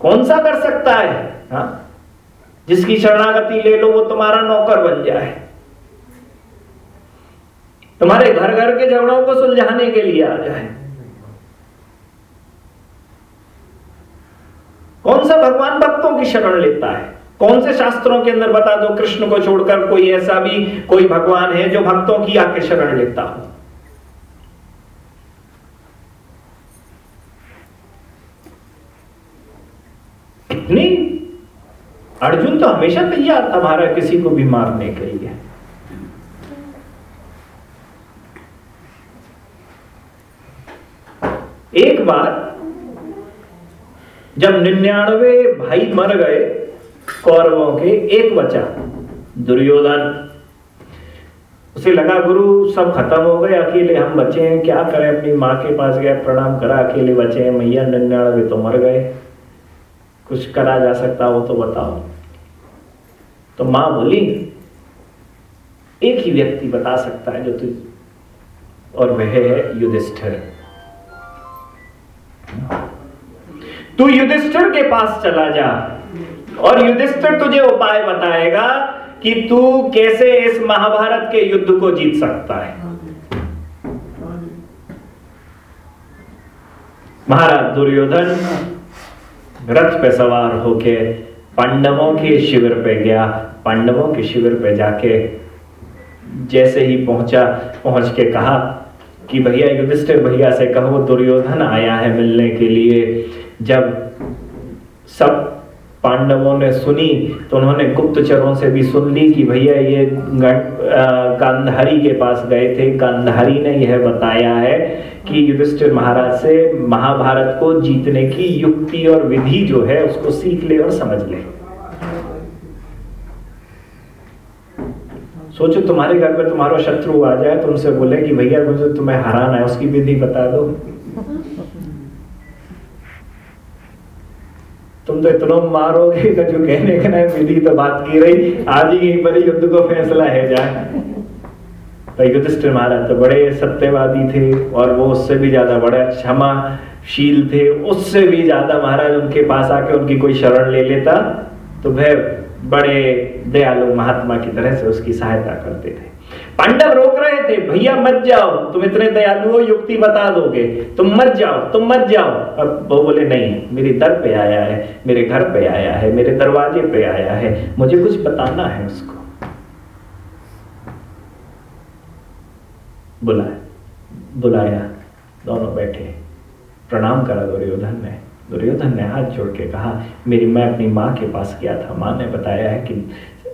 कौन सा कर सकता है? हा? जिसकी शरणागति ले लो, वो तुम्हारा नौकर बन जाए। तुम्हारे घर घर के झगड़ों को सुलझाने के लिए आ जाए। कौन सा भगवान भक्तों की शरण लेता है? कौन से शास्त्रों के अंदर बता दो कृष्ण को छोड़कर कोई ऐसा भी कोई भगवान है जो भक्तों की आके शरण लेता हो? इतनी अर्जुन तो हमेशा तैयार था हमारा किसी को भी मारने के लिए। एक बार जब निन्यानवे भाई मर गए कौरवों के एक बचा दुर्योधन। उसे लगा, गुरु, सब खत्म हो गए, अकेले हम बचे हैं, क्या करें? अपनी माँ के पास गया प्रणाम करा, अकेले बचे हैं, मैया निन्यानवे तो मर गए। कुछ करा जा सकता हो तो बताओ। तो माँ बोली, एक ही व्यक्ति बता सकता है जो तुझ और वह है युधिष्ठिर। तू युधिष्ठिर के पास चला जा। और युधिष्ठिर तुझे उपाय बताएगा कि तू कैसे इस महाभारत के युद्ध को जीत सकता है। महाराज दुर्योधन रथ पे सवार होके पांडवों के शिविर पे गया। पांडवों के शिविर पे जाके जैसे ही पहुँचा, पहुँच के कहा कि भैया युधिष्ठिर, भैया से कहो, दुर्योधन आया है मिलने के लिए। जब सब पांडवों ने सुनी तो उन्होंने गुप्तचरों से भी सुन ली कि भैया ये गांधारी के पास गए थे। गांधारी ने यह बताया है कि युधिष्ठिर महाराज से महाभारत को जीतने की युक्ति और विधि जो है, उसको सीख ले और समझ ले। सोचो, तुम्हारे घर पर तुम्हारा शत्रु आ जाए तो उनसे बोले कि भैया, मुझे तुम्हें हराना है, उसकी विधि बता दो। तुम तो इतना मारोगे तो जो कहने का ना विधि तो बात की रही। आज ही यहीं पर युद्ध को फैसला है जाए तो युधिष्ठिर महाराज तो बड़े सत्यवादी थे और वो उससे भी ज़्यादा बड़ा क्षमाशील थे। उससे भी ज़्यादा महाराज उनके पास आके उनकी कोई शरण ले लेता तो वह बड़े दयालु महात्मा की तरह से उसकी सहायता करते थे। पांडव रोक रहे थे, भैया, मत जाओ, तुम इतने दयालु हो, युक्ति बता दोगे। तुम मत जाओ, तुम मत जाओ। अब वो बोले, नहीं, मेरे दर पे आया है, मेरे घर पे आया है, मेरे दरवाजे पे आया है, मुझे कुछ बताना है उसको। बुलाया बुलाया, दोनों बैठे। प्रणाम करा दुर्योधन ने। दुर्योधन ने हाथ जोड़ के कहा, मेरी, मैं अपनी माँ के पास गया था। माँ ने बताया है कि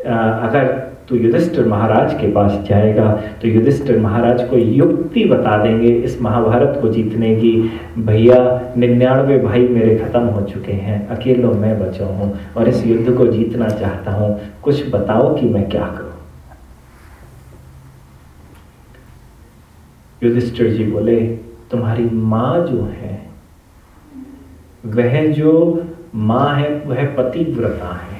अगर तू युधिष्ठिर महाराज के पास जाएगा तो युधिष्ठिर महाराज को युक्ति बता देंगे, इस महाभारत को जीतने की। भैया, निन्यानवे भाई मेरे खत्म हो चुके हैं, अकेलो मैं बचा हूँ और इस युद्ध को जीतना चाहता हूँ। कुछ बताओ कि मैं क्या करूँ? युधिष्ठिर जी बोले, तुम्हारी माँ जो है, वह जो माँ है, वह पतिव्रता है।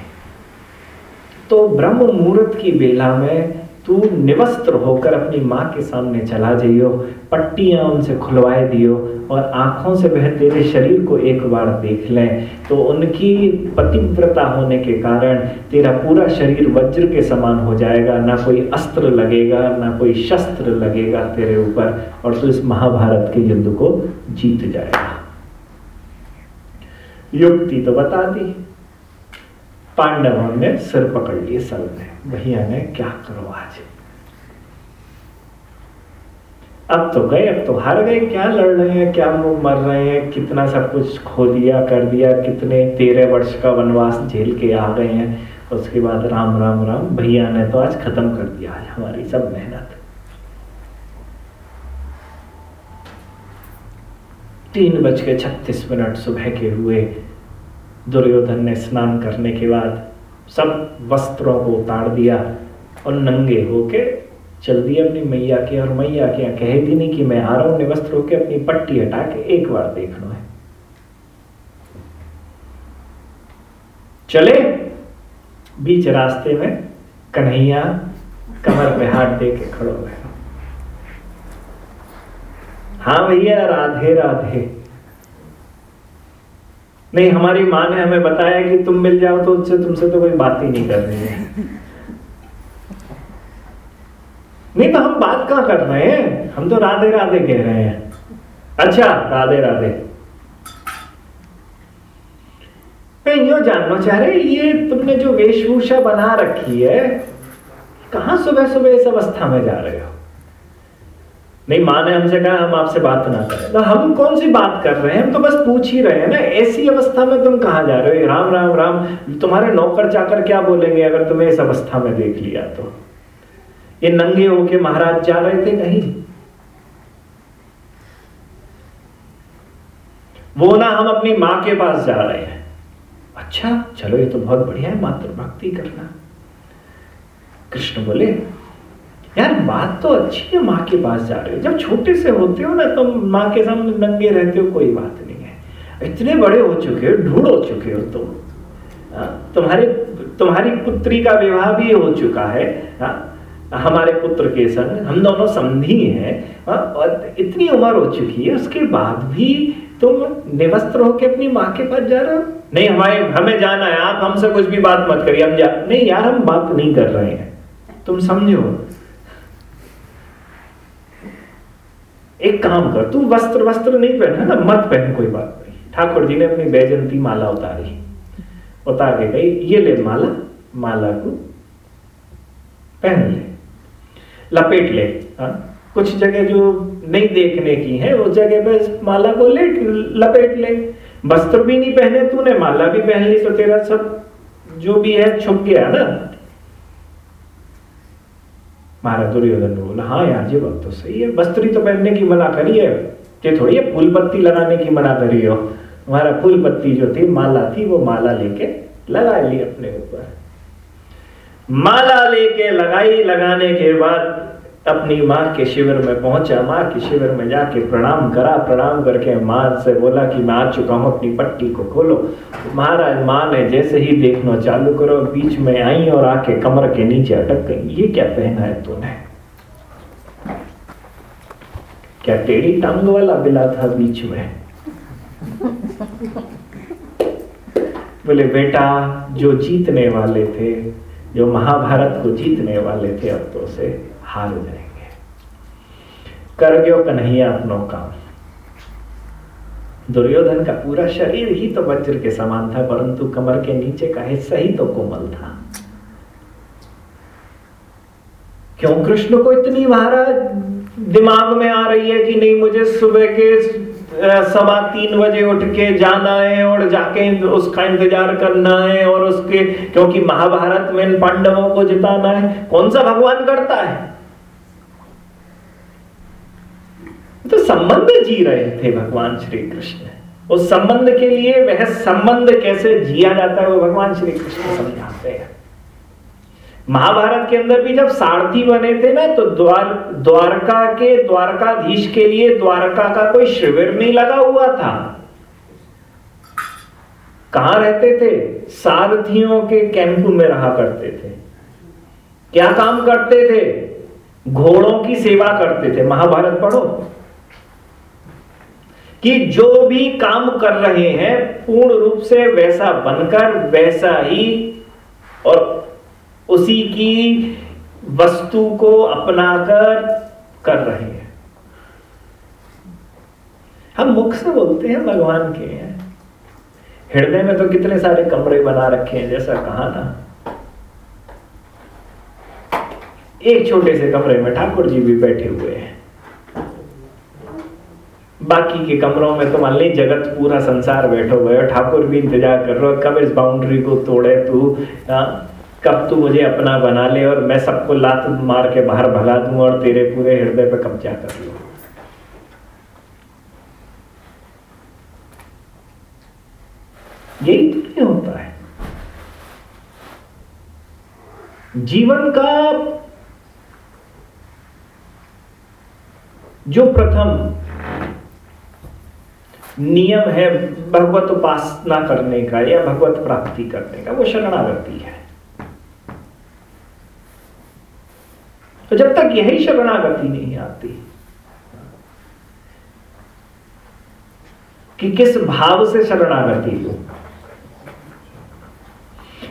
तो ब्रह्म मुहूर्त की बेला में तू निवस्त्र होकर अपनी माँ के सामने चला जाइयो, पट्टियाँ उनसे खुलवाए दियो और आँखों से वह तेरे शरीर को एक बार देख लें। तो उनकी पतिव्रता होने के कारण तेरा पूरा शरीर वज्र के समान हो जाएगा, ना कोई अस्त्र लगेगा, ना कोई शस्त्र लगेगा तेरे ऊपर और तू इस महाभारत के युद्ध को जीत जाएगा। युक्ति तो बता दी। पांडवों ने सिर पकड़ लिए सर ने भैया ने क्या करो आज? अब तो गए, अब तो हार गए। क्या लड़ रहे हैं? क्या वो मर रहे हैं? कितना सब कुछ खो दिया, कर दिया? कितने तेरह वर्ष का वनवास झेल के आ गए हैं। उसके बाद राम राम राम, भैया ने तो आज खत्म कर दिया आज हमारी सब मेहनत। तीन बज के छत्तीस मिनट सुबह के हुए। दुर्योधन ने स्नान करने के बाद सब वस्त्रों को उतार दिया और नंगे होके चल दिया अपनी मैया के। और मैया के कह दी नहीं कि मैं आ रहा हूँ निवस्त्र होके अपनी पट्टी हटा के एक बार देख लो। है चले बीच रास्ते में कन्हैया कमर पे हाथ दे के खड़ो हुए हाँ भैया, राधे राधे। नहीं, हमारी माँ ने हमें बताया कि तुम मिल जाओ तो उससे तुमसे तो कोई बात ही नहीं कर रही है। नहीं तो हम बात कहाँ कर रहे हैं? हम तो राधे राधे कह रहे हैं। अच्छा राधे राधे। मैं यो जानना चाह रहे ये तुमने जो वेशभूषा बना रखी है, कहा सुबह सुबह इस अवस्था में जा रहे हो? नहीं, माँ ने हमसे कहा, हम आपसे बात ना करें। तो हम कौन सी बात कर रहे हैं? हम तो बस पूछ ही रहे हैं ना, ऐसी अवस्था में तुम कहा जा रहे हो? राम राम राम, तुम्हारे नौकर चाकर क्या बोलेंगे अगर तुम्हें इस अवस्था में देख लिया तो? ये नंगे होके महाराज जा रहे थे नहीं वो ना हम अपनी माँ के पास जा रहे हैं। अच्छा चलो, ये तो बहुत बढ़िया है मातृ भक्ति करना। कृष्ण बोले यार बात तो अच्छी है, माँ के पास जा रहे हो। जब छोटे से होते हो ना तो माँ के सामने नंगे रहते हो, कोई बात नहीं है। इतने बड़े हो चुके हो, ढूंढ हो चुके हो तुम। तुम्हारे, तुम्हारी पुत्री का विवाह भी हो चुका है। हा? हमारे पुत्र के संग, हम दोनों समधी हैं। और इतनी उम्र हो चुकी है, उसके बाद भी तुम निवस्त्र होके अपनी माँ के पास जा रहे हो? नहीं, हमारे, हमें जाना है, आप हमसे कुछ भी बात मत करिए। हम जा, नहीं यार, हम बात नहीं कर रहे हैं। तुम समझो। एक काम कर, तू वस्त्र वस्त्र नहीं पहना ना, मत पहन, कोई बात नहीं। ठाकुर जी ने अपनी बैजंती माला उतारी। उतार के गई ये ले माला माला को पहन ले। लपेट ले। हा? कुछ जगह जो नहीं देखने की है उस जगह पे माला को ले, लपेट ले। वस्त्र भी नहीं पहने, तूने माला भी पहन ली तो तेरा सब जो भी है छुप गया ना। महाराज दुर्योधन ने बोला हाँ यार, ये बात तो सही है। बस्तरी तो पहनने की मना करी है। ये थोड़ी है, फूल पत्ती लगाने की मना करी हो। हमारा फूल पत्ती जो थी, माला थी, वो माला लेके लगा ली अपने ऊपर। माला लेके लगाई, लगाने के बाद अपनी माँ के शिविर में पहुँचा। माँ के शिविर में जाके प्रणाम करा। प्रणाम करके माँ से बोला कि मैं आ चुका हूँ, अपनी पट्टी को खोलो। महाराज, माँ ने जैसे ही देखना चालू करो, बीच में आई और आके कमर के नीचे अटक गई। ये क्या पहना है तूने? क्या टेढ़ी टांग वाला बिला था बीच में? बोले, बेटा, जो जीतने वाले थे, जो महाभारत को जीतने वाले थे अब तो से हार जाएँगे। कर गयो कन्हैया अपनों काम दुर्योधन का पूरा शरीर ही तो वज्र के समान था, परंतु कमर के नीचे का हिस्सा ही तो कोमल था। क्यों कृष्ण को इतनी महाराज दिमाग में आ रही है कि नहीं, मुझे सुबह के सवा तीन बजे उठ के जाना है और जाके उसका इंतज़ार करना है और उसके, क्योंकि महाभारत में इन पांडवों को जिताना है, कौन सा भगवान करता है? तो संबंध जी रहे थे भगवान श्री कृष्ण। उस संबंध के लिए वह संबंध कैसे जिया जाता है, वो भगवान श्री कृष्ण समझाते हैं। महाभारत के अंदर भी जब सारथी बने थे ना तो द्वार, द्वारका के, द्वारकाधीश के लिए द्वारका का कोई शिविर नहीं लगा हुआ था। कहाँ रहते थे? सारथियों के कैंप में रहा करते थे। क्या काम करते थे? घोड़ों की सेवा करते थे। महाभारत पढ़ो। कि जो भी काम कर रहे हैं, पूर्ण रूप से वैसा बनकर, वैसा ही और उसी की वस्तु को अपनाकर कर रहे हैं। हम मुख से बोलते हैं, भगवान के हैं। हृदय में तो कितने सारे कमरे बना रखे हैं, जैसा कहा ना एक छोटे से कमरे में ठाकुर जी भी बैठे हुए हैं। बाकी के कमरों में तो मान ली जगत पूरा संसार बैठो हुए ठाकुर भी इंतज़ार कर रहे हो, कब इस बाउंड्री को तोड़े तू? कब तू मुझे अपना बना ले और मैं सबको लात मार के बाहर भगा दूँ और तेरे पूरे हृदय पे कब्जा कर लू? यही तो नहीं होता है। जीवन का जो प्रथम नियम है भगवत उपासना करने का या भगवत प्राप्ति करने का, वो शरणागति है। तो जब तक यही शरणागति नहीं आती कि किस भाव से शरणागति हो,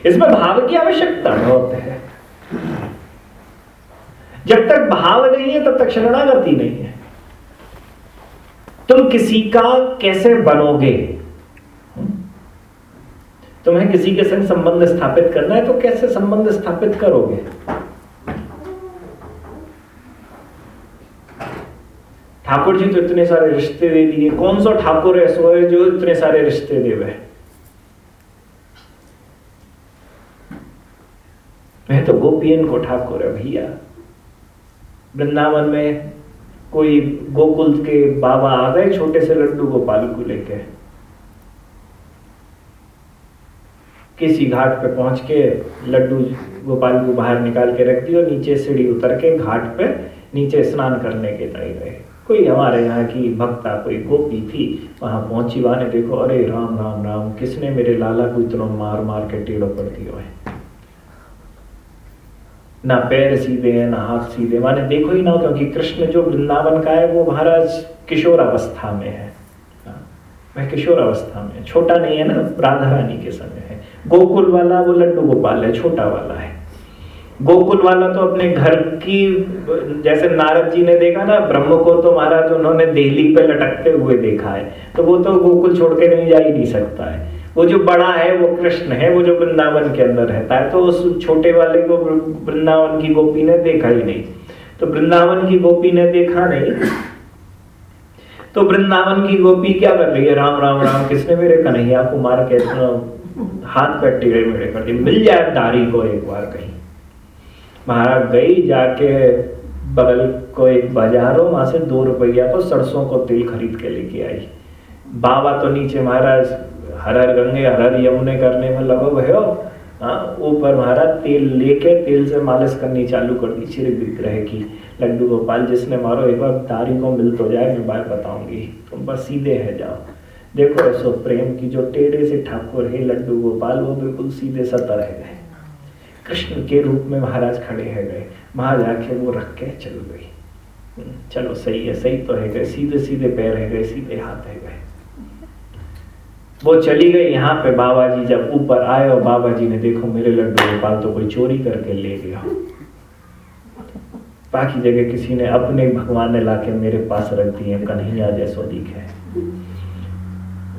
इसमें भाव की आवश्यकता बहुत है। जब तक भाव नहीं है, तब तक शरणागति नहीं है। तुम किसी का कैसे बनोगे? तुम्हें किसी के संग संबंध स्थापित करना है तो कैसे संबंध स्थापित करोगे? ठाकुर जी तो इतने सारे रिश्ते दे दिए। कौन सा ठाकुर ऐसा है जो इतने सारे रिश्ते दे वह मैं तो गोपियन को ठाकुर है, भैया। वृंदावन में कोई गोकुल के बाबा आ गए, छोटे से लड्डू गोपाल को लेके। किसी घाट पे पहुँच के लड्डू गोपाल को बाहर निकाल के रख दिया नीचे सीढ़ी उतर के घाट पे नीचे स्नान करने के लिए गए। कोई हमारे यहाँ की भक्ता, कोई गोपी थी, वहाँ पहुँची वहाँ ने देखो, अरे राम राम राम, किसने मेरे लाला को इतना मार मार के टेढ़ो कर दिया है? ना पैर सीधे हैं ना हाथ सीधे। माने देखो ही ना क्योंकि कृष्ण जो वृंदावन का है वो महाराज किशोर अवस्था में है। हाँ, वह किशोर अवस्था में छोटा नहीं है ना राधा रानी के समय है। गोकुल वाला वो लड्डू गोपाल है छोटा वाला है। गोकुल वाला तो अपने घर की जैसे नारद जी ने देखा ना ब्रह्म को तो महाराज उन्होंने देहली पे लटकते हुए देखा है। तो वो तो गोकुल छोड़ के नहीं जा ही नहीं सकता है। वो जो बड़ा है, वो कृष्ण है, वो जो वृंदावन के अंदर रहता है तो उस छोटे वाले को वृंदावन की गोपी ने देखा ही नहीं। तो वृंदावन की गोपी ने देखा नहीं। तो वृंदावन की गोपी क्या कर रही है? राम राम राम, किसने मेरे कन्हैया को मार के हाथ पे टेढ़े मेढ़े कर दिए मिल जाए दारी को एक बार कहीं। महाराज गई जाके बगल को एक बाज़ार हो वहाँ से दो रुपया को सरसों को तेल खरीद के लेके आई। बाबा तो नीचे, महाराज हर हर गंगे हर हर यमुने करने में लगो भय हो। हाँ ऊपर महाराज तेल लेके तेल से मालिश करनी चालू कर दी श्री विग्रह की लड्डू गोपाल जिसने मारो एक बार तारी को मिल तो जाए मैं बात बताऊँगी। तुम बस सीधे है जाओ। देखो ऐसो प्रेम की जो टेढ़े से ठाकुर है लड्डू गोपाल वो बिल्कुल सीधे सतर रह गए। कृष्ण के रूप में महाराज खड़े है गए। वहाँ जाके वो रख के चल गई हम्म, चलो सही है सही तो है गए। सीधे सीधे पैर है गए सीधे हाथ है गए। वो चली गई, यहाँ पे बाबा जी जब ऊपर आए और बाबा जी ने देखो मेरे लड्डू गोपाल तो कोई चोरी करके ले गया। बाकी जगह किसी ने अपने भगवान ने लाके मेरे पास रख दिए कन्हैया जैसो दिखे।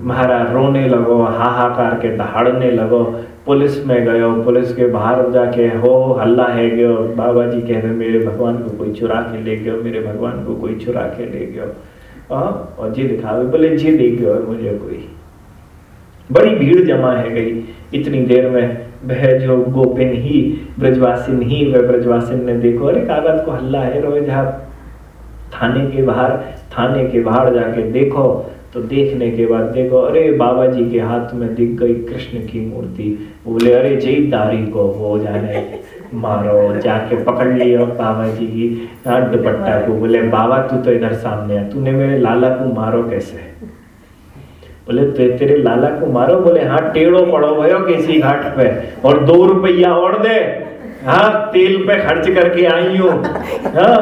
महाराज रोने लगो, हाहाकार के दहाड़ने लगो, पुलिस में गयो, पुलिस के बाहर जाके, हो, हल्ला है गयो। बाबा जी कह रहे मेरे भगवान को कोई चुरा के ले गयो, मेरे भगवान को कोई चुरा के ले गयो। और जी दिखावे बोले जी दे गयो, मुझे कोई बड़ी भीड़ जमा है गई। इतनी देर में वह जो गोपिन ही ब्रजवासिन ही वह ब्रजवासिन ने देखो अरे कागज़ को हल्ला है रोज आप। थाने के बाहर थाने के बाहर जाके देखो तो देखने के बाद देखो अरे बाबा जी के हाथ में दिख गई कृष्ण की मूर्ति। बोले अरे जय दारी को हो जाने मारो जाके पकड़ लियो बाबा जी की दुपट्टा को बोले बाबा तू तो इधर सामने है तूने मेरे लाला को मारो कैसे? बोले ते, तेरे लाला को मारो। बोले हाँ टेढ़ो पड़ो भयो किसी घाट पे और दो रुपया और दे। हाँ तेल पे खर्च करके आई हूँ। हाँ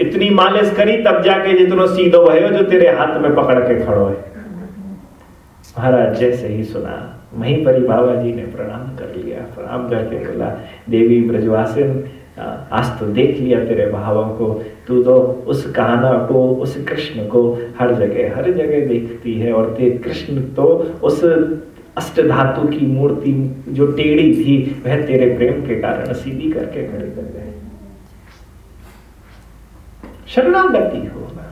इतनी मालिश करी तब जाके जितनो सीधो भयो जो तेरे हाथ में पकड़ के खड़ो है। महाराज जैसे ही सुना वहीं पर ही बाबा जी ने प्रणाम कर लिया। प्रणाम करके बोला देवी ब्रजवासिन आज तो देख लिया तेरे भावों को। तू तो उस कहाना को, उस कृष्ण को हर जगह हर जगह देखती है। और ते कृष्ण तो उस अष्ट धातु की मूर्ति, जो टेढ़ी थी, वह तेरे प्रेम के कारण सीधी करके खड़े कर गए शरणागति होना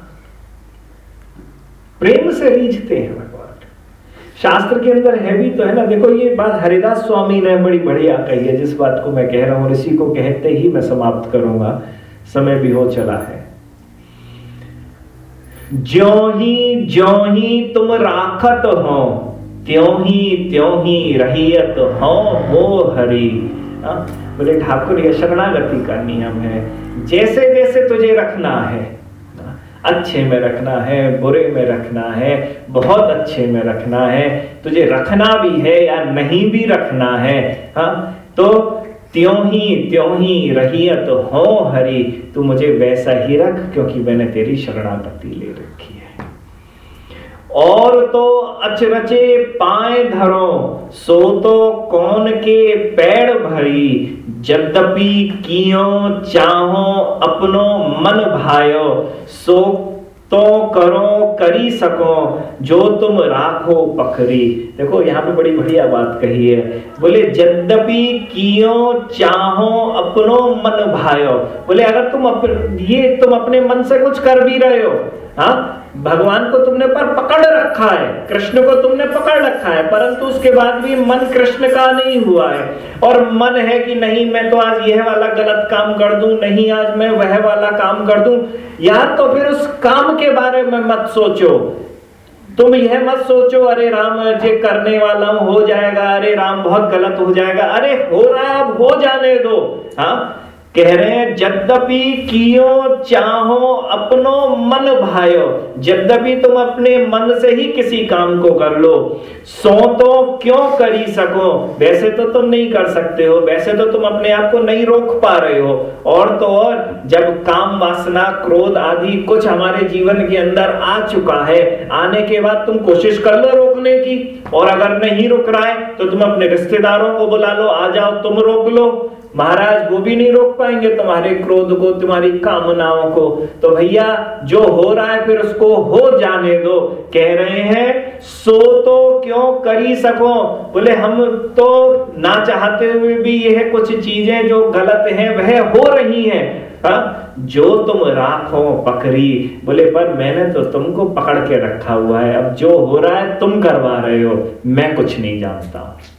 प्रेम से रीझते हैं भगवान। शास्त्र के अंदर है भी तो है ना। देखो, ये बात हरिदास स्वामी ने बड़ी बढ़िया कही है। जिस बात को मैं कह रहा हूँ इसी को कहते ही मैं समाप्त करूँगा। समय भी हो चला है ज्यो ही ज्यो ही तुम राखत हो त्यों ही त्यों ही रहियत हो वो हरि हाँ? बोले ठाकुर, ये शरणागति का नियम है जैसे जैसे तुझे रखना है, अच्छे में रखना है, बुरे में रखना है, बहुत अच्छे में रखना है, तुझे रखना भी है या नहीं भी रखना है हाँ तो त्यों ही त्यों ही रहियत हो हरि, तू मुझे वैसा ही रख क्योंकि मैंने तेरी शरणागति ले रखी है। और तो अचरचे पाए धरो, सो तो कौन के पेड़ भरी यद्यपि कियो चाहो अपनो मन भायो, सो तो करो करी सको जो तुम राखो पखरी। देखो यहाँ पे बड़ी बढ़िया बात कही है। बोले यद्यपि कियो चाहो अपनो मन भायो। बोले अगर तुम अप, ये तुम अपने मन से कुछ कर भी रहे हो हाँ? भगवान को तुमने पर पकड़ रखा है, कृष्ण को तुमने पकड़ रखा है, परंतु उसके बाद भी मन कृष्ण का नहीं हुआ है। और मन है कि नहीं, मैं तो आज यह वाला गलत काम कर दूँ, नहीं, आज मैं वह वाला काम कर दूँ। यार तो फिर उस काम के बारे में मत सोचो। तुम यह मत सोचो, अरे राम जे करने वाला हूँ, हो जाएगा, अरे राम, बहुत गलत हो जाएगा। अरे हो रहा है, अब हो जाने दो। हाँ? कह रहे हैं जद्यपि कियो चाहो अपनो मन भायो जद्यपि तुम अपने मन से ही किसी काम को कर लो, सो तो क्यों करी सको? वैसे तो तुम नहीं कर सकते हो, वैसे तो तुम अपने आप को नहीं रोक पा रहे हो। और तो और, जब काम वासना, क्रोध आदि कुछ हमारे जीवन के अंदर आ चुका है, आने के बाद तुम कोशिश कर लो रोकने की, और अगर नहीं रुक रहा है तो तुम अपने रिश्तेदारों को बुला लो, आ जाओ, तुम रोक लो। महाराज वो भी नहीं रोक पाएँगे तुम्हारे क्रोध को, तुम्हारी कामनाओं को। तो भैया, जो हो रहा है फिर उसको हो जाने दो। कह रहे हैं, सो तो क्यों करी सको? बोले, हम तो ना चाहते हुए भी यह कुछ चीज़ें जो गलत हैं, वह हो रही हैं। हा? जो तुम राखो पकड़ी बोले, पर मैंने तो तुमको पकड़ के रखा हुआ है। अब जो हो रहा है, तुम करवा रहे हो। मैं कुछ नहीं जानता। हूँ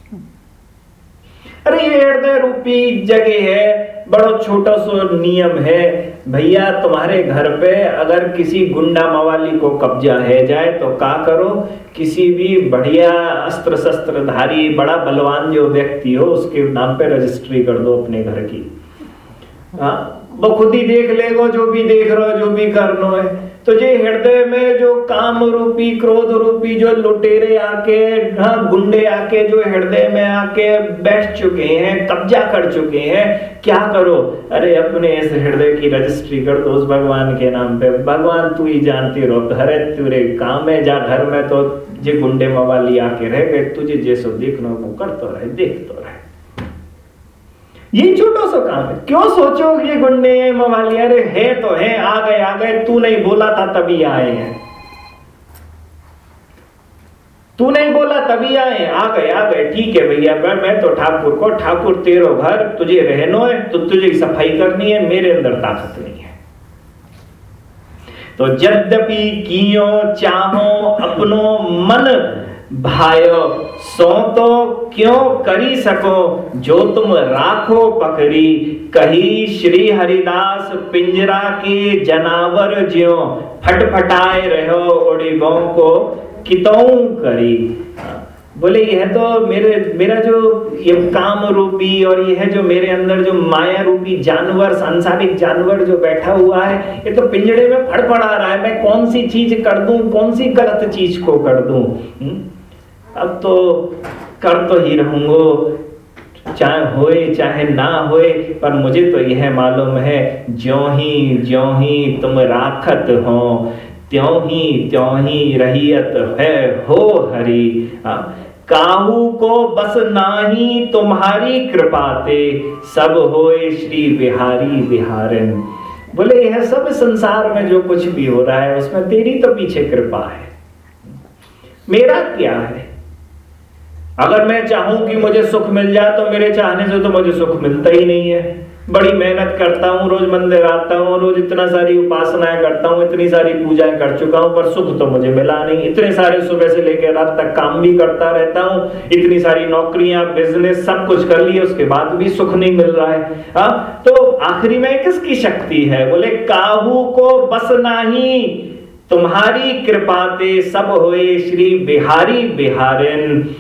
अरे ये हृदय रूपी जगह है, बड़ो छोटा सो नियम है। भैया, तुम्हारे घर पे अगर किसी गुंडा मवाली को कब्जा है जाए तो का करो? किसी भी बढ़िया अस्त्र शस्त्र धारी बड़ा बलवान जो व्यक्ति हो, उसके नाम पे रजिस्ट्री कर दो अपने घर की। हाँ? वो खुद ही देख लेगो, जो भी देख रहे हो, जो भी करना है। तो ये हृदय में जो काम रूपी, क्रोध रूपी, जो लुटेरे आके हाँ गुंडे आके, जो हृदय में आके बैठ चुके हैं, कब्जा कर चुके हैं, क्या करो? अरे, अपने इस हृदय की रजिस्ट्री कर दो उस भगवान के नाम पे। भगवान, तू ही जानती रहो अरे तुरे काम है, जा घर में तो जे गुंडे मवाली आके रह गए, तुझे जैसो देखना वो कर तो रहे देख तो रहे। ये छोटा सा काम है। क्यों सोचो ये गुंडे मवाली अरे है तो है, आ गए आ गए। तू नहीं बोला था तभी आए हैं। तू नहीं बोला तभी आए आ गए आ गए। ठीक है भैया, मैं मैं तो ठाकुर को, ठाकुर तेरो घर, तुझे रहनो है तो तुझे सफ़ाई करनी है, मेरे अंदर ताकत नहीं है। तो यद्यपि कियो, चाहो, अपनो मन भायो सो तो क्यों करी सको? जो तुम राखो पकड़ी, कही श्री हरिदास पिंजरा के जनावर ज्यो फटफटाए रहो उड़ीबों को, कितों करी? बोले, यह तो मेरे, मेरा जो ये काम रूपी और यह जो मेरे अंदर जो माया रूपी जानवर, सांसारिक जानवर जो बैठा हुआ है, ये तो पिंजड़े में फड़फड़ा रहा है। मैं कौन सी चीज़ कर दूँ? कौन सी गलत चीज़ को कर दूँ? हुँ? अब तो कर तो ही रहूंगो। चाहे होए, चाहे ना होए, पर मुझे तो यह मालूम है, ज्यो ही ज्यो ही तुम राखत हो, त्यों ही त्यों ही रहियत है हो हरि। काहू को बस नाही तुम्हारी कृपाते सब होए श्री बिहारी बिहारन बोले, यह सब संसार में जो कुछ भी हो रहा है, उसमें तेरी तो पीछे कृपा है। मेरा क्या है? अगर मैं चाहूँ कि मुझे सुख मिल जाए तो मेरे चाहने से तो मुझे सुख मिलता ही नहीं है। बड़ी मेहनत करता हूँ, रोज मंदिर आता हूँ, रोज इतना सारी उपासनाएँ करता हूँ, इतनी सारी पूजाएँ कर चुका हूँ, पर सुख तो मुझे मिला नहीं। इतने सारे सुबह से लेकर रात तक काम भी करता रहता हूँ, इतनी सारी नौकरियाँ बिज़नेस सब कुछ कर लिए, उसके बाद भी सुख नहीं मिल रहा है। हा? तो आखिरी में किसकी शक्ति है? बोले, काहू को बस नाही, तुम्हारी कृपाते सब हुए, श्री बिहारी बिहारिन।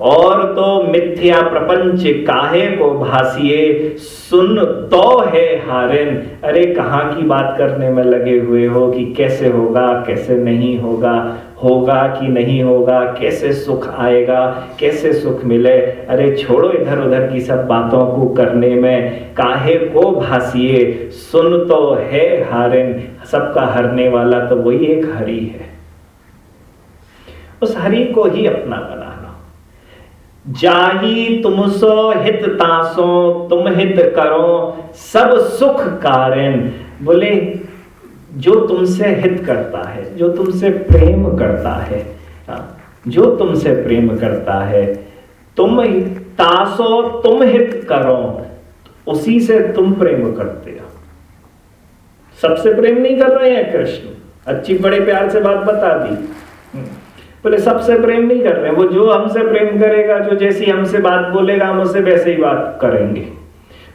और तो मिथ्या प्रपंच काहे को भासिए? सुन तो है हारिन। अरे कहाँ की बात करने में लगे हुए हो कि कैसे होगा, कैसे नहीं होगा? होगा कि नहीं होगा? कैसे सुख आएगा? कैसे सुख मिले? अरे छोड़ो इधर उधर की सब बातों को करने में। काहे को भासिए? सुन तो है हारिन। सबका हरने वाला तो वही एक हरि है। उस हरि को ही अपना बना जाही तुमसो हित तासो, तुम हित करो, सब सुख कारण बोले, जो तुमसे हित करता है, जो तुमसे प्रेम करता है, जो तुमसे प्रेम करता है, तुम तासो, तुम हित करो, उसी से तुम प्रेम करते हो। सबसे प्रेम नहीं कर रहे हैं कृष्ण। अच्छी बड़े प्यार से बात बता दी। बोले सबसे प्रेम नहीं कर रहे। वो जो हमसे प्रेम करेगा जो जैसी हमसे बात बोलेगा हम उससे वैसे ही बात करेंगे।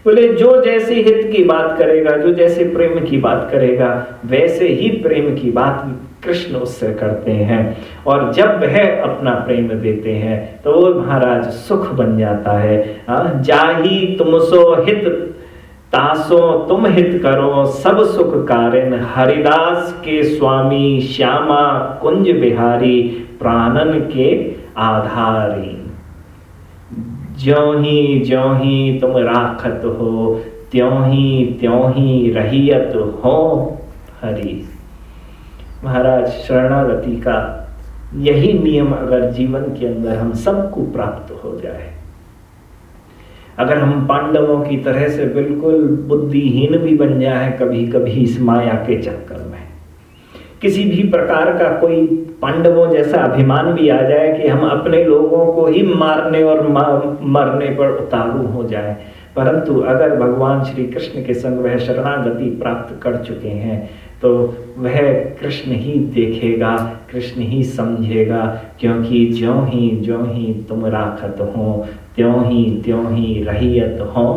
बोले जो जैसी हित की बात करेगा जो जैसे प्रेम की बात करेगा वैसे ही प्रेम की बात कृष्ण उससे करते हैं। और जब वह अपना प्रेम देते हैं तो वो महाराज सुख बन जाता है। हाँ, जाही तुमसो हित तासो तुम हित करो। सब सुख कारिन हरिदास के स्वामी श्यामा कुंज बिहारी। प्राणन के आधारी। ज्यो ही, ज्यों ही तुम राखत हो, त्यों ही त्यों ही रहियत हो हरि। महाराज शरणागति का यही नियम अगर जीवन के अंदर हम सबको प्राप्त हो जाए। अगर हम पांडवों की तरह से बिल्कुल बुद्धिहीन भी बन जाए कभी कभी इस माया के चक्कर किसी भी प्रकार का कोई पांडवों जैसा अभिमान भी आ जाए कि हम अपने लोगों को ही मारने और मरने पर उतारू हो जाए। परंतु अगर भगवान श्री कृष्ण के संग वह शरणागति प्राप्त कर चुके हैं तो वह कृष्ण ही देखेगा, कृष्ण ही समझेगा, क्योंकि ज्यों ही ज्यों ही तुम राखत हो, त्यों ही त्यों ही रहियत हो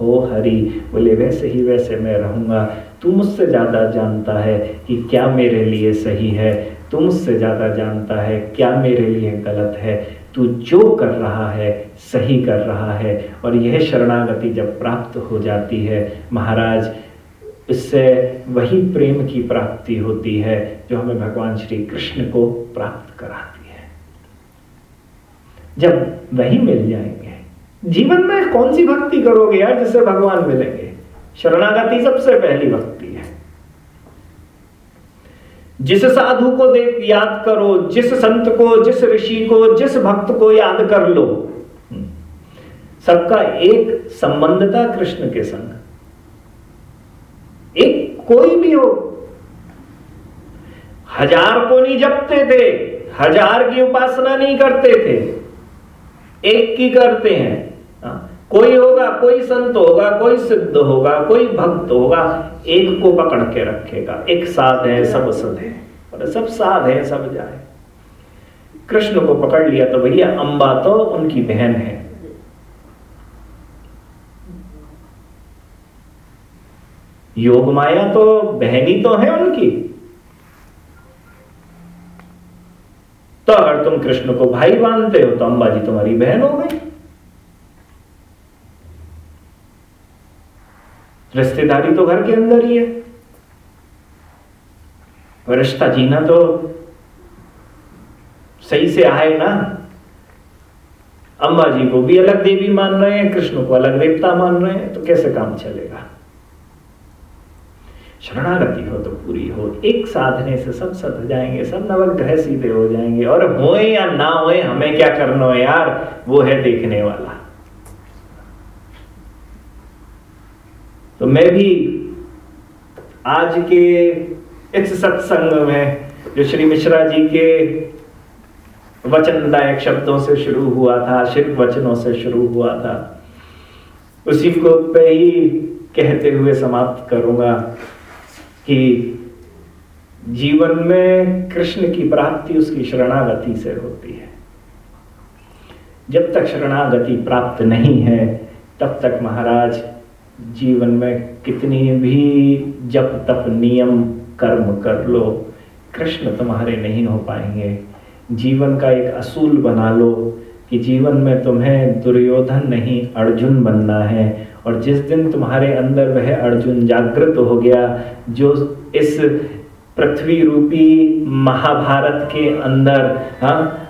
हो हरि। बोले, वैसे ही वैसे मैं रहूँगा तू मुझसे ज़्यादा जानता है कि क्या मेरे लिए सही है। तू मुझसे ज़्यादा जानता है क्या मेरे लिए गलत है। तू जो कर रहा है, सही कर रहा है और यह शरणागति जब प्राप्त हो जाती है, महाराज, इससे वही प्रेम की प्राप्ति होती है जो हमें भगवान श्री कृष्ण को प्राप्त कराती है। जब वही मिल जाएँगे, जीवन में कौन सी भक्ति करोगे यार जिससे भगवान मिलेंगे? शरणागति सबसे पहली भक्ति है। जिस साधु को देख याद करो, जिस संत को, जिस ऋषि को, जिस भक्त को याद कर लो, सबका एक संबंध था कृष्ण के संग। एक कोई भी हो। हज़ार को नहीं जपते थे, हज़ार की उपासना नहीं करते थे, एक की करते हैं। कोई होगा, कोई संत होगा, कोई सिद्ध होगा, कोई भक्त होगा, एक को पकड़ के रखेगा। एक साध है, सब सद है। और सब साध है, सब जाए। कृष्ण को पकड़ लिया तो भैया अंबा तो उनकी बहन है। योग माया तो बहनी तो है उनकी। तो अगर तुम कृष्ण को भाई मानते हो तो अंबा जी तुम्हारी बहन हो गई। रिश्तेदारी तो घर के अंदर ही है। रिश्ता जीना तो सही से आए ना। अम्बा जी को भी अलग देवी मान रहे हैं, कृष्ण को अलग देवता मान रहे हैं तो कैसे काम चलेगा? शरणागति हो तो पूरी हो, एक साधने से सब सद जाएँगे, सब नवग्रह सीधे हो जाएँगे, और होए या ना होए, हमें क्या करना है यार? वो है देखने वाला। तो मैं भी आज के इस सत्संग में जो श्री मिश्रा जी के वचनदायक शब्दों से शुरू हुआ था, शिव वचनों से शुरू हुआ था, उसी को पे ही कहते हुए समाप्त करूँगा कि जीवन में कृष्ण की प्राप्ति उसकी शरणागति से होती है। जब तक शरणागति प्राप्त नहीं है, तब तक महाराज जीवन में कितनी भी जप तप नियम, कर्म कर लो, कृष्ण तुम्हारे नहीं हो पाएँगे। जीवन का एक असूल बना लो कि जीवन में तुम्हें दुर्योधन नहीं, अर्जुन बनना है। और जिस दिन तुम्हारे अंदर वह अर्जुन जागृत हो गया, जो इस पृथ्वी रूपी महाभारत के अंदर हाँ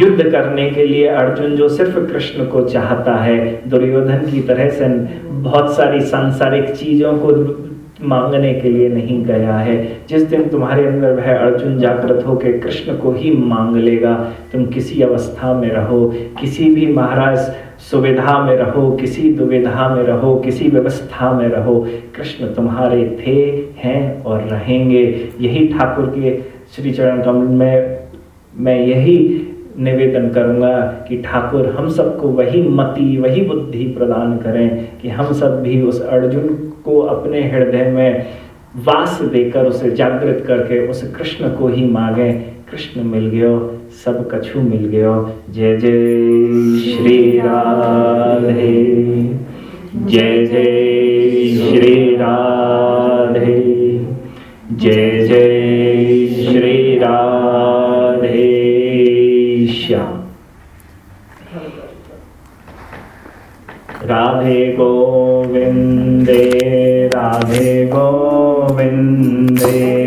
युद्ध करने के लिए अर्जुन जो सिर्फ़ कृष्ण को चाहता है, दुर्योधन की तरह से बहुत सारी सांसारिक चीज़ों को मांगने के लिए नहीं गया है। जिस दिन तुम्हारे अंदर वह अर्जुन जागृत होकर कृष्ण को ही मांग लेगा, तुम किसी अवस्था में रहो, किसी भी महाराज सुविधा में रहो, किसी दुविधा में रहो, किसी व्यवस्था में रहो, कृष्ण तुम्हारे थे, हैं और रहेंगे। यही ठाकुर के श्री चरण कमल में मैं यही निवेदन करूँगा कि ठाकुर, हम सबको वही मति, वही बुद्धि प्रदान करें कि हम सब भी उस अर्जुन को अपने हृदय में वास देकर, उसे जागृत करके, उस कृष्ण को ही मांगे। कृष्ण मिल गयो, सब कछु मिल गयो। जय जय श्री राधे। जय जय श्री राधे। जय जय श्री राधे श्याम राधे गोविन्दे राधे गोविन्दे।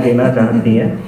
给那涨 nó.